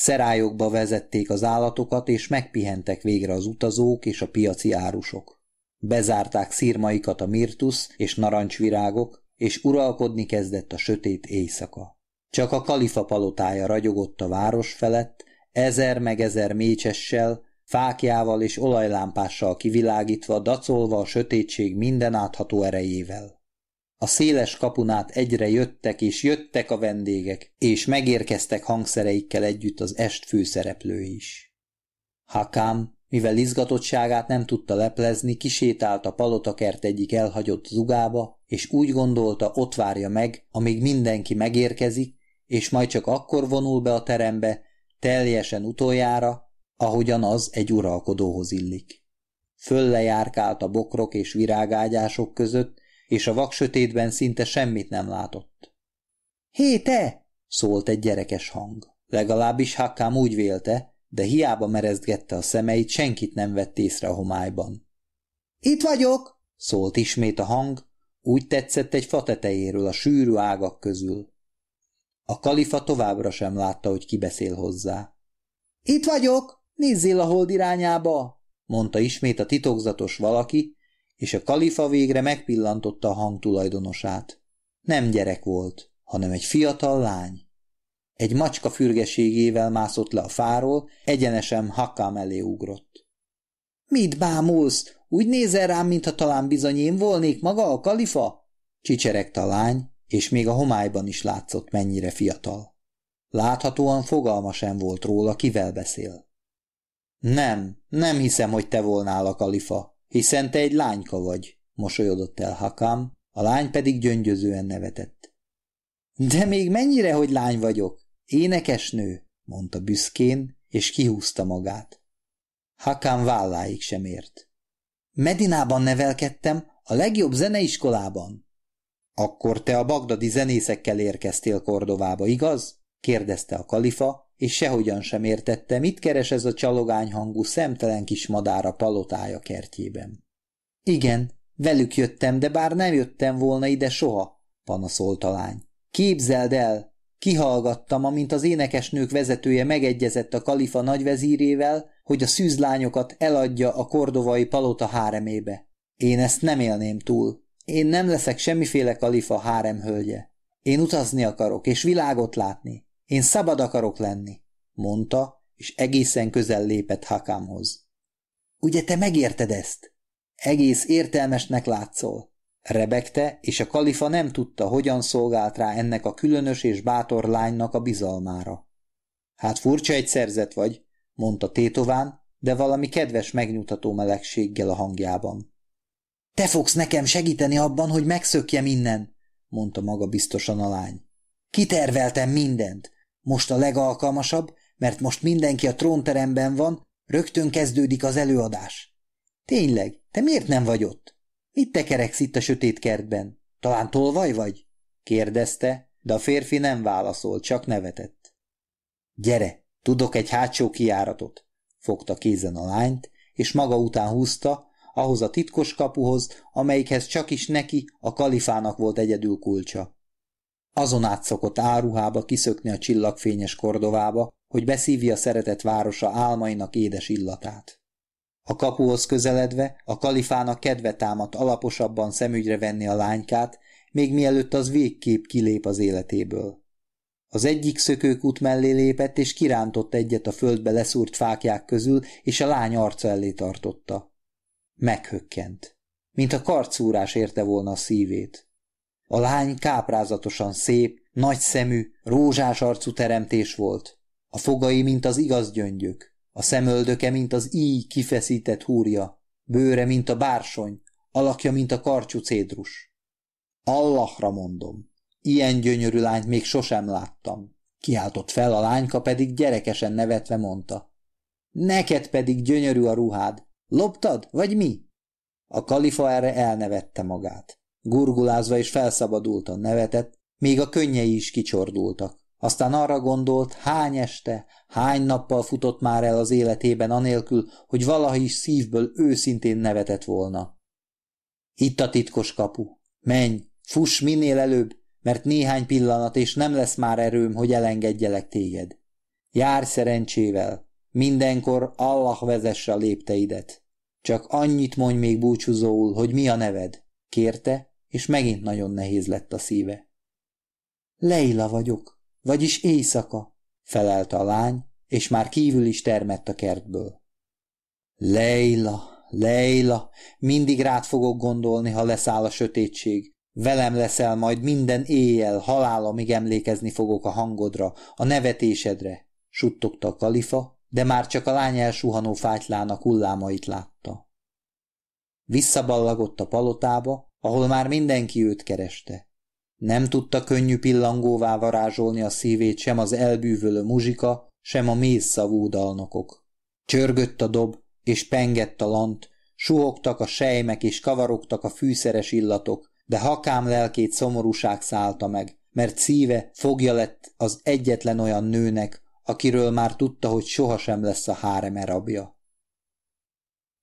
Szerályokba vezették az állatokat, és megpihentek végre az utazók és a piaci árusok. Bezárták szírmaikat a mirtusz és narancsvirágok, és uralkodni kezdett a sötét éjszaka. Csak a kalifa palotája ragyogott a város felett, ezer meg ezer mécsessel, fákjával és olajlámpással kivilágítva, dacolva a sötétség minden átható erejével. A széles kapunát egyre jöttek és jöttek a vendégek, és megérkeztek hangszereikkel együtt az est főszereplői is. Hakám, mivel izgatottságát nem tudta leplezni, kisétált a palotakert egyik elhagyott zugába, és úgy gondolta, ott várja meg, amíg mindenki megérkezik, és majd csak akkor vonul be a terembe, teljesen utoljára, ahogyan az egy uralkodóhoz illik. Föllejárkált a bokrok és virágágyások között, és a vaksötétben szinte semmit nem látott. Hé, te! szólt egy gyerekes hang. Legalábbis Hakkám úgy vélte, de hiába merezgette a szemeit, senkit nem vett észre a homályban. Itt vagyok! szólt ismét a hang, úgy tetszett egy fa tetejéről a sűrű ágak közül. A kalifa továbbra sem látta, hogy ki beszél hozzá. Itt vagyok! Nézzél a hold irányába! mondta ismét a titokzatos valaki, és a kalifa végre megpillantotta a hang tulajdonosát. Nem gyerek volt, hanem egy fiatal lány. Egy macska fürgeségével mászott le a fáról, egyenesen Hakám elé ugrott. Mit bámulsz? Úgy nézel rám, mintha talán bizony én volnék maga a kalifa? Csicseregte a lány, és még a homályban is látszott, mennyire fiatal. Láthatóan fogalma sem volt róla, kivel beszél. Nem, nem hiszem, hogy te volnál a kalifa, hiszen te egy lányka vagy, mosolyodott el Hakám, a lány pedig gyöngyözően nevetett. De még mennyire, hogy lány vagyok? Énekesnő, mondta büszkén, és kihúzta magát. Hakám válláig sem ért. Medinában nevelkedtem, a legjobb zeneiskolában. Akkor te a bagdadi zenészekkel érkeztél Kordovába, igaz? kérdezte a kalifa, és sehogyan sem értette, mit keres ez a csalogányhangú szemtelen kis madár a palotája kertjében. Igen, velük jöttem, de bár nem jöttem volna ide soha, panaszolt a lány. Képzeld el, kihallgattam, amint az énekesnők vezetője megegyezett a kalifa nagyvezírével, hogy a szűzlányokat eladja a kordovai palota háremébe. Én ezt nem élném túl. Én nem leszek semmiféle kalifa háremhölgye. Én utazni akarok, és világot látni. Én szabad akarok lenni, mondta, és egészen közel lépett Hakámhoz. Ugye te megérted ezt? Egész értelmesnek látszol. Rebekte, és a kalifa nem tudta, hogyan szolgált rá ennek a különös és bátor lánynak a bizalmára. Hát furcsa egy szerzet vagy, mondta tétován, de valami kedves megnyugtató melegséggel a hangjában. Te fogsz nekem segíteni abban, hogy megszökjem innen, mondta maga biztosan a lány. Kiterveltem mindent, most a legalkalmasabb, mert most mindenki a trónteremben van, rögtön kezdődik az előadás. Tényleg, te miért nem vagy ott? Mit tekereksz itt a sötét kertben? Talán tolvaj vagy? kérdezte, de a férfi nem válaszolt, csak nevetett. Gyere, tudok egy hátsó kiáratot, fogta kézen a lányt, és maga után húzta, ahhoz a titkos kapuhoz, amelyikhez csak is neki, a kalifának volt egyedül kulcsa. Azon át szokott áruhába kiszökni a csillagfényes kordovába, hogy beszívja szeretett városa álmainak édes illatát. A kapuhoz közeledve a kalifának kedve támadt alaposabban szemügyre venni a lánykát, még mielőtt az végképp kilép az életéből. Az egyik szökőkút mellé lépett, és kirántott egyet a földbe leszúrt fákják közül, és a lány arca elé tartotta. Meghökkent, mint a karcúrás érte volna a szívét. A lány káprázatosan szép, nagy szemű, rózsás arcú teremtés volt. A fogai, mint az igaz gyöngyök, a szemöldöke, mint az íj kifeszített húrja, bőre, mint a bársony, alakja, mint a karcsú cédrus. Allahra mondom, ilyen gyönyörű lányt még sosem láttam. Kiáltott fel a lányka, pedig gyerekesen nevetve mondta. Neked pedig gyönyörű a ruhád. Loptad, vagy mi? A kalifa erre elnevette magát. Gurgulázva és felszabadultan nevetett, még a könnyei is kicsordultak. Aztán arra gondolt, hány este, hány nappal futott már el az életében anélkül, hogy valaha is szívből őszintén nevetett volna. Itt a titkos kapu. Menj, fuss minél előbb, mert néhány pillanat, és nem lesz már erőm, hogy elengedjelek téged. Járj szerencsével, mindenkor Allah vezesse a lépteidet. Csak annyit mondj még búcsúzóul, hogy mi a neved. Kérte, és megint nagyon nehéz lett a szíve. Leila vagyok, vagyis éjszaka, felelte a lány, és már kívül is termett a kertből. Leila, Leila, mindig rád fogok gondolni, ha leszáll a sötétség. Velem leszel majd minden éjjel, halálomig emlékezni fogok a hangodra, a nevetésedre, suttogta a kalifa, de már csak a lány elsuhanó fátylának hullámait látta. Visszaballagott a palotába, ahol már mindenki őt kereste. Nem tudta könnyű pillangóvá varázsolni a szívét sem az elbűvölő muzsika, sem a mézszavú dalnokok. Csörgött a dob, és pengett a lant, suhogtak a sejmek és kavarogtak a fűszeres illatok, de hakám lelkét szomorúság szállta meg, mert szíve fogja lett az egyetlen olyan nőnek, akiről már tudta, hogy sohasem lesz a háreme rabja.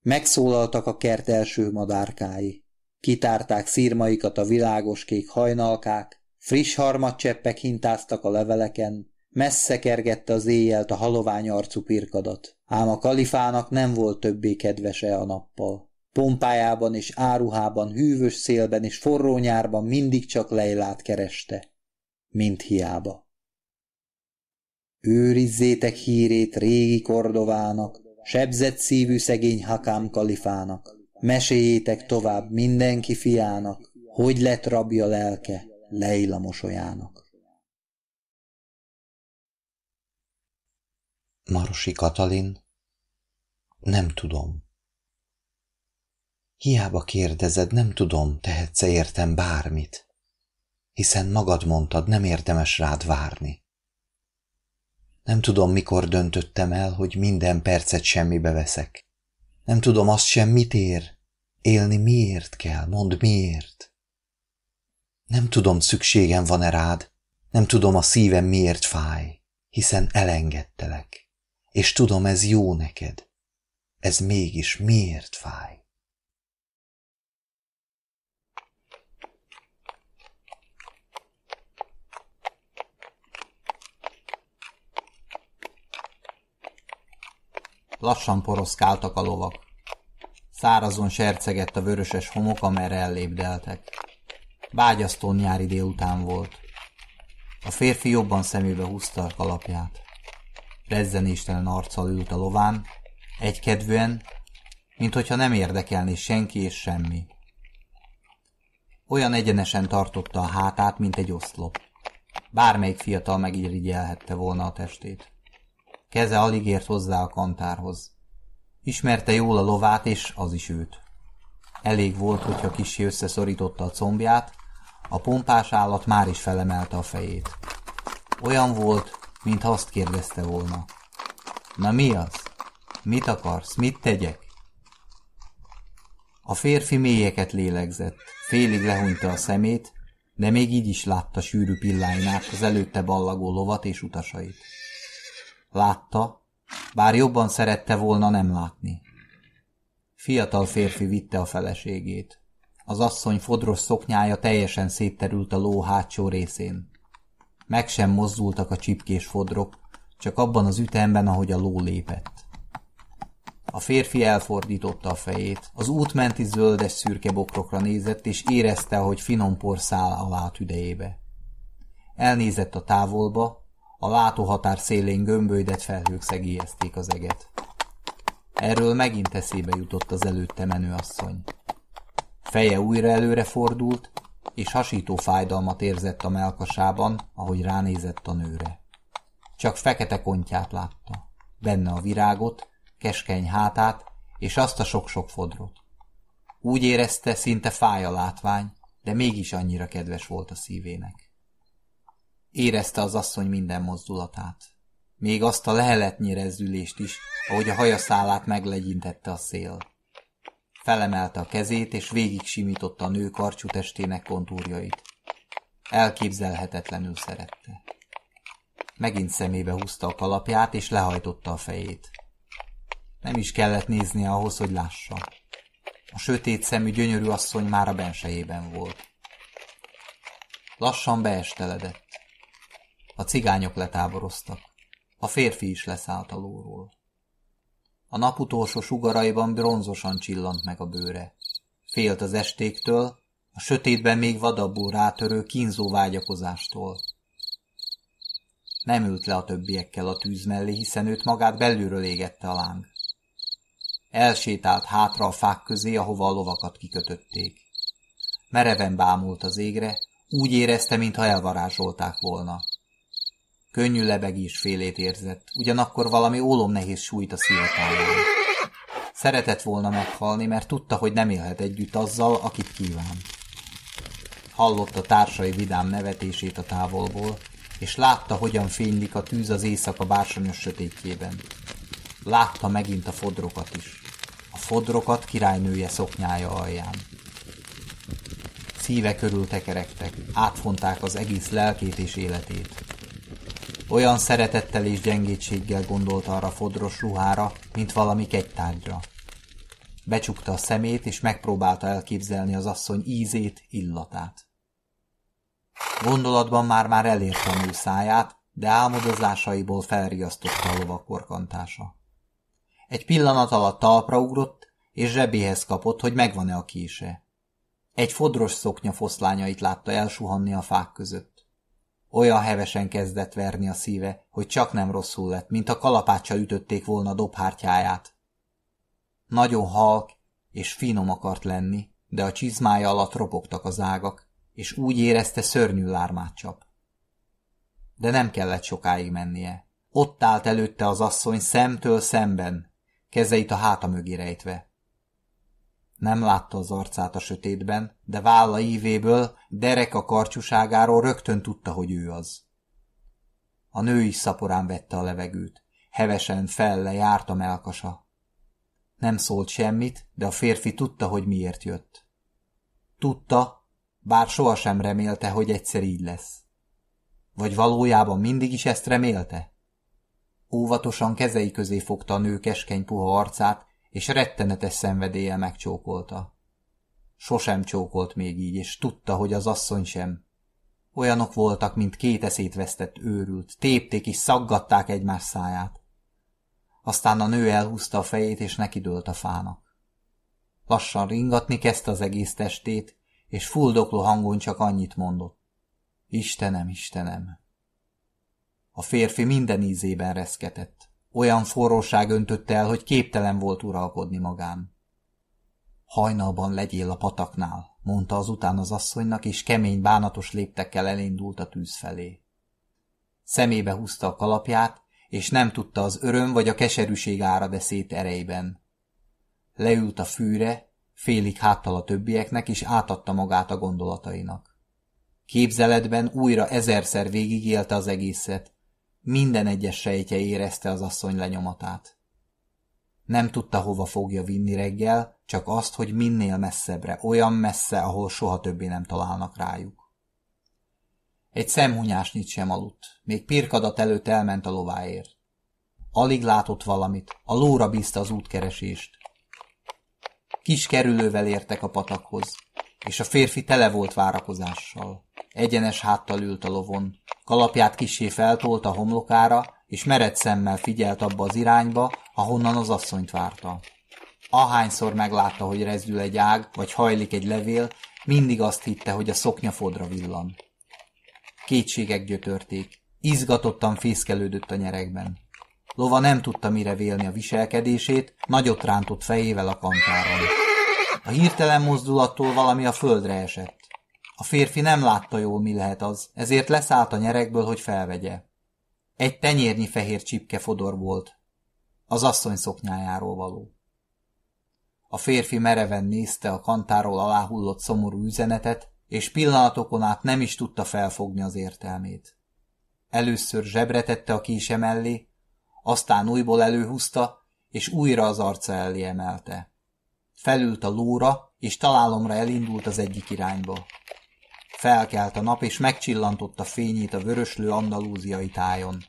Megszólaltak a kert első madárkái. Kitárták szírmaikat a világos kék hajnalkák, friss harmadcseppek hintáztak a leveleken, messze kergette az éjjelt a halovány arcú pirkadat, ám a kalifának nem volt többé kedvese a nappal. Pompájában és áruhában, hűvös szélben és forró nyárban mindig csak Leilát kereste. Mint hiába. Őrizzétek hírét régi Kordovának, sebzett szívű szegény Hakám kalifának. Meséljétek tovább mindenki fiának, hogy lett rabja lelke Leila mosolyának. Marosi Katalin? Nem tudom. Hiába kérdezed, nem tudom, tehetsz-e értem bármit, hiszen magad mondtad, nem érdemes rád várni. Nem tudom, mikor döntöttem el, hogy minden percet semmibe veszek. Nem tudom azt sem, mit ér. Élni miért kell, mondd miért. Nem tudom, szükségem van-e rád, nem tudom, a szívem miért fáj, hiszen elengedtelek, és tudom, ez jó neked. Ez mégis miért fáj? Lassan poroszkáltak a lovak. Szárazon sercegett a vöröses homok, amerre ellépdeltek. Vágyasztó nyári délután volt. A férfi jobban szemébe húzta a kalapját. Rezzenéstelen arccal ült a lován, egykedvűen, mint hogyha nem érdekelné senki és semmi. Olyan egyenesen tartotta a hátát, mint egy oszlop. Bármelyik fiatal megirigyelhette volna a testét. Keze alig ért hozzá a kantárhoz. Ismerte jól a lovát, és az is őt. Elég volt, hogyha kisi összeszorította a combját, a pompás állat már is felemelte a fejét. Olyan volt, mintha azt kérdezte volna. Na mi az? Mit akarsz? Mit tegyek? A férfi mélyeket lélegzett, félig lehúnyta a szemét, de még így is látta sűrű pilláinát az előtte ballagó lovat és utasait. Látta, bár jobban szerette volna nem látni. Fiatal férfi vitte a feleségét. Az asszony fodros szoknyája teljesen szétterült a ló hátsó részén. Meg sem mozdultak a csipkés fodrok, csak abban az ütemben, ahogy a ló lépett. A férfi elfordította a fejét, az útmenti zöldes szürke bokrokra nézett, és érezte, hogy finom por száll alá tüdejébe. Elnézett a távolba, a látóhatár szélén gömbölydett felhők szegélyezték az eget. Erről megint eszébe jutott az előtte menő asszony. Feje újra előre fordult, és hasító fájdalmat érzett a melkasában, ahogy ránézett a nőre. Csak fekete kontját látta, benne a virágot, keskeny hátát, és azt a sok-sok fodrot. Úgy érezte, szinte fáj a látvány, de mégis annyira kedves volt a szívének. Érezte az asszony minden mozdulatát. Még azt a leheletnyi rezdülést is, ahogy a hajaszállát meglegyintette a szél. Felemelte a kezét, és végig simította a nő karcsú testének kontúrjait. Elképzelhetetlenül szerette. Megint szemébe húzta a kalapját, és lehajtotta a fejét. Nem is kellett néznie ahhoz, hogy lássa. A sötét szemű gyönyörű asszony már a bensejében volt. Lassan beesteledett. A cigányok letáboroztak. A férfi is leszállt a lóról. A nap utolsó sugaraiban bronzosan csillant meg a bőre. Félt az estéktől, a sötétben még vadabbul rátörő kínzó vágyakozástól. Nem ült le a többiekkel a tűz mellé, hiszen őt magát belülről égette a láng. Elsétált hátra a fák közé, ahova a lovakat kikötötték. Mereven bámult az égre, úgy érezte, mintha elvarázsolták volna. Könnyű lebegés félét érzett, ugyanakkor valami ólom nehéz sújt a szívtáján. Szeretett volna meghalni, mert tudta, hogy nem élhet együtt azzal, akit kíván. Hallotta társai vidám nevetését a távolból, és látta, hogyan fénylik a tűz az éjszaka bársonyos sötétjében. Látta megint a fodrokat is. A fodrokat királynője szoknyája alján. Szíve körül tekerektek, átfonták az egész lelkét és életét. Olyan szeretettel és gyengétséggel gondolt arra fodros ruhára, mint valami kegytárgyra. Becsukta a szemét, és megpróbálta elképzelni az asszony ízét, illatát. Gondolatban már-már elérte a nő száját, de álmodozásaiból felriasztotta a lovak korkantása. Egy pillanat alatt talpra ugrott, és zsebéhez kapott, hogy megvan-e a kése. Egy fodros szoknya foszlányait látta elsuhanni a fák között. Olyan hevesen kezdett verni a szíve, hogy csak nem rosszul lett, mint a kalapáccsal ütötték volna dobhártyáját. Nagyon halk és finom akart lenni, de a csizmája alatt ropogtak az ágak, és úgy érezte szörnyű lármát csap. De nem kellett sokáig mennie. Ott állt előtte az asszony szemtől szemben, kezeit a háta mögé rejtve. Nem látta az arcát a sötétben, de válla ívéből, derek a karcsúságáról rögtön tudta, hogy ő az. A nő is szaporán vette a levegőt. Hevesen felle járt a melkasa. Nem szólt semmit, de a férfi tudta, hogy miért jött. Tudta, bár sohasem remélte, hogy egyszer így lesz. Vagy valójában mindig is ezt remélte? Óvatosan kezei közé fogta a nő keskeny puha arcát, és rettenetes szenvedéllyel megcsókolta. Sosem csókolt még így, és tudta, hogy az asszony sem. Olyanok voltak, mint két eszét vesztett őrült, tépték és szaggatták egymás száját. Aztán a nő elhúzta a fejét, és nekidőlt a fának. Lassan ringatni kezdte az egész testét, és fuldokló hangon csak annyit mondott. Istenem, Istenem! A férfi minden ízében reszketett. Olyan forróság öntötte el, hogy képtelen volt uralkodni magán. Hajnalban legyél a pataknál, mondta azután az asszonynak, és kemény, bánatos léptekkel elindult a tűz felé. Szemébe húzta a kalapját, és nem tudta az öröm vagy a keserűség áradeszét erejében. Leült a fűre, félig háttal a többieknek, és átadta magát a gondolatainak. Képzeletben újra ezerszer végigélte az egészet, minden egyes sejtje érezte az asszony lenyomatát. Nem tudta, hova fogja vinni reggel, csak azt, hogy minél messzebbre, olyan messze, ahol soha többé nem találnak rájuk. Egy szemhunyásnyit sem aludt, még pirkadat előtt elment a lováért. Alig látott valamit, a lóra bízta az útkeresést. Kis kerülővel értek a patakhoz, és a férfi tele volt várakozással. Egyenes háttal ült a lovon, kalapját kisé feltolt a homlokára, és mered szemmel figyelt abba az irányba, ahonnan az asszonyt várta. Ahányszor meglátta, hogy rezdül egy ág, vagy hajlik egy levél, mindig azt hitte, hogy a szoknya fodra villan. Kétségek gyötörték, izgatottan fészkelődött a nyerekben. Lova nem tudta mire vélni a viselkedését, nagyot rántott fejével a kantáron. A hirtelen mozdulattól valami a földre esett. A férfi nem látta jól, mi lehet az, ezért leszállt a nyerekből, hogy felvegye. Egy tenyérnyi fehér csipke fodor volt. Az asszony szoknyájáról való. A férfi mereven nézte a kantáról aláhullott szomorú üzenetet, és pillanatokon át nem is tudta felfogni az értelmét. Először zsebre tette a kése mellé, aztán újból előhúzta, és újra az arca elé emelte. Felült a lóra, és találomra elindult az egyik irányba. Felkelt a nap, és megcsillantotta fényét a vöröslő andalúziai tájon.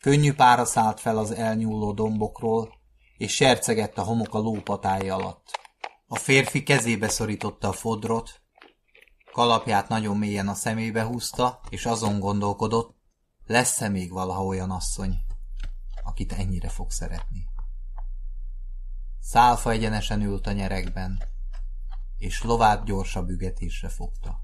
Könnyű pára szállt fel az elnyúló dombokról, és sercegett a homok a lópatály alatt. A férfi kezébe szorította a fodrot, kalapját nagyon mélyen a szemébe húzta, és azon gondolkodott, lesz-e még valaha olyan asszony, akit ennyire fog szeretni. Szálfa egyenesen ült a nyerekben, és lovát gyorsabb ügetésre fogta.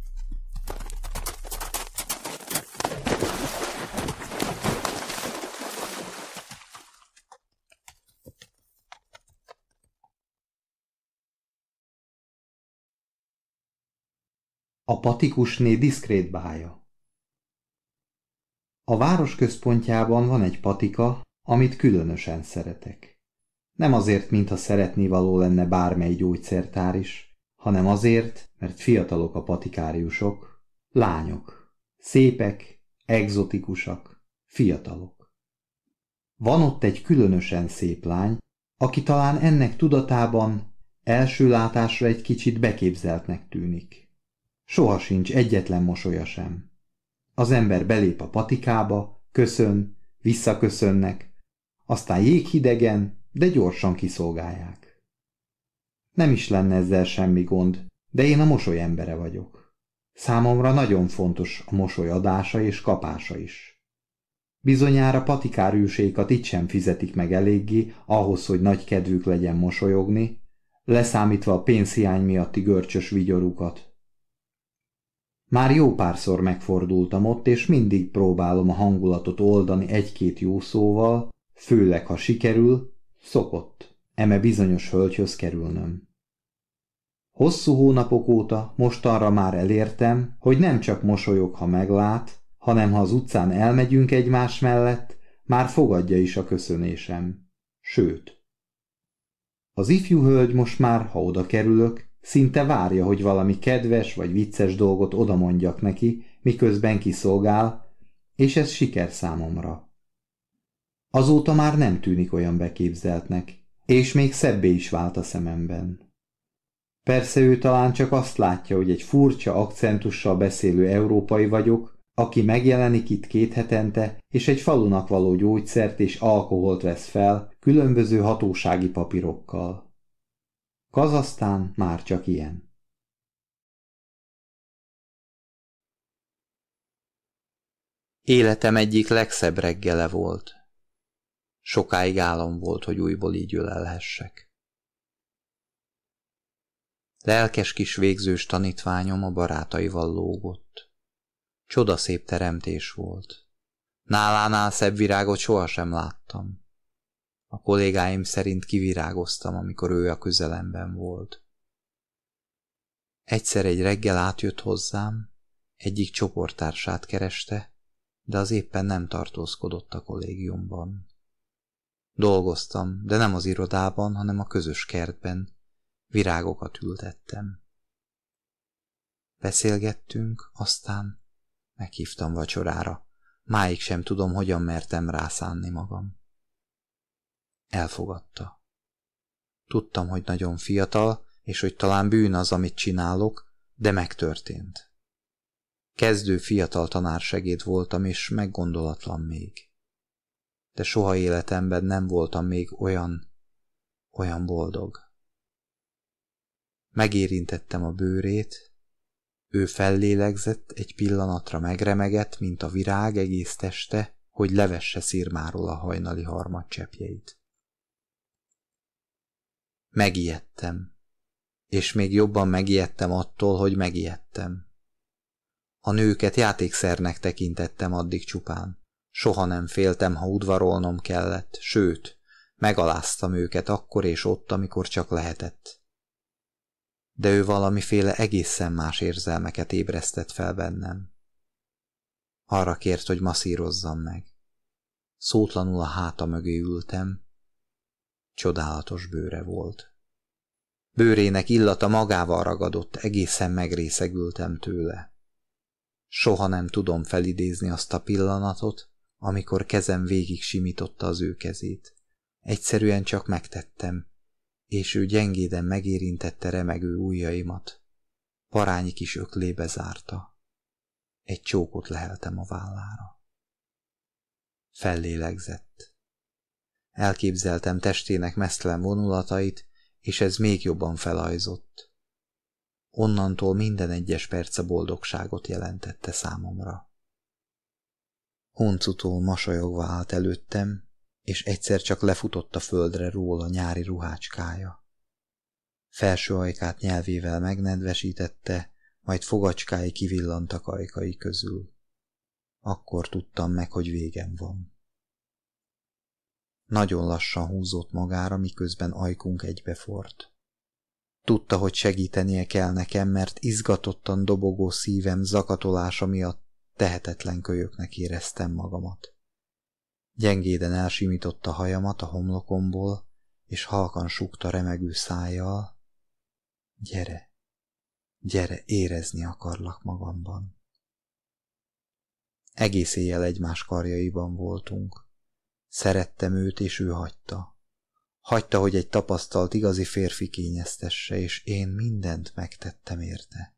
A patikusné diszkrét bája A város központjában van egy patika, amit különösen szeretek. Nem azért, mintha szeretni való lenne bármely gyógyszertár is, hanem azért, mert fiatalok a patikáriusok, lányok, szépek, egzotikusak, fiatalok. Van ott egy különösen szép lány, aki talán ennek tudatában első látásra egy kicsit beképzeltnek tűnik. Soha sincs egyetlen mosolya sem. Az ember belép a patikába, köszön, visszaköszönnek, aztán jéghidegen, de gyorsan kiszolgálják. Nem is lenne ezzel semmi gond, de én a mosoly embere vagyok. Számomra nagyon fontos a mosoly adása és kapása is. Bizonyára patikárűsékat itt sem fizetik meg eléggé ahhoz, hogy nagy kedvük legyen mosolyogni, leszámítva a pénzhiány miatti görcsös vigyorukat. Már jó párszor megfordultam ott, és mindig próbálom a hangulatot oldani egy-két jó szóval, főleg ha sikerül, szokott, eme bizonyos hölgyhöz kerülnöm. Hosszú hónapok óta mostanra már elértem, hogy nem csak mosolyog, ha meglát, hanem ha az utcán elmegyünk egymás mellett, már fogadja is a köszönésem. Sőt. Az ifjú hölgy most már, ha oda kerülök, Szinte várja, hogy valami kedves vagy vicces dolgot odamondjak neki, miközben kiszolgál, és ez siker számomra. Azóta már nem tűnik olyan beképzeltnek, és még szebbé is vált a szememben. Persze ő talán csak azt látja, hogy egy furcsa akcentussal beszélő európai vagyok, aki megjelenik itt két hetente, és egy falunak való gyógyszert és alkoholt vesz fel, különböző hatósági papírokkal. Kazasztán már csak ilyen. Életem egyik legszebb reggele volt. Sokáig álom volt, hogy újból így ölelhessek. Lelkes kis végzős tanítványom a barátaival lógott. Csodaszép teremtés volt. Nálánál szebb virágot sohasem láttam. A kollégáim szerint kivirágoztam, amikor ő a közelemben volt. Egyszer egy reggel átjött hozzám, egyik csoporttársát kereste, de az éppen nem tartózkodott a kollégiumban. Dolgoztam, de nem az irodában, hanem a közös kertben. Virágokat ültettem. Beszélgettünk, aztán meghívtam vacsorára. Máig sem tudom, hogyan mertem rászánni magam. Elfogadta. Tudtam, hogy nagyon fiatal, és hogy talán bűn az, amit csinálok, de megtörtént. Kezdő fiatal tanársegéd voltam, és meggondolatlan még. De soha életemben nem voltam még olyan, olyan boldog. Megérintettem a bőrét, ő fellélegzett, egy pillanatra megremegett, mint a virág egész teste, hogy levesse szirmáról a hajnali harmadcsepjeit. Megijedtem. És még jobban megijedtem attól, hogy megijedtem. A nőket játékszernek tekintettem addig csupán. Soha nem féltem, ha udvarolnom kellett, sőt, megaláztam őket akkor és ott, amikor csak lehetett. De ő valamiféle egészen más érzelmeket ébresztett fel bennem. Arra kért, hogy masszírozzam meg. Szótlanul a háta mögé ültem, Csodálatos bőre volt. Bőrének illata magával ragadott, egészen megrészegültem tőle. Soha nem tudom felidézni azt a pillanatot, amikor kezem végig simította az ő kezét. Egyszerűen csak megtettem, és ő gyengéden megérintette remegő ujjaimat. Parányi kis öklébe zárta. Egy csókot leheltem a vállára. Fellélegzett. Elképzeltem testének mesztelen vonulatait, és ez még jobban felajzott. Onnantól minden egyes perce boldogságot jelentette számomra. Huncutól masolyogva állt előttem, és egyszer csak lefutott a földre róla nyári ruhácskája. Felső ajkát nyelvével megnedvesítette, majd fogacskái kivillantak ajkai közül. Akkor tudtam meg, hogy végem van. Nagyon lassan húzott magára, miközben ajkunk egybefort. Tudta, hogy segítenie kell nekem, mert izgatottan dobogó szívem zakatolása miatt tehetetlen kölyöknek éreztem magamat. Gyengéden elsimította hajamat a homlokomból, és halkan sukta remegő szájjal. Gyere, gyere, érezni akarlak magamban. Egész éjjel egymás karjaiban voltunk. Szerettem őt, és ő hagyta. Hagyta, hogy egy tapasztalt igazi férfi kényeztesse, és én mindent megtettem érte.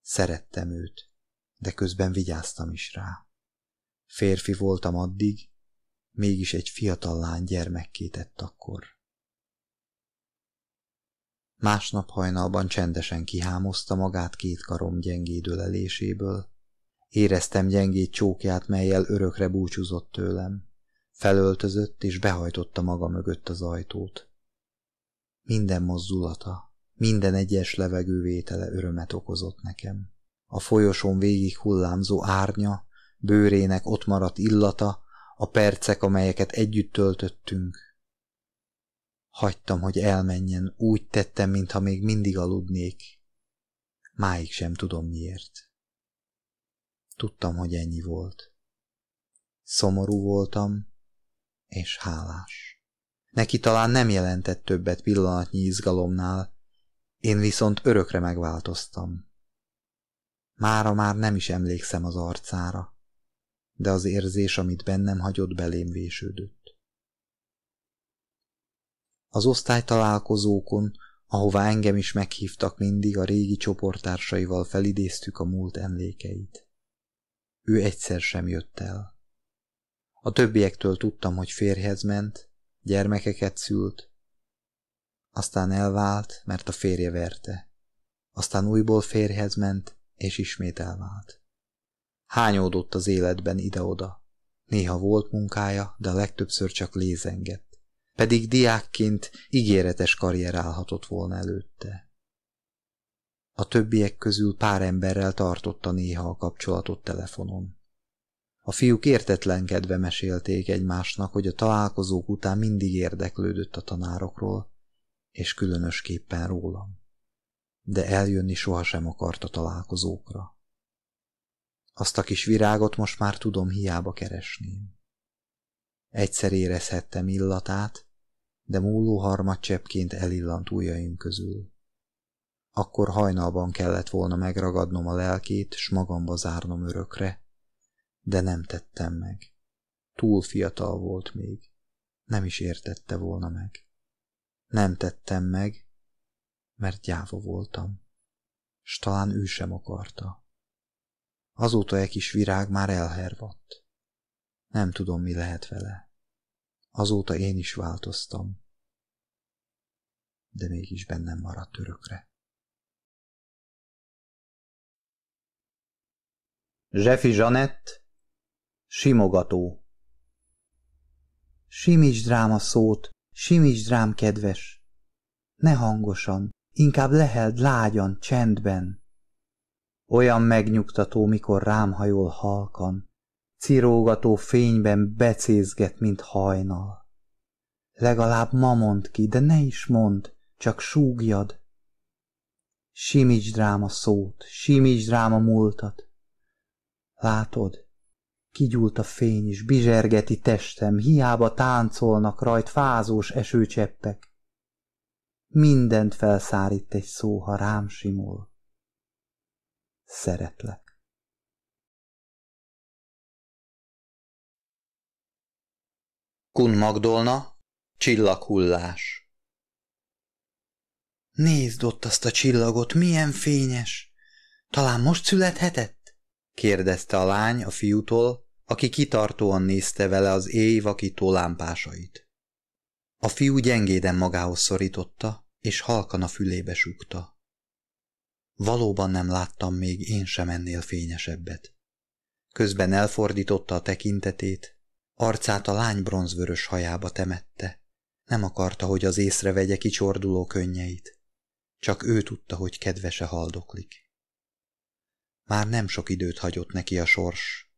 Szerettem őt, de közben vigyáztam is rá. Férfi voltam addig, mégis egy fiatal lány gyermekké tett akkor. Másnap hajnalban csendesen kihámozta magát két karom gyengédöleléséből. Éreztem gyengét csókját, melyel örökre búcsúzott tőlem. Felöltözött és behajtotta maga mögött az ajtót. Minden mozdulata, minden egyes levegővétele örömet okozott nekem. A folyosón végig hullámzó árnya, bőrének ott maradt illata, a percek, amelyeket együtt töltöttünk. Hagytam, hogy elmenjen, úgy tettem, mintha még mindig aludnék. Máig sem tudom miért. Tudtam, hogy ennyi volt. Szomorú voltam, és hálás. Neki talán nem jelentett többet pillanatnyi izgalomnál, én viszont örökre megváltoztam. Mára már nem is emlékszem az arcára, de az érzés, amit bennem hagyott, belém vésődött. Az osztálytalálkozókon, ahová engem is meghívtak mindig, a régi csoporttársaival felidéztük a múlt emlékeit. Ő egyszer sem jött el. A többiektől tudtam, hogy férjhez ment, gyermekeket szült, aztán elvált, mert a férje verte. Aztán újból férjhez ment, és ismét elvált. Hányódott az életben ide-oda. Néha volt munkája, de legtöbbször csak lézengett. Pedig diákként ígéretes karrier állhatott volna előtte. A többiek közül pár emberrel tartotta néha a kapcsolatot telefonon. A fiúk értetlenkedve mesélték egymásnak, hogy a találkozók után mindig érdeklődött a tanárokról, és különösképpen rólam. De eljönni sohasem akart a találkozókra. Azt a kis virágot most már tudom hiába keresném. Egyszer érezhettem illatát, de múló harmadcseppként elillant ujjaim közül. Akkor hajnalban kellett volna megragadnom a lelkét, s magamba zárnom örökre, de nem tettem meg. Túl fiatal volt még. Nem is értette volna meg. Nem tettem meg, mert gyáva voltam. S talán ő sem akarta. Azóta egy kis virág már elhervadt. Nem tudom, mi lehet vele. Azóta én is változtam. De mégis bennem maradt örökre. Zsefi Zsanett Simogató Simítsd rám a szót, simítsd rám, kedves! Ne hangosan, inkább leheld lágyan, csendben. Olyan megnyugtató, mikor rám hajol halkan, cirógató fényben becézget, mint hajnal. Legalább ma mond ki, de ne is mond, csak súgjad. Simítsd rám a szót, simítsd rám a múltat. Látod, Kigyúlt a fény is, bizsergeti testem, hiába táncolnak rajt fázós esőcseppek. Mindent felszárít egy szó, ha rám simul. Szeretlek. Kun Magdolna, csillaghullás Nézd ott azt a csillagot, milyen fényes! Talán most születhetett? kérdezte a lány a fiútól, aki kitartóan nézte vele az éj vakító lámpásait. A fiú gyengéden magához szorította, és halkan a fülébe súgta. Valóban nem láttam még én sem ennél fényesebbet. Közben elfordította a tekintetét, arcát a lány bronzvörös hajába temette. Nem akarta, hogy az észre vegye kicsorduló könnyeit. Csak ő tudta, hogy kedvese haldoklik. Már nem sok időt hagyott neki a sors.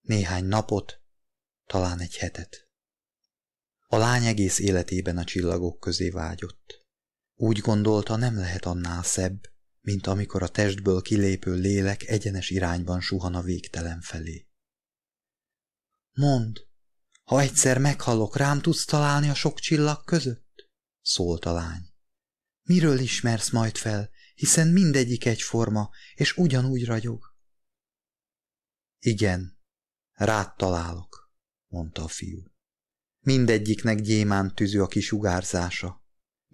Néhány napot, talán egy hetet. A lány egész életében a csillagok közé vágyott. Úgy gondolta, nem lehet annál szebb, mint amikor a testből kilépő lélek egyenes irányban suhan a végtelen felé. Mond, ha egyszer meghalok, rám tudsz találni a sok csillag között? szólt a lány. Miről ismersz majd fel, hiszen mindegyik egyforma, és ugyanúgy ragyog? Igen, rád találok, mondta a fiú. Mindegyiknek gyémánt tűző a kisugárzása,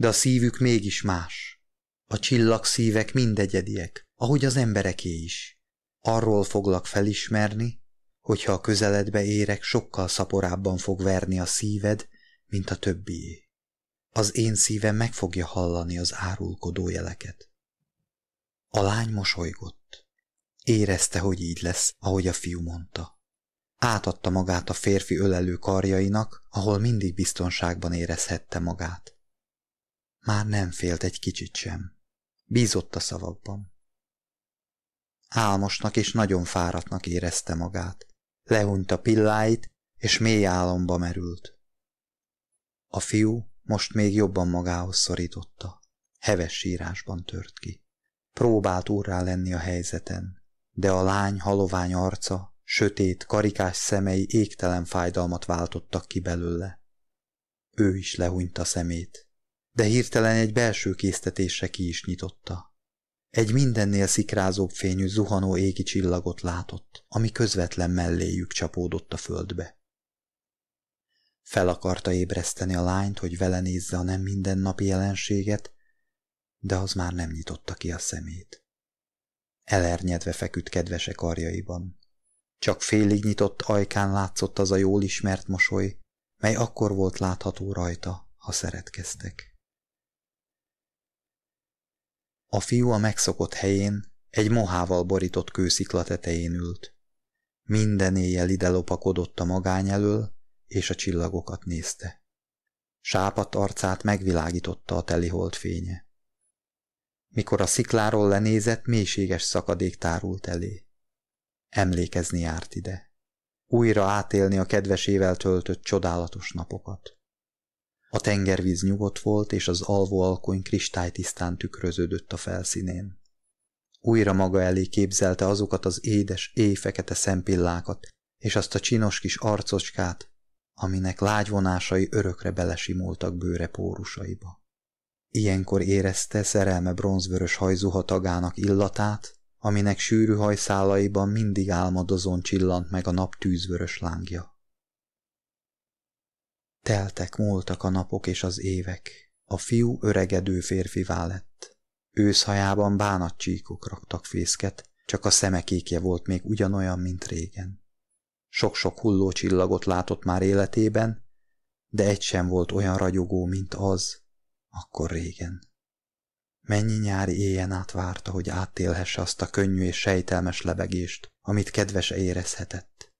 de a szívük mégis más. A csillagszívek mindegyediek, ahogy az embereké is. Arról foglak felismerni, hogyha a közeledbe érek, sokkal szaporábban fog verni a szíved, mint a többié. Az én szívem meg fogja hallani az árulkodó jeleket. A lány mosolygott. Érezte, hogy így lesz, ahogy a fiú mondta. Átadta magát a férfi ölelő karjainak, ahol mindig biztonságban érezhette magát. Már nem félt egy kicsit sem. Bízott a szavakban. Álmosnak és nagyon fáradtnak érezte magát. Lehúnyta pilláit, és mély álomba merült. A fiú most még jobban magához szorította. Heves sírásban tört ki. Próbált úrrá lenni a helyzeten, de a lány halovány arca, sötét, karikás szemei égtelen fájdalmat váltottak ki belőle. Ő is lehúnyta szemét, de hirtelen egy belső késztetésre ki is nyitotta. Egy mindennél szikrázóbb fényű zuhanó égi csillagot látott, ami közvetlen melléjük csapódott a földbe. Fel akarta ébreszteni a lányt, hogy vele nézze a nem mindennapi jelenséget, de az már nem nyitotta ki a szemét. Elernyedve feküdt kedvese karjaiban. Csak félig nyitott ajkán látszott az a jól ismert mosoly, mely akkor volt látható rajta, ha szeretkeztek. A fiú a megszokott helyén, egy mohával borított kőszikla tetején ült. Minden éjjel ide lopakodott a magány elől, és a csillagokat nézte. Sápat arcát megvilágította a teli fénye. Mikor a szikláról lenézett, mélységes szakadék tárult elé. Emlékezni járt ide. Újra átélni a kedvesével töltött csodálatos napokat. A tengervíz nyugodt volt, és az alvó alkony kristálytisztán tükröződött a felszínén. Újra maga elé képzelte azokat az édes, éjfekete szempillákat, és azt a csinos kis arcocskát, aminek lágyvonásai örökre belesimultak bőre pórusaiba. Ilyenkor érezte szerelme bronzvörös hajzuha tagának illatát, aminek sűrű hajszálaiban mindig álmodozón csillant meg a nap tűzvörös lángja. Teltek, múltak a napok és az évek. A fiú öregedő férfivá lett. Őszhajában bánatcsíkok raktak fészket, csak a szemekékje volt még ugyanolyan, mint régen. Sok-sok hulló csillagot látott már életében, de egy sem volt olyan ragyogó, mint az, akkor régen. Mennyi nyári éjjel át várta, hogy áttélhesse azt a könnyű és sejtelmes lebegést, amit kedvese érezhetett.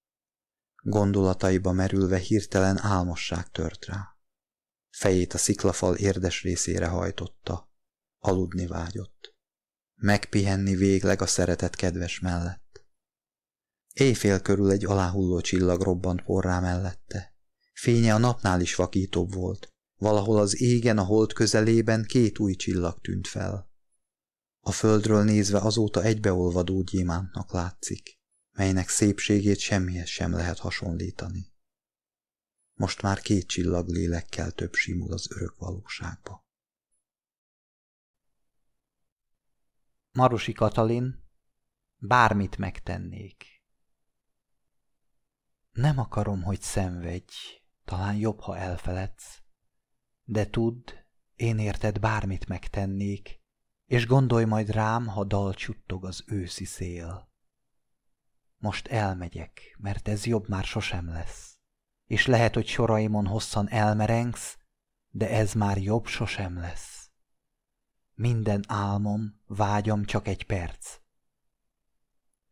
Gondolataiba merülve hirtelen álmosság tört rá. Fejét a sziklafal érdes részére hajtotta. Aludni vágyott. Megpihenni végleg a szeretet kedves mellett. Éjfél körül egy aláhulló csillag robbant porrá mellette. Fénye a napnál is vakítóbb volt. Valahol az égen a hold közelében két új csillag tűnt fel. A földről nézve azóta egybeolvadó gyémántnak látszik melynek szépségét semmihez sem lehet hasonlítani. Most már két csillag lélekkel több simul az örök valóságba. Marosi Katalin, bármit megtennék. Nem akarom, hogy szenvedj, talán jobb, ha elfeledsz, de tudd, én érted bármit megtennék, és gondolj majd rám, ha dal csuttog az őszi szél. Most elmegyek, mert ez jobb már sosem lesz, és lehet, hogy soraimon hosszan elmerengsz, de ez már jobb sosem lesz. Minden álmom, vágyam csak egy perc.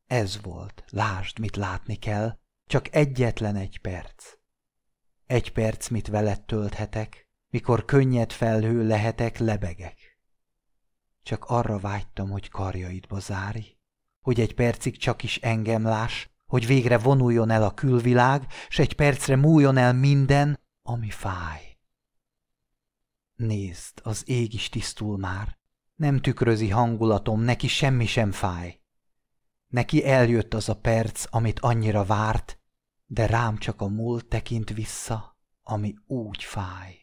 Ez volt, lásd, mit látni kell, csak egyetlen egy perc. Egy perc, mit veled tölthetek, mikor könnyed felhő lehetek, lebegek. Csak arra vágytam, hogy karjaidba zárj, hogy egy percig csak is engem láss, hogy végre vonuljon el a külvilág, s egy percre múljon el minden, ami fáj. Nézd, az ég is tisztul már, nem tükrözi hangulatom, neki semmi sem fáj. Neki eljött az a perc, amit annyira várt, de rám csak a múlt tekint vissza, ami úgy fáj.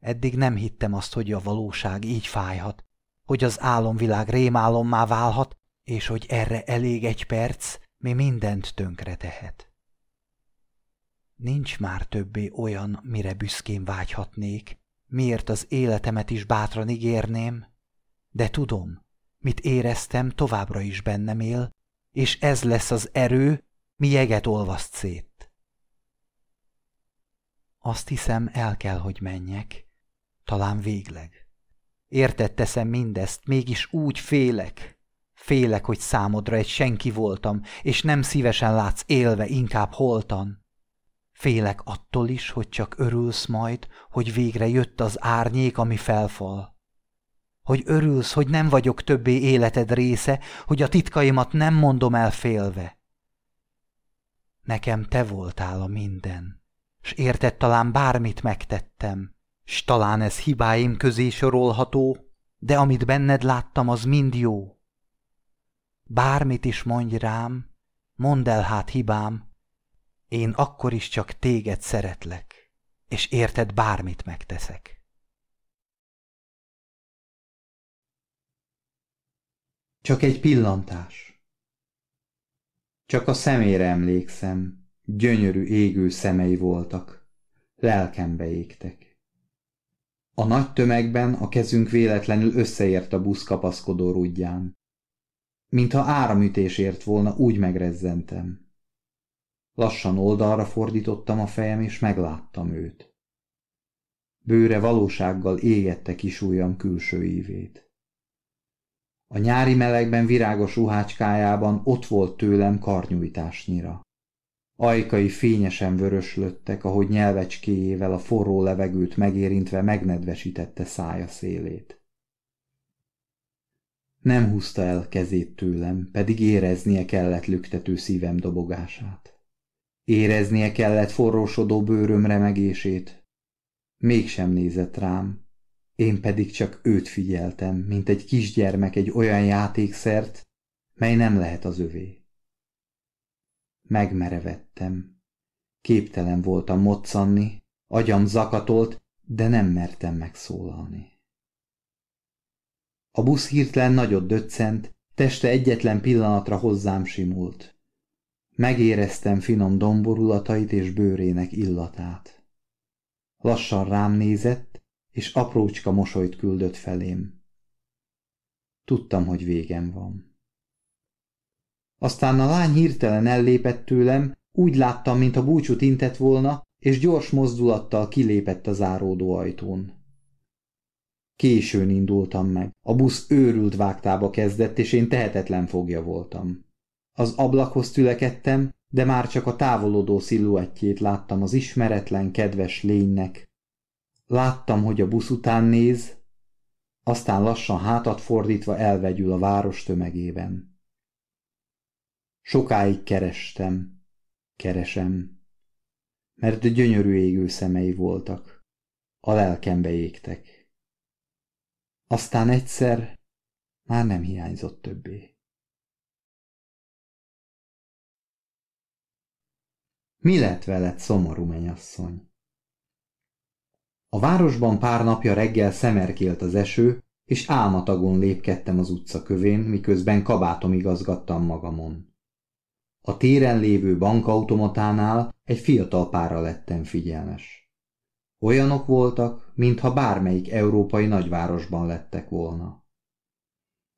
Eddig nem hittem azt, hogy a valóság így fájhat, hogy az álomvilág rémálommá válhat, és hogy erre elég egy perc, mi mindent tönkre tehet. Nincs már többé olyan, mire büszkén vágyhatnék, miért az életemet is bátran ígérném, de tudom, mit éreztem, továbbra is bennem él, és ez lesz az erő, mi jeget olvaszt szét. Azt hiszem, el kell, hogy menjek, talán végleg. Érted teszem mindezt, mégis úgy félek. Félek, hogy számodra egy senki voltam, és nem szívesen látsz élve, inkább holtan. Félek attól is, hogy csak örülsz majd, hogy végre jött az árnyék, ami felfal. Hogy örülsz, hogy nem vagyok többé életed része, hogy a titkaimat nem mondom el félve. Nekem te voltál a minden, s érted talán bármit megtettem, s talán ez hibáim közé sorolható, de amit benned láttam, az mind jó. Bármit is mondj rám, mondd el hát hibám, én akkor is csak téged szeretlek, és érted bármit megteszek. Csak egy pillantás. Csak a szemére emlékszem, gyönyörű égő szemei voltak, lelkembe égtek. A nagy tömegben a kezünk véletlenül összeért a busz kapaszkodó rudján. Mintha áramütés ért volna, úgy megrezzentem. Lassan oldalra fordítottam a fejem, és megláttam őt. Bőre valósággal égette kis ujjam külső ívét. A nyári melegben virágos ruhácskájában ott volt tőlem karnyújtásnyira. Ajkai fényesen vöröslöttek, ahogy nyelvecskéjével a forró levegőt megérintve megnedvesítette szája szélét. Nem húzta el kezét tőlem, pedig éreznie kellett lüktető szívem dobogását. Éreznie kellett forrósodó bőröm remegését. Mégsem nézett rám, én pedig csak őt figyeltem, mint egy kisgyermek egy olyan játékszert, mely nem lehet az övé. Megmerevettem. Képtelen voltam moccanni, agyam zakatolt, de nem mertem megszólalni. A busz hirtelen nagyot döccent, teste egyetlen pillanatra hozzám simult. Megéreztem finom domborulatait és bőrének illatát. Lassan rám nézett, és aprócska mosolyt küldött felém. Tudtam, hogy végem van. Aztán a lány hirtelen ellépett tőlem, úgy láttam, mint a búcsút intett volna, és gyors mozdulattal kilépett a záródó ajtón. Későn indultam meg. A busz őrült vágtába kezdett, és én tehetetlen fogja voltam. Az ablakhoz tülekedtem, de már csak a távolodó sziluettjét láttam az ismeretlen, kedves lénynek. Láttam, hogy a busz után néz, aztán lassan hátat fordítva elvegyül a város tömegében. Sokáig kerestem, keresem, mert gyönyörű égő szemei voltak, a lelkembe égtek. Aztán egyszer már nem hiányzott többé. Mi lett veled, szomorú menyasszony? A városban pár napja reggel szemerkélt az eső, és álmatagon lépkedtem az utca kövén, miközben kabátom igazgattam magamon. A téren lévő bankautomatánál egy fiatal pára lettem figyelmes. Olyanok voltak, mintha bármelyik európai nagyvárosban lettek volna.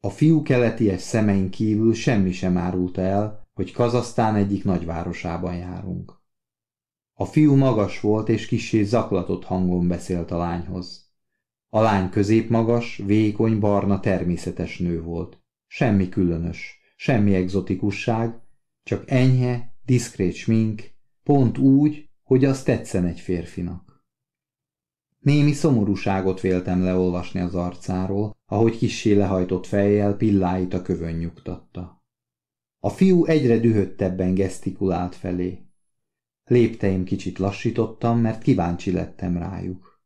A fiú keleties szemeink kívül semmi sem árulta el, hogy Kazasztán egyik nagyvárosában járunk. A fiú magas volt, és kissé zaklatott hangon beszélt a lányhoz. A lány középmagas, vékony, barna, természetes nő volt. Semmi különös, semmi egzotikusság, csak enyhe, diszkrét smink, pont úgy, hogy az tetszen egy férfinak. Némi szomorúságot véltem leolvasni az arcáról, ahogy kissé lehajtott fejjel pilláit a kövön nyugtatta. A fiú egyre dühöttebben gesztikulált felé. Lépteim kicsit lassítottam, mert kíváncsi lettem rájuk.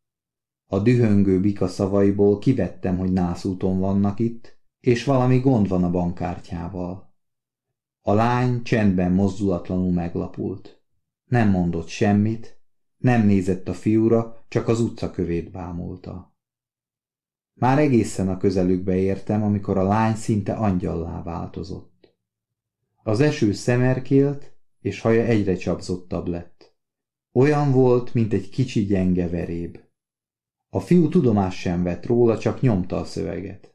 A dühöngő bika szavaiból kivettem, hogy nászúton vannak itt, és valami gond van a bankkártyával. A lány csendben mozdulatlanul meglapult. Nem mondott semmit, nem nézett a fiúra, csak az utcakövét bámulta. Már egészen a közelükbe értem, amikor a lány szinte angyallá változott. Az eső szemerkélt, és haja egyre csapzottabb lett. Olyan volt, mint egy kicsi gyenge veréb. A fiú tudomás sem vett róla, csak nyomta a szöveget.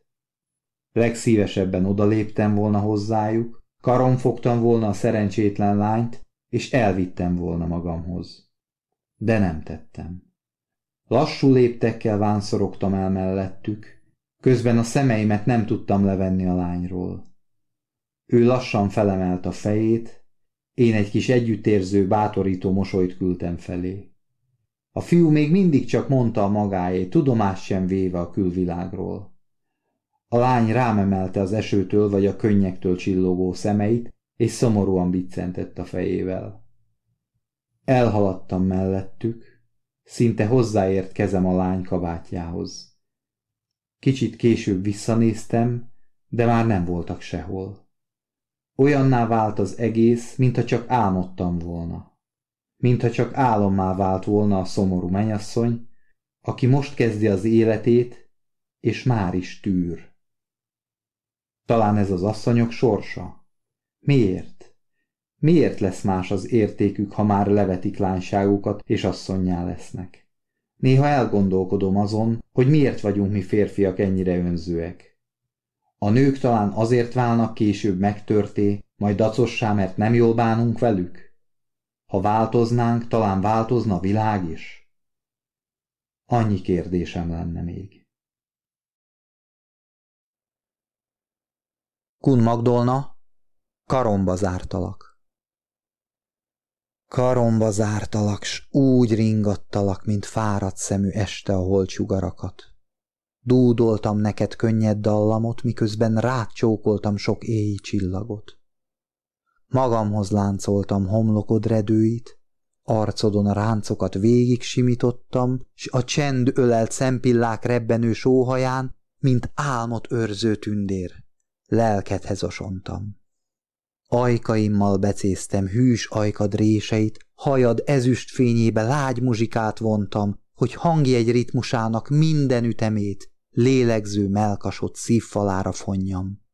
Legszívesebben odaléptem volna hozzájuk, karom fogtam volna a szerencsétlen lányt, és elvittem volna magamhoz. De nem tettem. Lassú léptekkel vánszorogtam el mellettük, közben a szemeimet nem tudtam levenni a lányról. Ő lassan felemelt a fejét, én egy kis együttérző, bátorító mosolyt küldtem felé. A fiú még mindig csak mondta a magáét, tudomást sem véve a külvilágról. A lány rámemelte az esőtől vagy a könnyektől csillogó szemeit, és szomorúan biccentett a fejével. Elhaladtam mellettük, szinte hozzáért kezem a lány kabátjához. Kicsit később visszanéztem, de már nem voltak sehol. Olyanná vált az egész, mintha csak álmodtam volna. Mintha csak álommá vált volna a szomorú menyasszony, aki most kezdi az életét, és már is tűr. Talán ez az asszonyok sorsa? Miért? Miért lesz más az értékük, ha már levetik lányságukat és asszonynyá lesznek? Néha elgondolkodom azon, hogy miért vagyunk mi férfiak ennyire önzőek. A nők talán azért válnak később megtörté, majd dacossá, mert nem jól bánunk velük? Ha változnánk, talán változna a világ is? Annyi kérdésem lenne még. Kun Magdolna, karomba zártalak. Karomba zártalak, s úgy ringattalak, mint fáradt szemű este a holcsugarakat. Dúdoltam neked könnyed dallamot, miközben rád csókoltam sok éji csillagot. Magamhoz láncoltam homlokod redőit, arcodon a ráncokat végig simítottam, s a csend ölelt szempillák rebbenő sóhaján, mint álmot őrző tündér lelkedhez osontam. Ajkaimmal becéztem hűs ajkad réseit, hajad ezüst fényébe lágy muzsikát vontam, hogy hangjegy ritmusának minden ütemét lélegző melkasot szívfalára fonjam.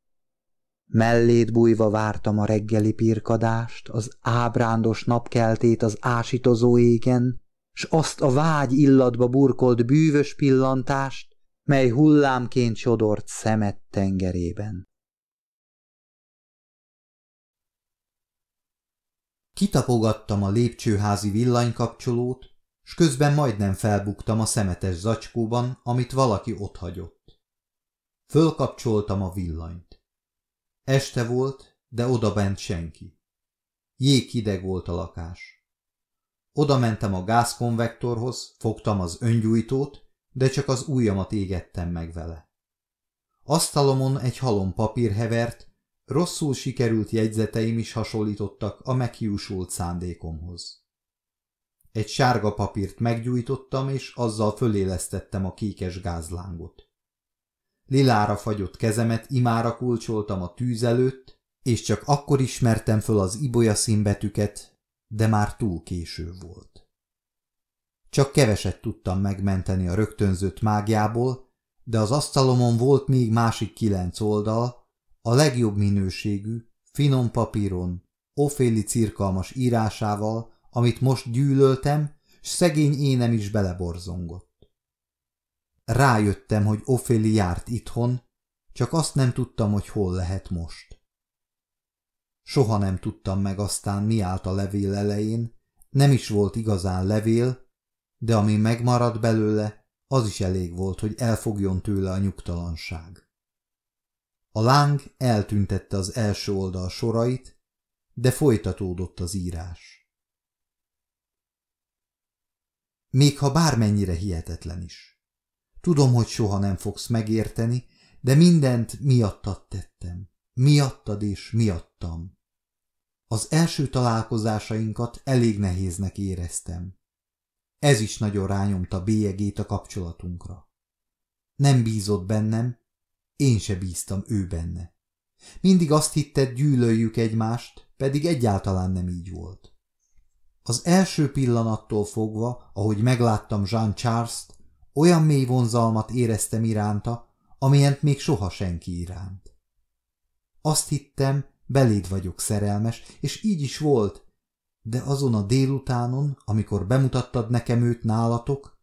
Mellét bújva vártam a reggeli pirkadást, az ábrándos napkeltét az ásítozó égen, s azt a vágy illatba burkolt bűvös pillantást, mely hullámként sodort szemet tengerében. Kitapogattam a lépcsőházi villanykapcsolót, s közben majdnem felbuktam a szemetes zacskóban, amit valaki otthagyott. Fölkapcsoltam a villanyt. Este volt, de odabent senki. Jéghideg volt a lakás. Oda mentem a gázkonvektorhoz, fogtam az öngyújtót, de csak az ujjamat égettem meg vele. Asztalomon egy halom papír hevert, Rosszul sikerült jegyzeteim is hasonlítottak a meghiúsult szándékomhoz. Egy sárga papírt meggyújtottam, és azzal fölélesztettem a kékes gázlángot. Lilára fagyott kezemet imára kulcsoltam a tűz előtt, és csak akkor ismertem föl az ibolya színbetüket, de már túl késő volt. Csak keveset tudtam megmenteni a rögtönzött mágiából, de az asztalomon volt még másik kilenc oldal, a legjobb minőségű, finom papíron, oféli cirkalmas írásával, amit most gyűlöltem, s szegény énem is beleborzongott. Rájöttem, hogy Oféli járt itthon, csak azt nem tudtam, hogy hol lehet most. Soha nem tudtam meg aztán, mi állt a levél elején, nem is volt igazán levél, de ami megmaradt belőle, az is elég volt, hogy elfogjon tőle a nyugtalanság. A láng eltüntette az első oldal sorait, de folytatódott az írás. Még ha bármennyire hihetetlen is. Tudom, hogy soha nem fogsz megérteni, de mindent miattad tettem. Miattad és miattam. Az első találkozásainkat elég nehéznek éreztem. Ez is nagyon rányomta bélyegét a kapcsolatunkra. Nem bízott bennem, én se bíztam ő benne. Mindig azt hitted, gyűlöljük egymást, pedig egyáltalán nem így volt. Az első pillanattól fogva, ahogy megláttam Jean Charles-t, olyan mély vonzalmat éreztem iránta, amilyent még soha senki iránt. Azt hittem, beléd vagyok szerelmes, és így is volt, de azon a délutánon, amikor bemutattad nekem őt nálatok,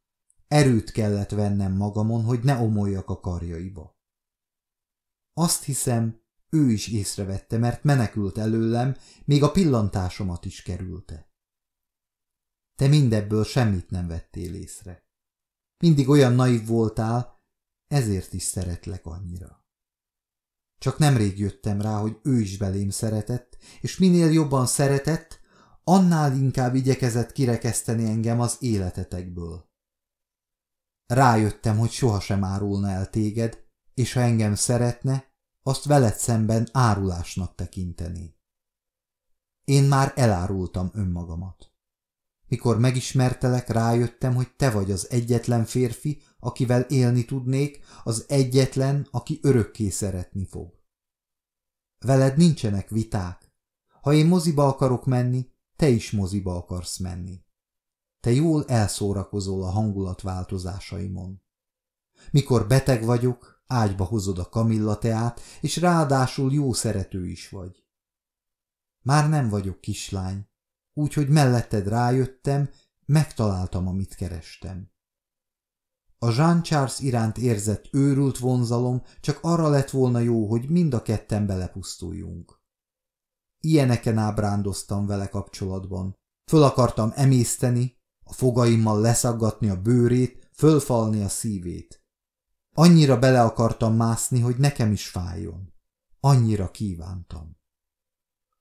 erőt kellett vennem magamon, hogy ne omoljak a karjaiba. Azt hiszem, ő is észrevette, mert menekült előlem, még a pillantásomat is kerülte. Te mindebből semmit nem vettél észre. Mindig olyan naív voltál, ezért is szeretlek annyira. Csak nemrég jöttem rá, hogy ő is belém szeretett, és minél jobban szeretett, annál inkább igyekezett kirekeszteni engem az életetekből. Rájöttem, hogy sohasem árulna el téged, és ha engem szeretne, azt veled szemben árulásnak tekinteni. Én már elárultam önmagamat. Mikor megismertelek, rájöttem, hogy te vagy az egyetlen férfi, akivel élni tudnék, az egyetlen, aki örökké szeretni fog. Veled nincsenek viták. Ha én moziba akarok menni, te is moziba akarsz menni. Te jól elszórakozol a hangulatváltozásaimon. Mikor beteg vagyok, ágyba hozod a kamilla teát, és ráadásul jó szerető is vagy. Már nem vagyok kislány, úgyhogy melletted rájöttem, megtaláltam, amit kerestem. A Jean Charles iránt érzett őrült vonzalom csak arra lett volna jó, hogy mind a ketten belepusztuljunk. Ilyeneken ábrándoztam vele kapcsolatban. Föl akartam emészteni, a fogaimmal leszaggatni a bőrét, fölfalni a szívét. Annyira bele akartam mászni, hogy nekem is fájjon. Annyira kívántam.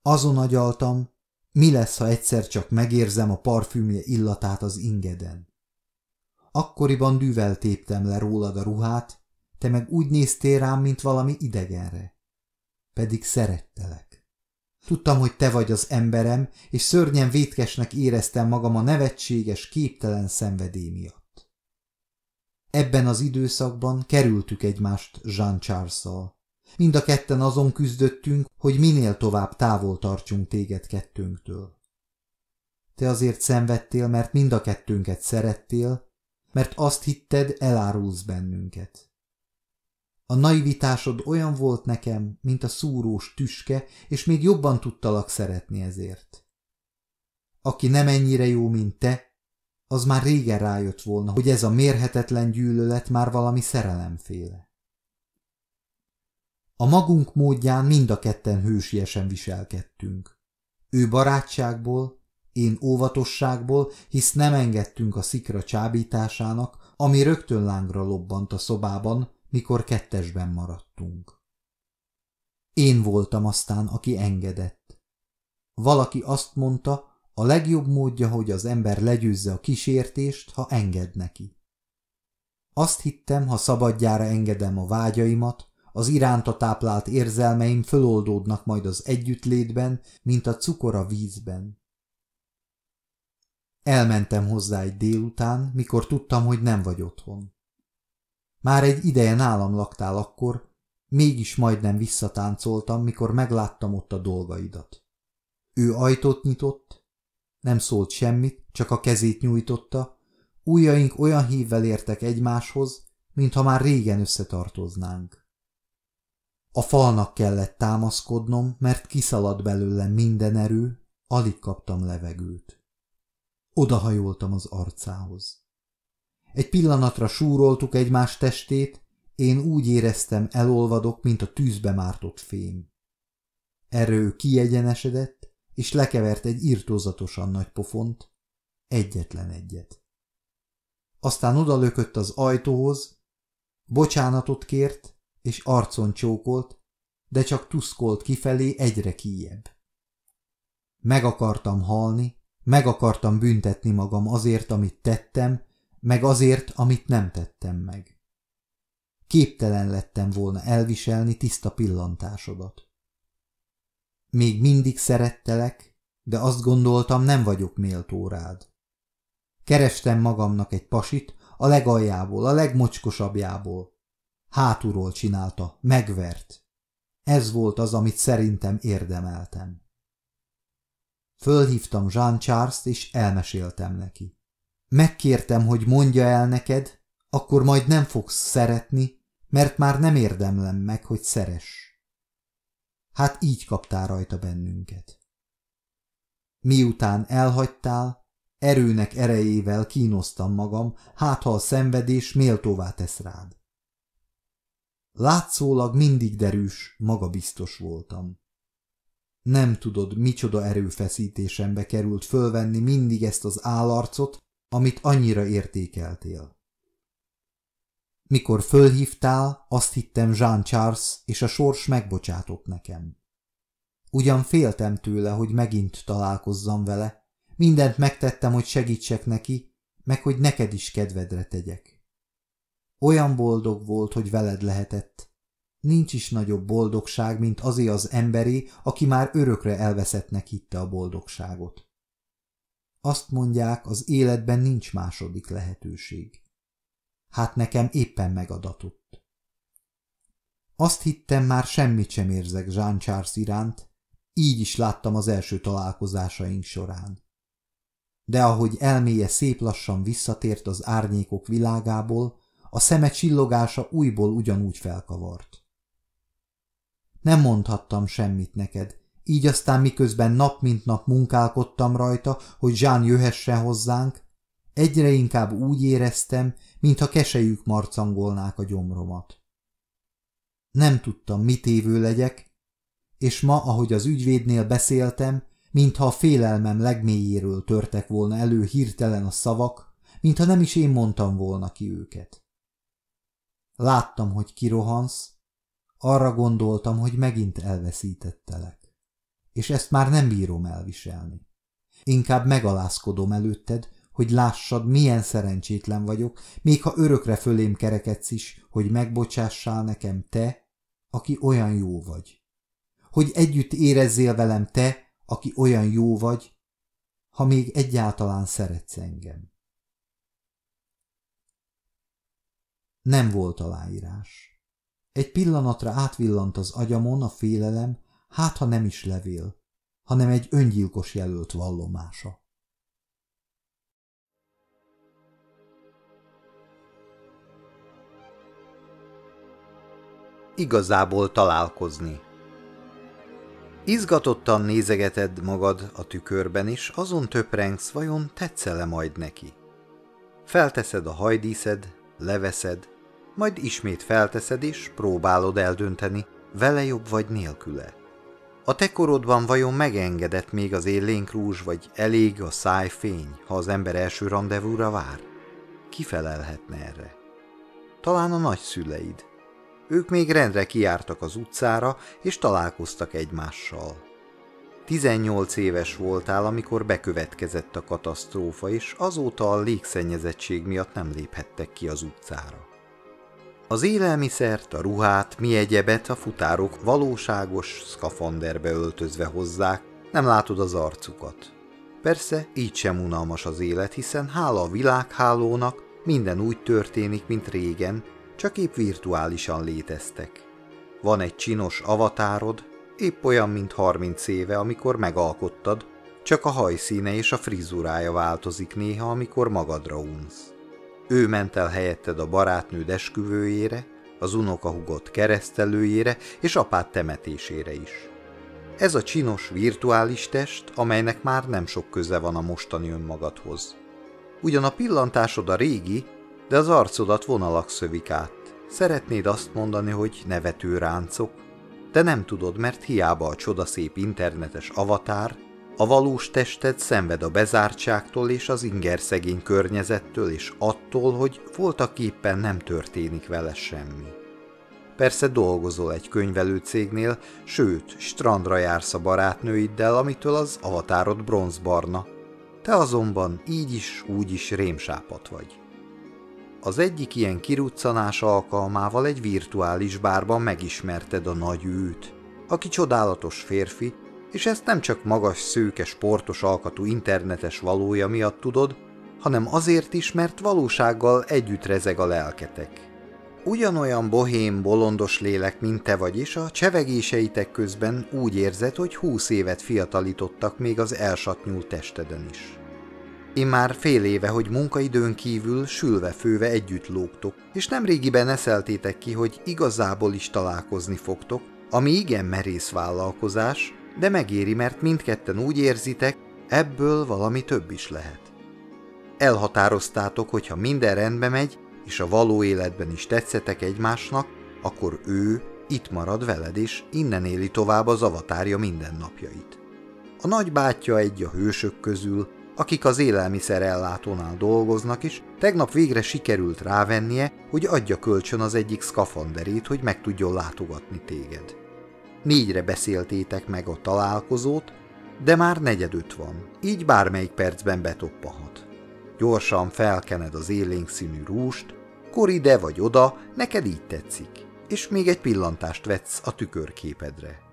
Azon agyaltam, mi lesz, ha egyszer csak megérzem a parfümje illatát az ingeden? Akkoriban dűvel téptem le rólad a ruhát, te meg úgy néztél rám, mint valami idegenre. Pedig szerettelek. Tudtam, hogy te vagy az emberem, és szörnyen vétkesnek éreztem magam a nevetséges, képtelen szenvedély miatt. Ebben az időszakban kerültük egymást Jean charles -szal. Mind a ketten azon küzdöttünk, hogy minél tovább távol tartsunk téged kettőnktől. Te azért szenvedtél, mert mind a kettőnket szerettél, mert azt hitted, elárulsz bennünket. A naivitásod olyan volt nekem, mint a szúrós tüske, és még jobban tudtalak szeretni ezért. Aki nem ennyire jó, mint te, az már régen rájött volna, hogy ez a mérhetetlen gyűlölet már valami szerelemféle. A magunk módján mind a ketten hősiesen viselkedtünk. Ő barátságból, én óvatosságból, hisz nem engedtünk a szikra csábításának, ami rögtön lángra lobbant a szobában, mikor kettesben maradtunk. Én voltam aztán, aki engedett. Valaki azt mondta, a legjobb módja, hogy az ember legyőzze a kísértést, ha enged neki. Azt hittem, ha szabadjára engedem a vágyaimat, az iránta táplált érzelmeim föloldódnak majd az együttlétben, mint a cukor a vízben. Elmentem hozzá egy délután, mikor tudtam, hogy nem vagy otthon. Már egy ideje nálam laktál akkor, mégis majdnem visszatáncoltam, mikor megláttam ott a dolgaidat. Ő ajtót nyitott, nem szólt semmit, csak a kezét nyújtotta, ujjaink olyan hívvel értek egymáshoz, mintha már régen összetartoznánk. A falnak kellett támaszkodnom, mert kiszaladt belőlem minden erő, alig kaptam levegőt. Odahajoltam az arcához. Egy pillanatra súroltuk egymás testét, én úgy éreztem elolvadok, mint a tűzbe mártott fém. Erő kiegyenesedett, és lekevert egy írtózatosan nagy pofont, egyetlen egyet. Aztán odalökött az ajtóhoz, bocsánatot kért, és arcon csókolt, de csak tuszkolt kifelé egyre kijebb. Meg akartam halni, meg akartam büntetni magam azért, amit tettem, meg azért, amit nem tettem meg. Képtelen lettem volna elviselni tiszta pillantásodat. Még mindig szerettelek, de azt gondoltam, nem vagyok méltó rád. Kerestem magamnak egy pasit, a legaljából, a legmocskosabbjából. Hátulról csinálta, megvert. Ez volt az, amit szerintem érdemeltem. Fölhívtam Jean Charles-t, és elmeséltem neki. Megkértem, hogy mondja el neked, akkor majd nem fogsz szeretni, mert már nem érdemlem meg, hogy szeress. Hát így kaptál rajta bennünket. Miután elhagytál, erőnek erejével kínoztam magam, hát ha a szenvedés méltóvá tesz rád. Látszólag mindig derűs, magabiztos voltam. Nem tudod, micsoda erőfeszítésembe került fölvenni mindig ezt az állarcot, amit annyira értékeltél. Mikor fölhívtál, azt hittem Jean Charles, és a sors megbocsátott nekem. Ugyan féltem tőle, hogy megint találkozzam vele, mindent megtettem, hogy segítsek neki, meg hogy neked is kedvedre tegyek. Olyan boldog volt, hogy veled lehetett. Nincs is nagyobb boldogság, mint azé az emberi, aki már örökre elveszettnek hitte a boldogságot. Azt mondják, az életben nincs második lehetőség. Hát nekem éppen megadatott. Azt hittem, már semmit sem érzek Jean Charles iránt, így is láttam az első találkozásaink során. De ahogy elméje szép lassan visszatért az árnyékok világából, a szeme csillogása újból ugyanúgy felkavart. Nem mondhattam semmit neked, így aztán miközben nap mint nap munkálkodtam rajta, hogy Jean jöhessen hozzánk, egyre inkább úgy éreztem, mintha kesejük marcangolnák a gyomromat. Nem tudtam, mit évő legyek, és ma, ahogy az ügyvédnél beszéltem, mintha a félelmem legmélyéről törtek volna elő hirtelen a szavak, mintha nem is én mondtam volna ki őket. Láttam, hogy kirohansz, arra gondoltam, hogy megint elveszítettelek, és ezt már nem bírom elviselni. Inkább megalázkodom előtted, hogy lássad, milyen szerencsétlen vagyok, még ha örökre fölém kerekedsz is, hogy megbocsássál nekem te, aki olyan jó vagy. Hogy együtt érezzél velem te, aki olyan jó vagy, ha még egyáltalán szeretsz engem. Nem volt aláírás. Egy pillanatra átvillant az agyamon a félelem, hát ha nem is levél, hanem egy öngyilkos jelölt vallomása. Igazából találkozni Izgatottan nézegeted magad a tükörben is, azon töprengsz, vajon tetszele majd neki. Felteszed a hajdíszed, leveszed, majd ismét felteszed és próbálod eldönteni, vele jobb vagy nélküle. A te korodban vajon megengedett még az élénk rúzs, vagy elég a szájfény, ha az ember első rendezvúra vár? Ki felelhetne erre? Talán a nagyszüleid. Ők még rendre kiártak az utcára, és találkoztak egymással. 18 éves voltál, amikor bekövetkezett a katasztrófa, és azóta a légszennyezettség miatt nem léphettek ki az utcára. Az élelmiszert, a ruhát, mi egyebet a futárok valóságos szkafanderbe öltözve hozzák, nem látod az arcukat. Persze, így sem unalmas az élet, hiszen hála a világhálónak minden úgy történik, mint régen, csak épp virtuálisan léteztek. Van egy csinos avatárod, épp olyan, mint 30 éve, amikor megalkottad, csak a hajszíne és a frizurája változik néha, amikor magadra unsz. Ő ment el helyetted a barátnőd esküvőjére, az unokahugot keresztelőjére és apád temetésére is. Ez a csinos, virtuális test, amelynek már nem sok köze van a mostani önmagadhoz. Ugyan a pillantásod a régi, de az arcodat vonalak szövik át. Szeretnéd azt mondani, hogy nevető ráncok, de nem tudod, mert hiába a csodaszép internetes avatár, a valós tested szenved a bezártságtól és az inger szegény környezettől és attól, hogy voltak éppen nem történik vele semmi. Persze dolgozol egy könyvelőcégnél, sőt, strandra jársz a barátnőiddel, amitől az avatárod bronzbarna. Te azonban így is, úgy is rémsápat vagy. Az egyik ilyen kiruccanás alkalmával egy virtuális bárban megismerted a nagy őt, aki csodálatos férfi, és ezt nem csak magas, szőke, sportos alkatú internetes valója miatt tudod, hanem azért is, mert valósággal együtt rezeg a lelketek. Ugyanolyan bohém, bolondos lélek, mint te vagy, és a csevegéseitek közben úgy érzed, hogy húsz évet fiatalítottak még az elsatnyult testeden is. Én már fél éve, hogy munkaidőn kívül sülve-főve együtt lógtok, és nem régiben eszeltétek ki, hogy igazából is találkozni fogtok, ami igen merész vállalkozás, de megéri, mert mindketten úgy érzitek, ebből valami több is lehet. Elhatároztátok, hogy ha minden rendbe megy, és a való életben is tetszetek egymásnak, akkor ő itt marad veled, és innen éli tovább az avatárja mindennapjait. A nagybátyja egy a hősök közül, akik az élelmiszerellátónál dolgoznak, és tegnap végre sikerült rávennie, hogy adja kölcsön az egyik szkafanderét, hogy meg tudjon látogatni téged. Négyre beszéltétek meg a találkozót, de már negyedöt van, így bármelyik percben betoppahat. Gyorsan felkened az élénk színű rúst, kor ide vagy oda, neked így tetszik, és még egy pillantást vetsz a tükörképedre.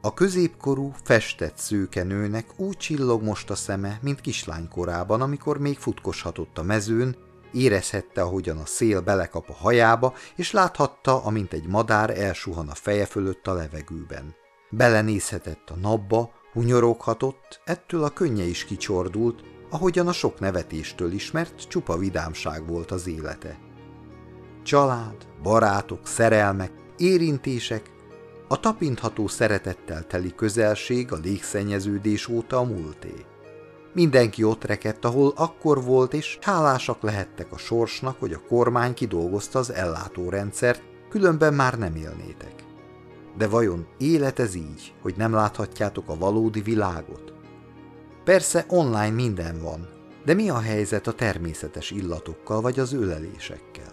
A középkorú, festett szőke nőnek úgy csillog most a szeme, mint kislánykorában, amikor még futkoshatott a mezőn, érezhette, ahogyan a szél belekap a hajába, és láthatta, amint egy madár elsuhan a feje fölött a levegőben. Belenézhetett a napba, hunyoroghatott, ettől a könnye is kicsordult, ahogyan a sok nevetéstől ismert csupa vidámság volt az élete. Család, barátok, szerelmek, érintések, a tapintható szeretettel teli közelség a légszennyeződés óta a múlté. Mindenki ott rekedt, ahol akkor volt, és hálásak lehettek a sorsnak, hogy a kormány kidolgozta az ellátórendszert, különben már nem élnétek. De vajon élet ez így, hogy nem láthatjátok a valódi világot? Persze online minden van, de mi a helyzet a természetes illatokkal vagy az ölelésekkel?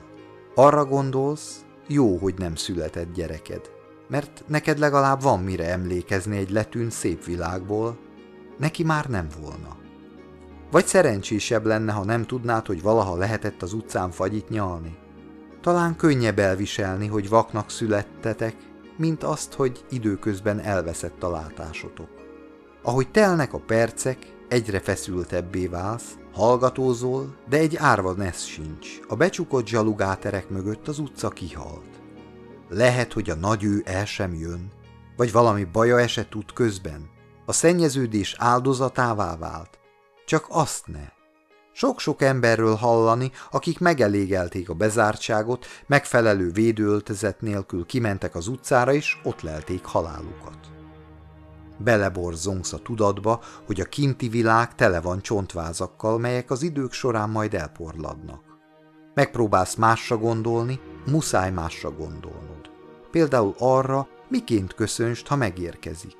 Arra gondolsz, jó, hogy nem született gyereked, mert neked legalább van mire emlékezni egy letűnt szép világból, neki már nem volna. Vagy szerencsésebb lenne, ha nem tudnád, hogy valaha lehetett az utcán fagyit nyalni. Talán könnyebb elviselni, hogy vaknak születtetek, mint azt, hogy időközben elveszett a látásotok. Ahogy telnek a percek, egyre feszültebbé válsz, hallgatózol, de egy árva nesz sincs. A becsukott zsalugáterek mögött az utca kihalt. Lehet, hogy a nagy ő el sem jön, vagy valami baja esett út közben. A szennyeződés áldozatává vált. Csak azt ne. Sok-sok emberről hallani, akik megelégelték a bezártságot, megfelelő védőöltözet nélkül kimentek az utcára, és ott lelték halálukat. Beleborzongsz a tudatba, hogy a kinti világ tele van csontvázakkal, melyek az idők során majd elporladnak. Megpróbálsz másra gondolni, muszáj másra gondolnod. Például arra, miként köszönst, ha megérkezik.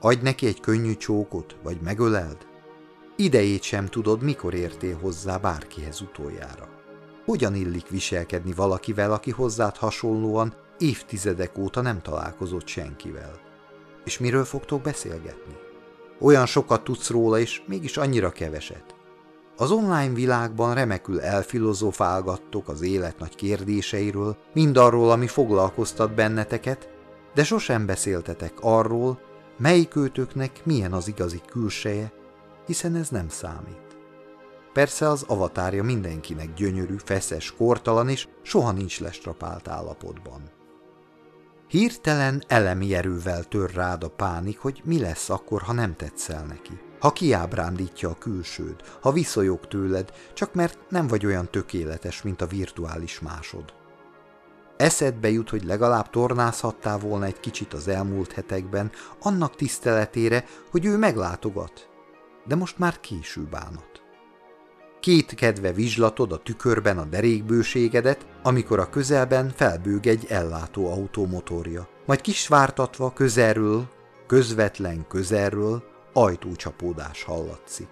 Adj neki egy könnyű csókot, vagy megöleld. Idejét sem tudod, mikor értél hozzá bárkihez utoljára. Hogyan illik viselkedni valakivel, aki hozzád hasonlóan évtizedek óta nem találkozott senkivel? És miről fogtok beszélgetni? Olyan sokat tudsz róla, és mégis annyira keveset. Az online világban remekül elfilozofálgattok az élet nagy kérdéseiről, mindarról, ami foglalkoztat benneteket, de sosem beszéltetek arról, melyikőtöknek milyen az igazi külseje, hiszen ez nem számít. Persze az avatárja mindenkinek gyönyörű, feszes, kortalan és soha nincs lestrapált állapotban. Hirtelen elemi erővel tör rád a pánik, hogy mi lesz akkor, ha nem tetszel neki. Ha kiábrándítja a külsőd, ha viszonyog tőled, csak mert nem vagy olyan tökéletes, mint a virtuális másod. Eszedbe jut, hogy legalább tornázhattál volna egy kicsit az elmúlt hetekben, annak tiszteletére, hogy ő meglátogat. De most már késő bánat. Két kedve vizslatod a tükörben a derékbőségedet, amikor a közelben felbőg egy ellátó autómotorja. Majd kisvártatva közelről, közvetlen közelről ajtócsapódás hallatszik.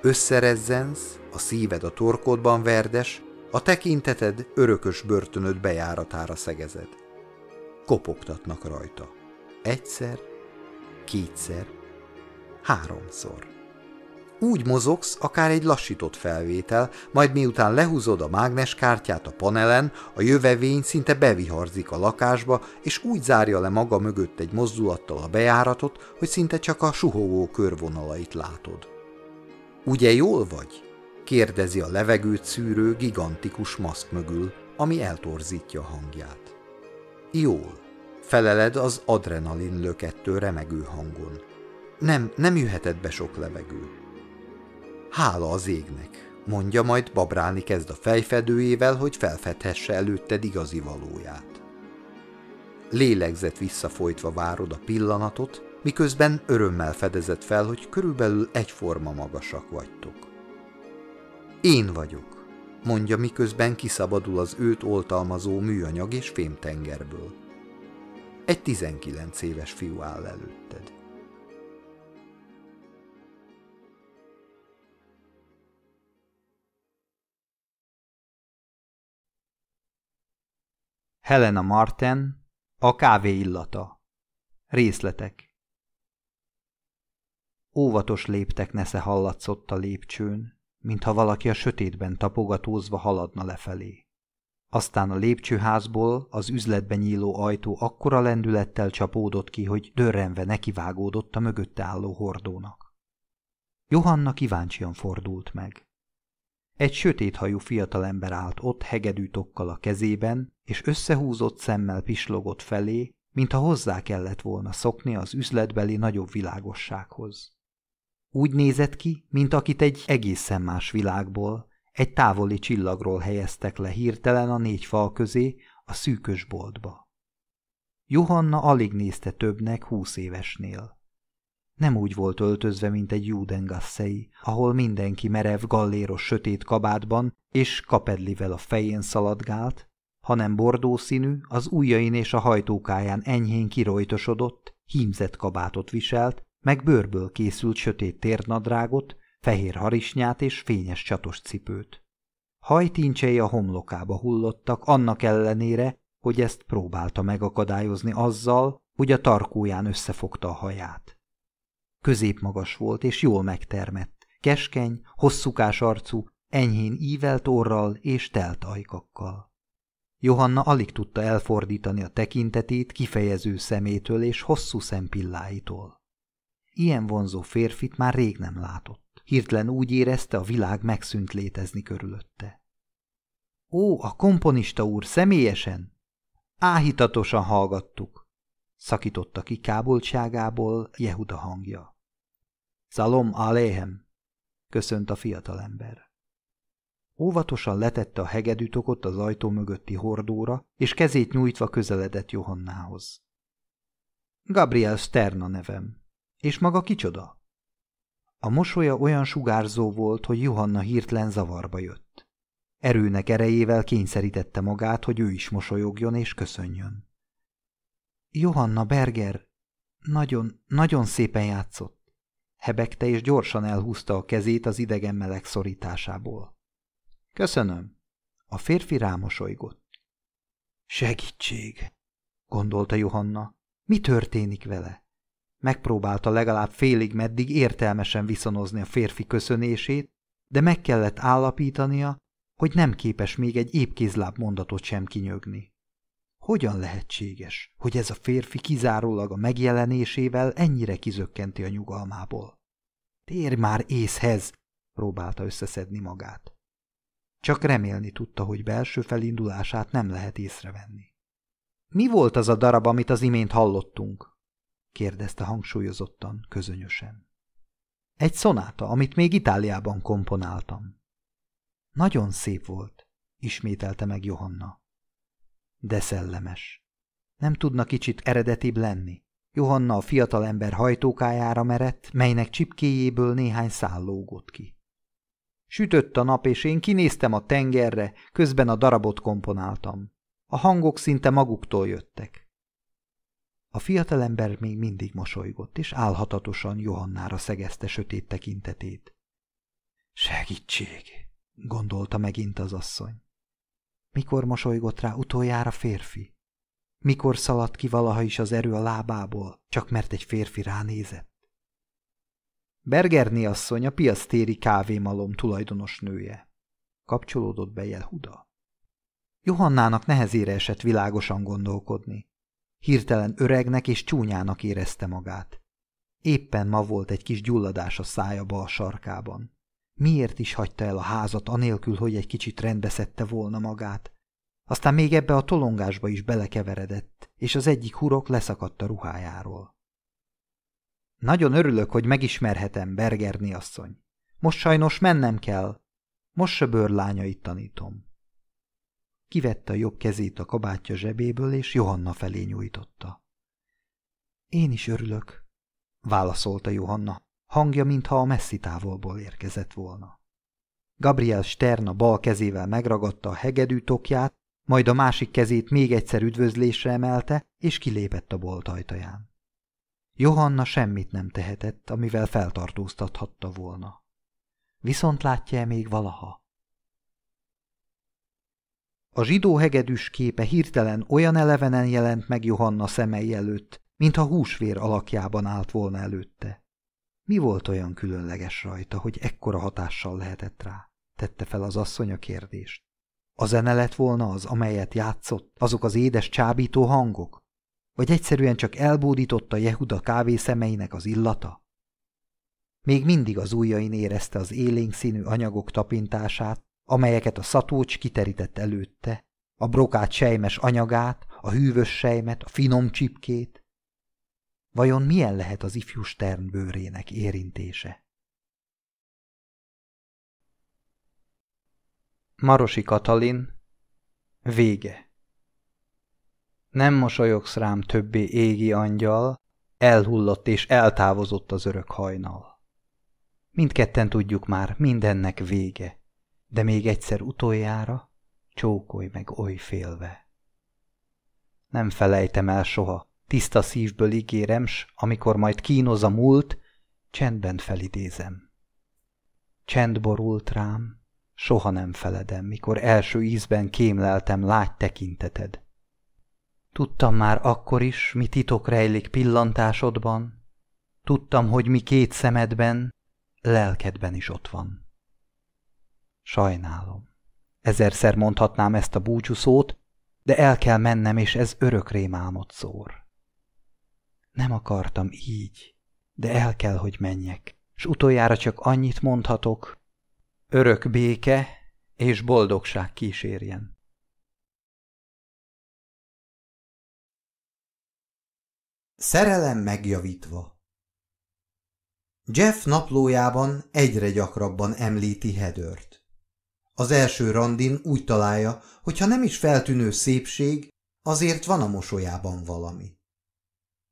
Összerezzensz, a szíved a torkodban verdes, a tekinteted örökös börtönöd bejáratára szegezed. Kopogtatnak rajta. Egyszer, kétszer, háromszor. Úgy mozogsz, akár egy lassított felvétel, majd miután lehúzod a mágneskártyát a panelen, a jövevény szinte beviharzik a lakásba, és úgy zárja le maga mögött egy mozdulattal a bejáratot, hogy szinte csak a suhogó körvonalait látod. Ugye jól vagy? kérdezi a levegőt szűrő gigantikus maszk mögül, ami eltorzítja a hangját. Jól, feleled az adrenalin lökettől remegő hangon. Nem, nem jöhetett be sok levegő. Hála az égnek, mondja, majd babrálni kezd a fejfedőjével, hogy felfedhesse előtted igazi valóját. Lélegzet visszafolytva várod a pillanatot, miközben örömmel fedezett fel, hogy körülbelül egyforma magasak vagytok. Én vagyok, mondja, miközben kiszabadul az őt oltalmazó műanyag és fémtengerből. Egy 19 éves fiú áll előtted. Helena Marten, a kávé illata. Részletek Óvatos léptek nesze hallatszott a lépcsőn, mintha valaki a sötétben tapogatózva haladna lefelé. Aztán a lépcsőházból az üzletben nyíló ajtó akkora lendülettel csapódott ki, hogy dörrenve nekivágódott a mögötte álló hordónak. Johanna kíváncsian fordult meg. Egy sötéthajú fiatalember állt ott hegedűtokkal a kezében, és összehúzott szemmel pislogott felé, mintha hozzá kellett volna szokni az üzletbeli nagyobb világossághoz. Úgy nézett ki, mint akit egy egészen más világból, egy távoli csillagról helyeztek le hirtelen a négy fal közé, a szűkös boltba. Johanna alig nézte többnek húsz évesnél. Nem úgy volt öltözve, mint egy Judengasszei, ahol mindenki merev galléros sötét kabátban és kapedlivel a fején szaladgált, hanem bordó színű, az ujjain és a hajtókáján enyhén kirojtosodott, hímzett kabátot viselt, meg bőrből készült sötét térnadrágot, fehér harisnyát és fényes csatos cipőt. Hajtincsei a homlokába hullottak, annak ellenére, hogy ezt próbálta megakadályozni azzal, hogy a tarkóján összefogta a haját. Középmagas volt és jól megtermett, keskeny, hosszúkás arcú, enyhén ívelt orral és telt ajkakkal. Johanna alig tudta elfordítani a tekintetét kifejező szemétől és hosszú szempilláitól. Ilyen vonzó férfit már rég nem látott. Hirtelen úgy érezte, a világ megszűnt létezni körülötte. Ó, a komponista úr, személyesen? Áhítatosan hallgattuk, szakította ki káboltságából Jehuda hangja. Szalom aléhem, köszönt a fiatalember. Óvatosan letette a hegedűtokot az ajtó mögötti hordóra, és kezét nyújtva közeledett Johannához. Gabriel Sterna nevem. És maga kicsoda? A mosolya olyan sugárzó volt, hogy Johanna hirtelen zavarba jött. Erőnek erejével kényszerítette magát, hogy ő is mosolyogjon és köszönjön. Johanna Berger nagyon, nagyon szépen játszott. Hebegte és gyorsan elhúzta a kezét az idegen meleg szorításából. Köszönöm. A férfi rámosolygott. Segítség, gondolta Johanna. Mi történik vele? Megpróbálta legalább félig meddig értelmesen viszonozni a férfi köszönését, de meg kellett állapítania, hogy nem képes még egy épkézláb mondatot sem kinyögni. Hogyan lehetséges, hogy ez a férfi kizárólag a megjelenésével ennyire kizökkenti a nyugalmából? Térj már észhez, próbálta összeszedni magát. Csak remélni tudta, hogy belső felindulását nem lehet észrevenni. Mi volt az a darab, amit az imént hallottunk? kérdezte hangsúlyozottan, közönösen. Egy szonáta, amit még Itáliában komponáltam. Nagyon szép volt, ismételte meg Johanna. De szellemes. Nem tudna kicsit eredetibb lenni? Johanna a fiatalember hajtókájára merett, melynek csipkéjéből néhány szál lógott ki. Sütött a nap, és én kinéztem a tengerre, közben a darabot komponáltam. A hangok szinte maguktól jöttek. A fiatalember még mindig mosolygott, és álhatatosan Johannára szegezte sötét tekintetét. Segítség, gondolta megint az asszony. Mikor mosolygott rá utoljára férfi? Mikor szaladt ki valaha is az erő a lábából, csak mert egy férfi ránézett? Bergerni asszony a piasztéri kávémalom tulajdonos nője. Kapcsolódott be Jelhuda. Johannának nehezére esett világosan gondolkodni. Hirtelen öregnek és csúnyának érezte magát. Éppen ma volt egy kis gyulladás a szája bal sarkában. Miért is hagyta el a házat anélkül, hogy egy kicsit rendbeszedte volna magát? Aztán még ebbe a tolongásba is belekeveredett, és az egyik hurok leszakadt a ruhájáról. Nagyon örülök, hogy megismerhetem, Bergerni asszony. Most sajnos mennem kell. Most se bőrlányait tanítom. Kivette a jobb kezét a kabátja zsebéből, és Johanna felé nyújtotta. Én is örülök, válaszolta Johanna, hangja, mintha a messzi távolból érkezett volna. Gabriel Stern a bal kezével megragadta a hegedű tokját, majd a másik kezét még egyszer üdvözlésre emelte, és kilépett a bolt ajtaján. Johanna semmit nem tehetett, amivel feltartóztathatta volna. Viszont látja-e még valaha? A zsidó hegedűs képe hirtelen olyan elevenen jelent meg Johanna szemei előtt, mintha húsvér alakjában állt volna előtte. Mi volt olyan különleges rajta, hogy ekkora hatással lehetett rá? Tette fel az asszony a kérdést. A zene lett volna az, amelyet játszott, azok az édes csábító hangok? Vagy egyszerűen csak elbódította Jehuda kávé szemeinek az illata? Még mindig az ujjain érezte az élénk színű anyagok tapintását, amelyeket a szatócs kiterített előtte, a brokát sejmes anyagát, a hűvös sejmet, a finom csipkét. Vajon milyen lehet az ifjú Stern bőrének érintése? Marosi Katalin Vége Nem mosolyogsz rám többé égi angyal, elhullott és eltávozott az örök hajnal. Mindketten tudjuk már, mindennek vége de még egyszer utoljára csókolj meg oly félve. Nem felejtem el soha, tiszta szívből ígérem, s amikor majd kínoz a múlt, csendben felidézem. Csend borult rám, soha nem feledem, mikor első ízben kémleltem lágy tekinteted. Tudtam már akkor is, mi titok rejlik pillantásodban, tudtam, hogy mi két szemedben, lelkedben is ott van. Sajnálom. Ezerszer mondhatnám ezt a búcsúszót, de el kell mennem, és ez örök rémálmot szór. Nem akartam így, de el kell, hogy menjek, s utoljára csak annyit mondhatok, örök béke és boldogság kísérjen. Szerelem megjavítva Jeff naplójában egyre gyakrabban említi Hedört. Az első randin úgy találja, hogy ha nem is feltűnő szépség, azért van a mosolyában valami.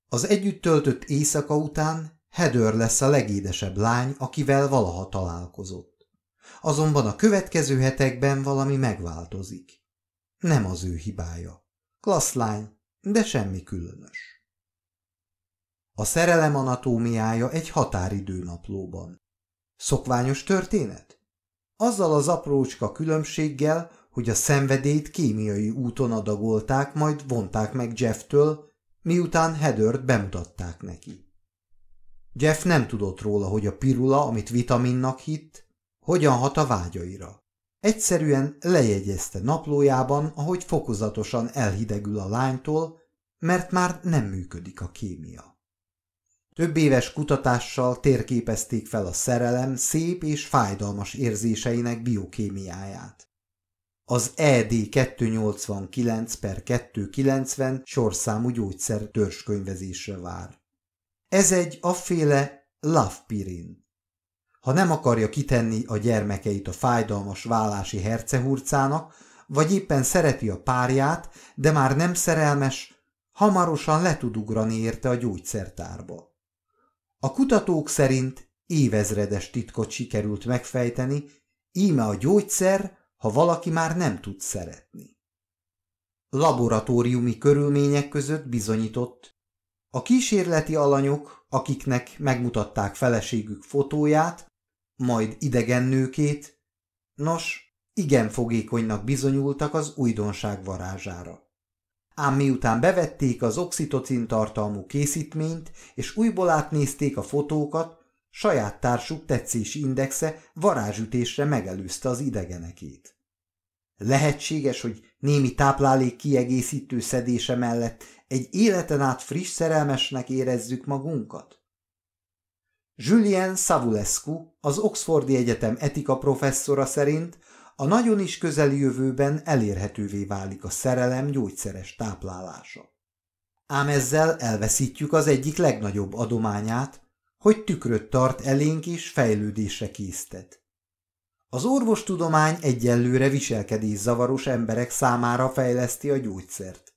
Az együtt töltött éjszaka után Hedör lesz a legédesebb lány, akivel valaha találkozott. Azonban a következő hetekben valami megváltozik. Nem az ő hibája. Klassz lány, de semmi különös. A szerelem anatómiája egy határidő naplóban. Szokványos történet? Azzal az aprócska különbséggel, hogy a szenvedélyt kémiai úton adagolták, majd vonták meg Jefftől, miután Heathert bemutatták neki. Jeff nem tudott róla, hogy a pirula, amit vitaminnak hitt, hogyan hat a vágyaira. Egyszerűen lejegyezte naplójában, ahogy fokozatosan elhidegül a lánytól, mert már nem működik a kémia. Több éves kutatással térképezték fel a szerelem szép és fájdalmas érzéseinek biokémiáját. Az ED 289 per 290 sorszámú gyógyszer törzskönyvezésre vár. Ez egy afféle lavpirin. Ha nem akarja kitenni a gyermekeit a fájdalmas vállási hercehurcának, vagy éppen szereti a párját, de már nem szerelmes, hamarosan le tud ugrani érte a gyógyszertárba. A kutatók szerint évezredes titkot sikerült megfejteni, íme a gyógyszer, ha valaki már nem tud szeretni. Laboratóriumi körülmények között bizonyított, a kísérleti alanyok, akiknek megmutatták feleségük fotóját, majd idegen nőkét, nos, igen fogékonynak bizonyultak az újdonság varázsára. Ám miután bevették az oxitocin tartalmú készítményt, és újból átnézték a fotókat, saját társuk tetszési indexe varázsütésre megelőzte az idegenekét. Lehetséges, hogy némi táplálék kiegészítő szedése mellett egy életen át friss szerelmesnek érezzük magunkat? Julien Savulescu, az Oxfordi Egyetem etika professzora szerint a nagyon is közeli jövőben elérhetővé válik a szerelem gyógyszeres táplálása. Ám ezzel elveszítjük az egyik legnagyobb adományát, hogy tükröt tart elénk és fejlődésre késztet. Az orvostudomány egyenlőre viselkedészavaros emberek számára fejleszti a gyógyszert.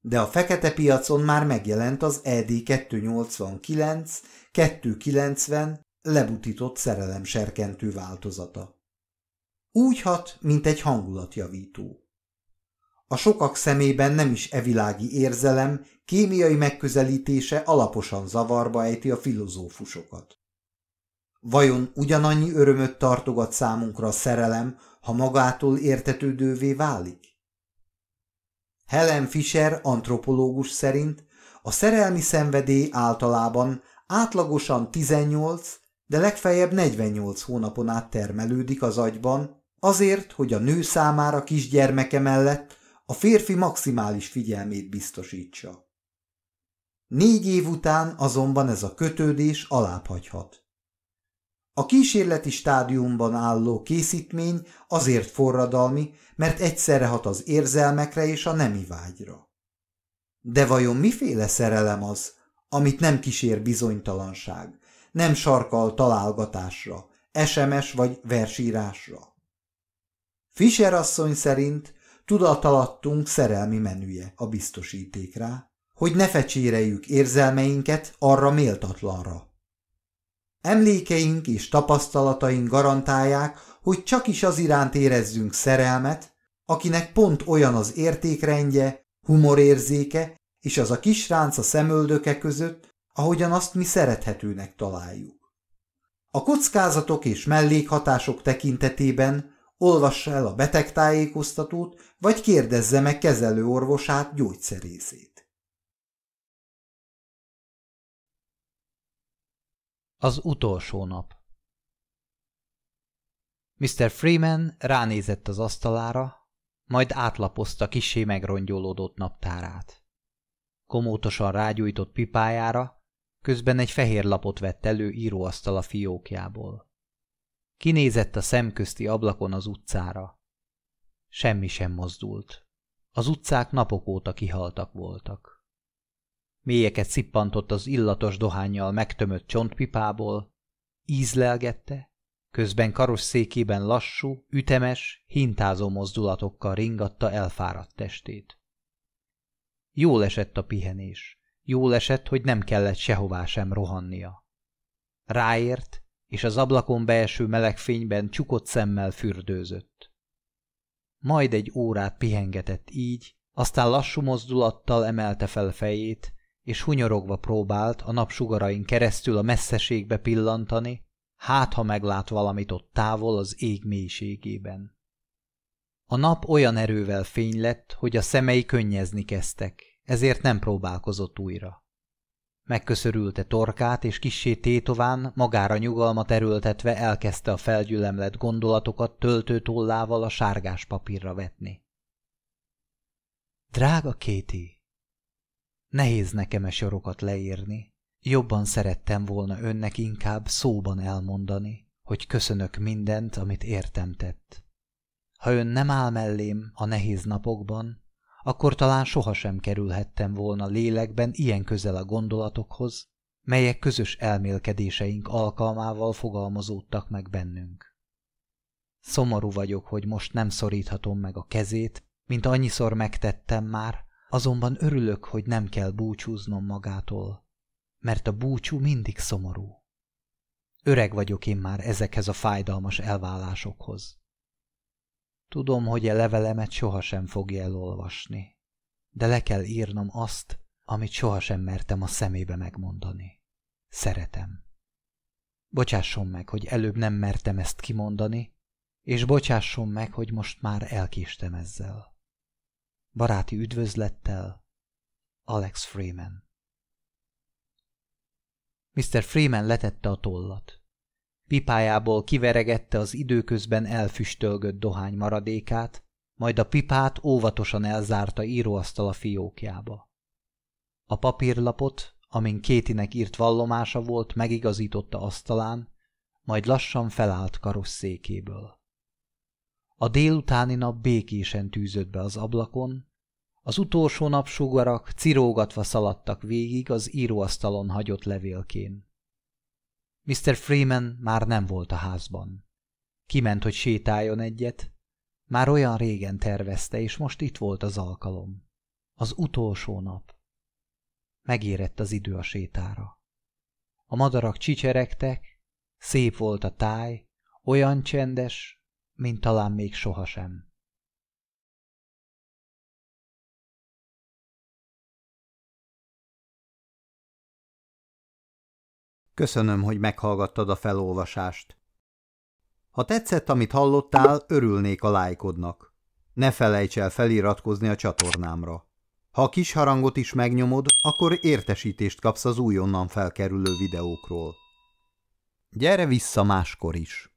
De a fekete piacon már megjelent az ED 289, 290 lebutított szerelemserkentő változata. Úgy hat, mint egy hangulatjavító. A sokak szemében nem is evilági érzelem, kémiai megközelítése alaposan zavarba ejti a filozófusokat. Vajon ugyanannyi örömöt tartogat számunkra a szerelem, ha magától értetődővé válik? Helen Fisher antropológus szerint a szerelmi szenvedély általában átlagosan 18, de legfeljebb 48 hónapon át termelődik az agyban, azért, hogy a nő számára kisgyermeke mellett a férfi maximális figyelmét biztosítsa. Négy év után azonban ez a kötődés alábbhagyhat. A kísérleti stádiumban álló készítmény azért forradalmi, mert egyszerre hat az érzelmekre és a nemi vágyra. De vajon miféle szerelem az, amit nem kísér bizonytalanság, nem sarkal találgatásra, SMS vagy versírásra? Fischer asszony szerint tudatalattunk szerelmi menüje a biztosíték rá, hogy ne fecséreljük érzelmeinket arra méltatlanra. Emlékeink és tapasztalataink garantálják, hogy csak is az iránt érezzünk szerelmet, akinek pont olyan az értékrendje, humorérzéke és az a kis ránc a szemöldöke között, ahogyan azt mi szerethetőnek találjuk. A kockázatok és mellékhatások tekintetében olvassa el a betegtájékoztatót, vagy kérdezze meg kezelőorvosát, gyógyszerészét. Az utolsó nap Mr. Freeman ránézett az asztalára, majd átlapozta kisé megrongyolódott naptárát. Komótosan rágyújtott pipájára, közben egy fehér lapot vett elő íróasztal a fiókjából. Kinézett a szemközti ablakon az utcára. Semmi sem mozdult. Az utcák napok óta kihaltak voltak. Mélyeket szippantott az illatos dohányjal megtömött csontpipából, ízlelgette, közben karosszékében lassú, ütemes, hintázó mozdulatokkal ringatta elfáradt testét. Jól esett a pihenés, jól esett, hogy nem kellett sehová sem rohannia. Ráért, és az ablakon beeső meleg fényben csukott szemmel fürdőzött. Majd egy órát pihengetett így, aztán lassú mozdulattal emelte fel fejét, és hunyorogva próbált a napsugarain keresztül a messzeségbe pillantani, hát ha meglát valamit ott távol az ég mélységében. A nap olyan erővel fény lett, hogy a szemei könnyezni kezdtek, ezért nem próbálkozott újra. Megköszörülte torkát, és kissé tétován, magára nyugalmat erőltetve elkezdte a felgyülemlett gondolatokat töltőtollával a sárgás papírra vetni. Drága Kéti, nehéz nekem e sorokat leírni, Jobban szerettem volna önnek inkább szóban elmondani, hogy köszönök mindent, amit értem tett. Ha ön nem áll mellém a nehéz napokban, akkor talán sohasem kerülhettem volna lélekben ilyen közel a gondolatokhoz, melyek közös elmélkedéseink alkalmával fogalmazódtak meg bennünk. Szomorú vagyok, hogy most nem szoríthatom meg a kezét, mint annyiszor megtettem már, azonban örülök, hogy nem kell búcsúznom magától, mert a búcsú mindig szomorú. Öreg vagyok én már ezekhez a fájdalmas elválásokhoz. Tudom, hogy a levelemet sohasem fogja elolvasni, de le kell írnom azt, amit sohasem mertem a szemébe megmondani. Szeretem. Bocsásson meg, hogy előbb nem mertem ezt kimondani, és bocsásson meg, hogy most már elkéstem ezzel. Baráti üdvözlettel, Alex Freeman Mr. Freeman letette a tollat. Pipájából kiveregette az időközben elfüstölgött dohány maradékát, majd a pipát óvatosan elzárta íróasztal a fiókjába. A papírlapot, amin Kétinek írt vallomása volt, megigazította asztalán, majd lassan felállt karosszékéből. A délutáni nap békésen tűzött be az ablakon, az utolsó napsugarak cirógatva szaladtak végig az íróasztalon hagyott levélkén. Mr. Freeman már nem volt a házban. Kiment, hogy sétáljon egyet. Már olyan régen tervezte, és most itt volt az alkalom. Az utolsó nap. Megérett az idő a sétára. A madarak csicseregtek, szép volt a táj, olyan csendes, mint talán még sohasem. Köszönöm, hogy meghallgattad a felolvasást. Ha tetszett, amit hallottál, örülnék a lájkodnak. Ne felejts el feliratkozni a csatornámra. Ha a kis harangot is megnyomod, akkor értesítést kapsz az újonnan felkerülő videókról. Gyere vissza máskor is!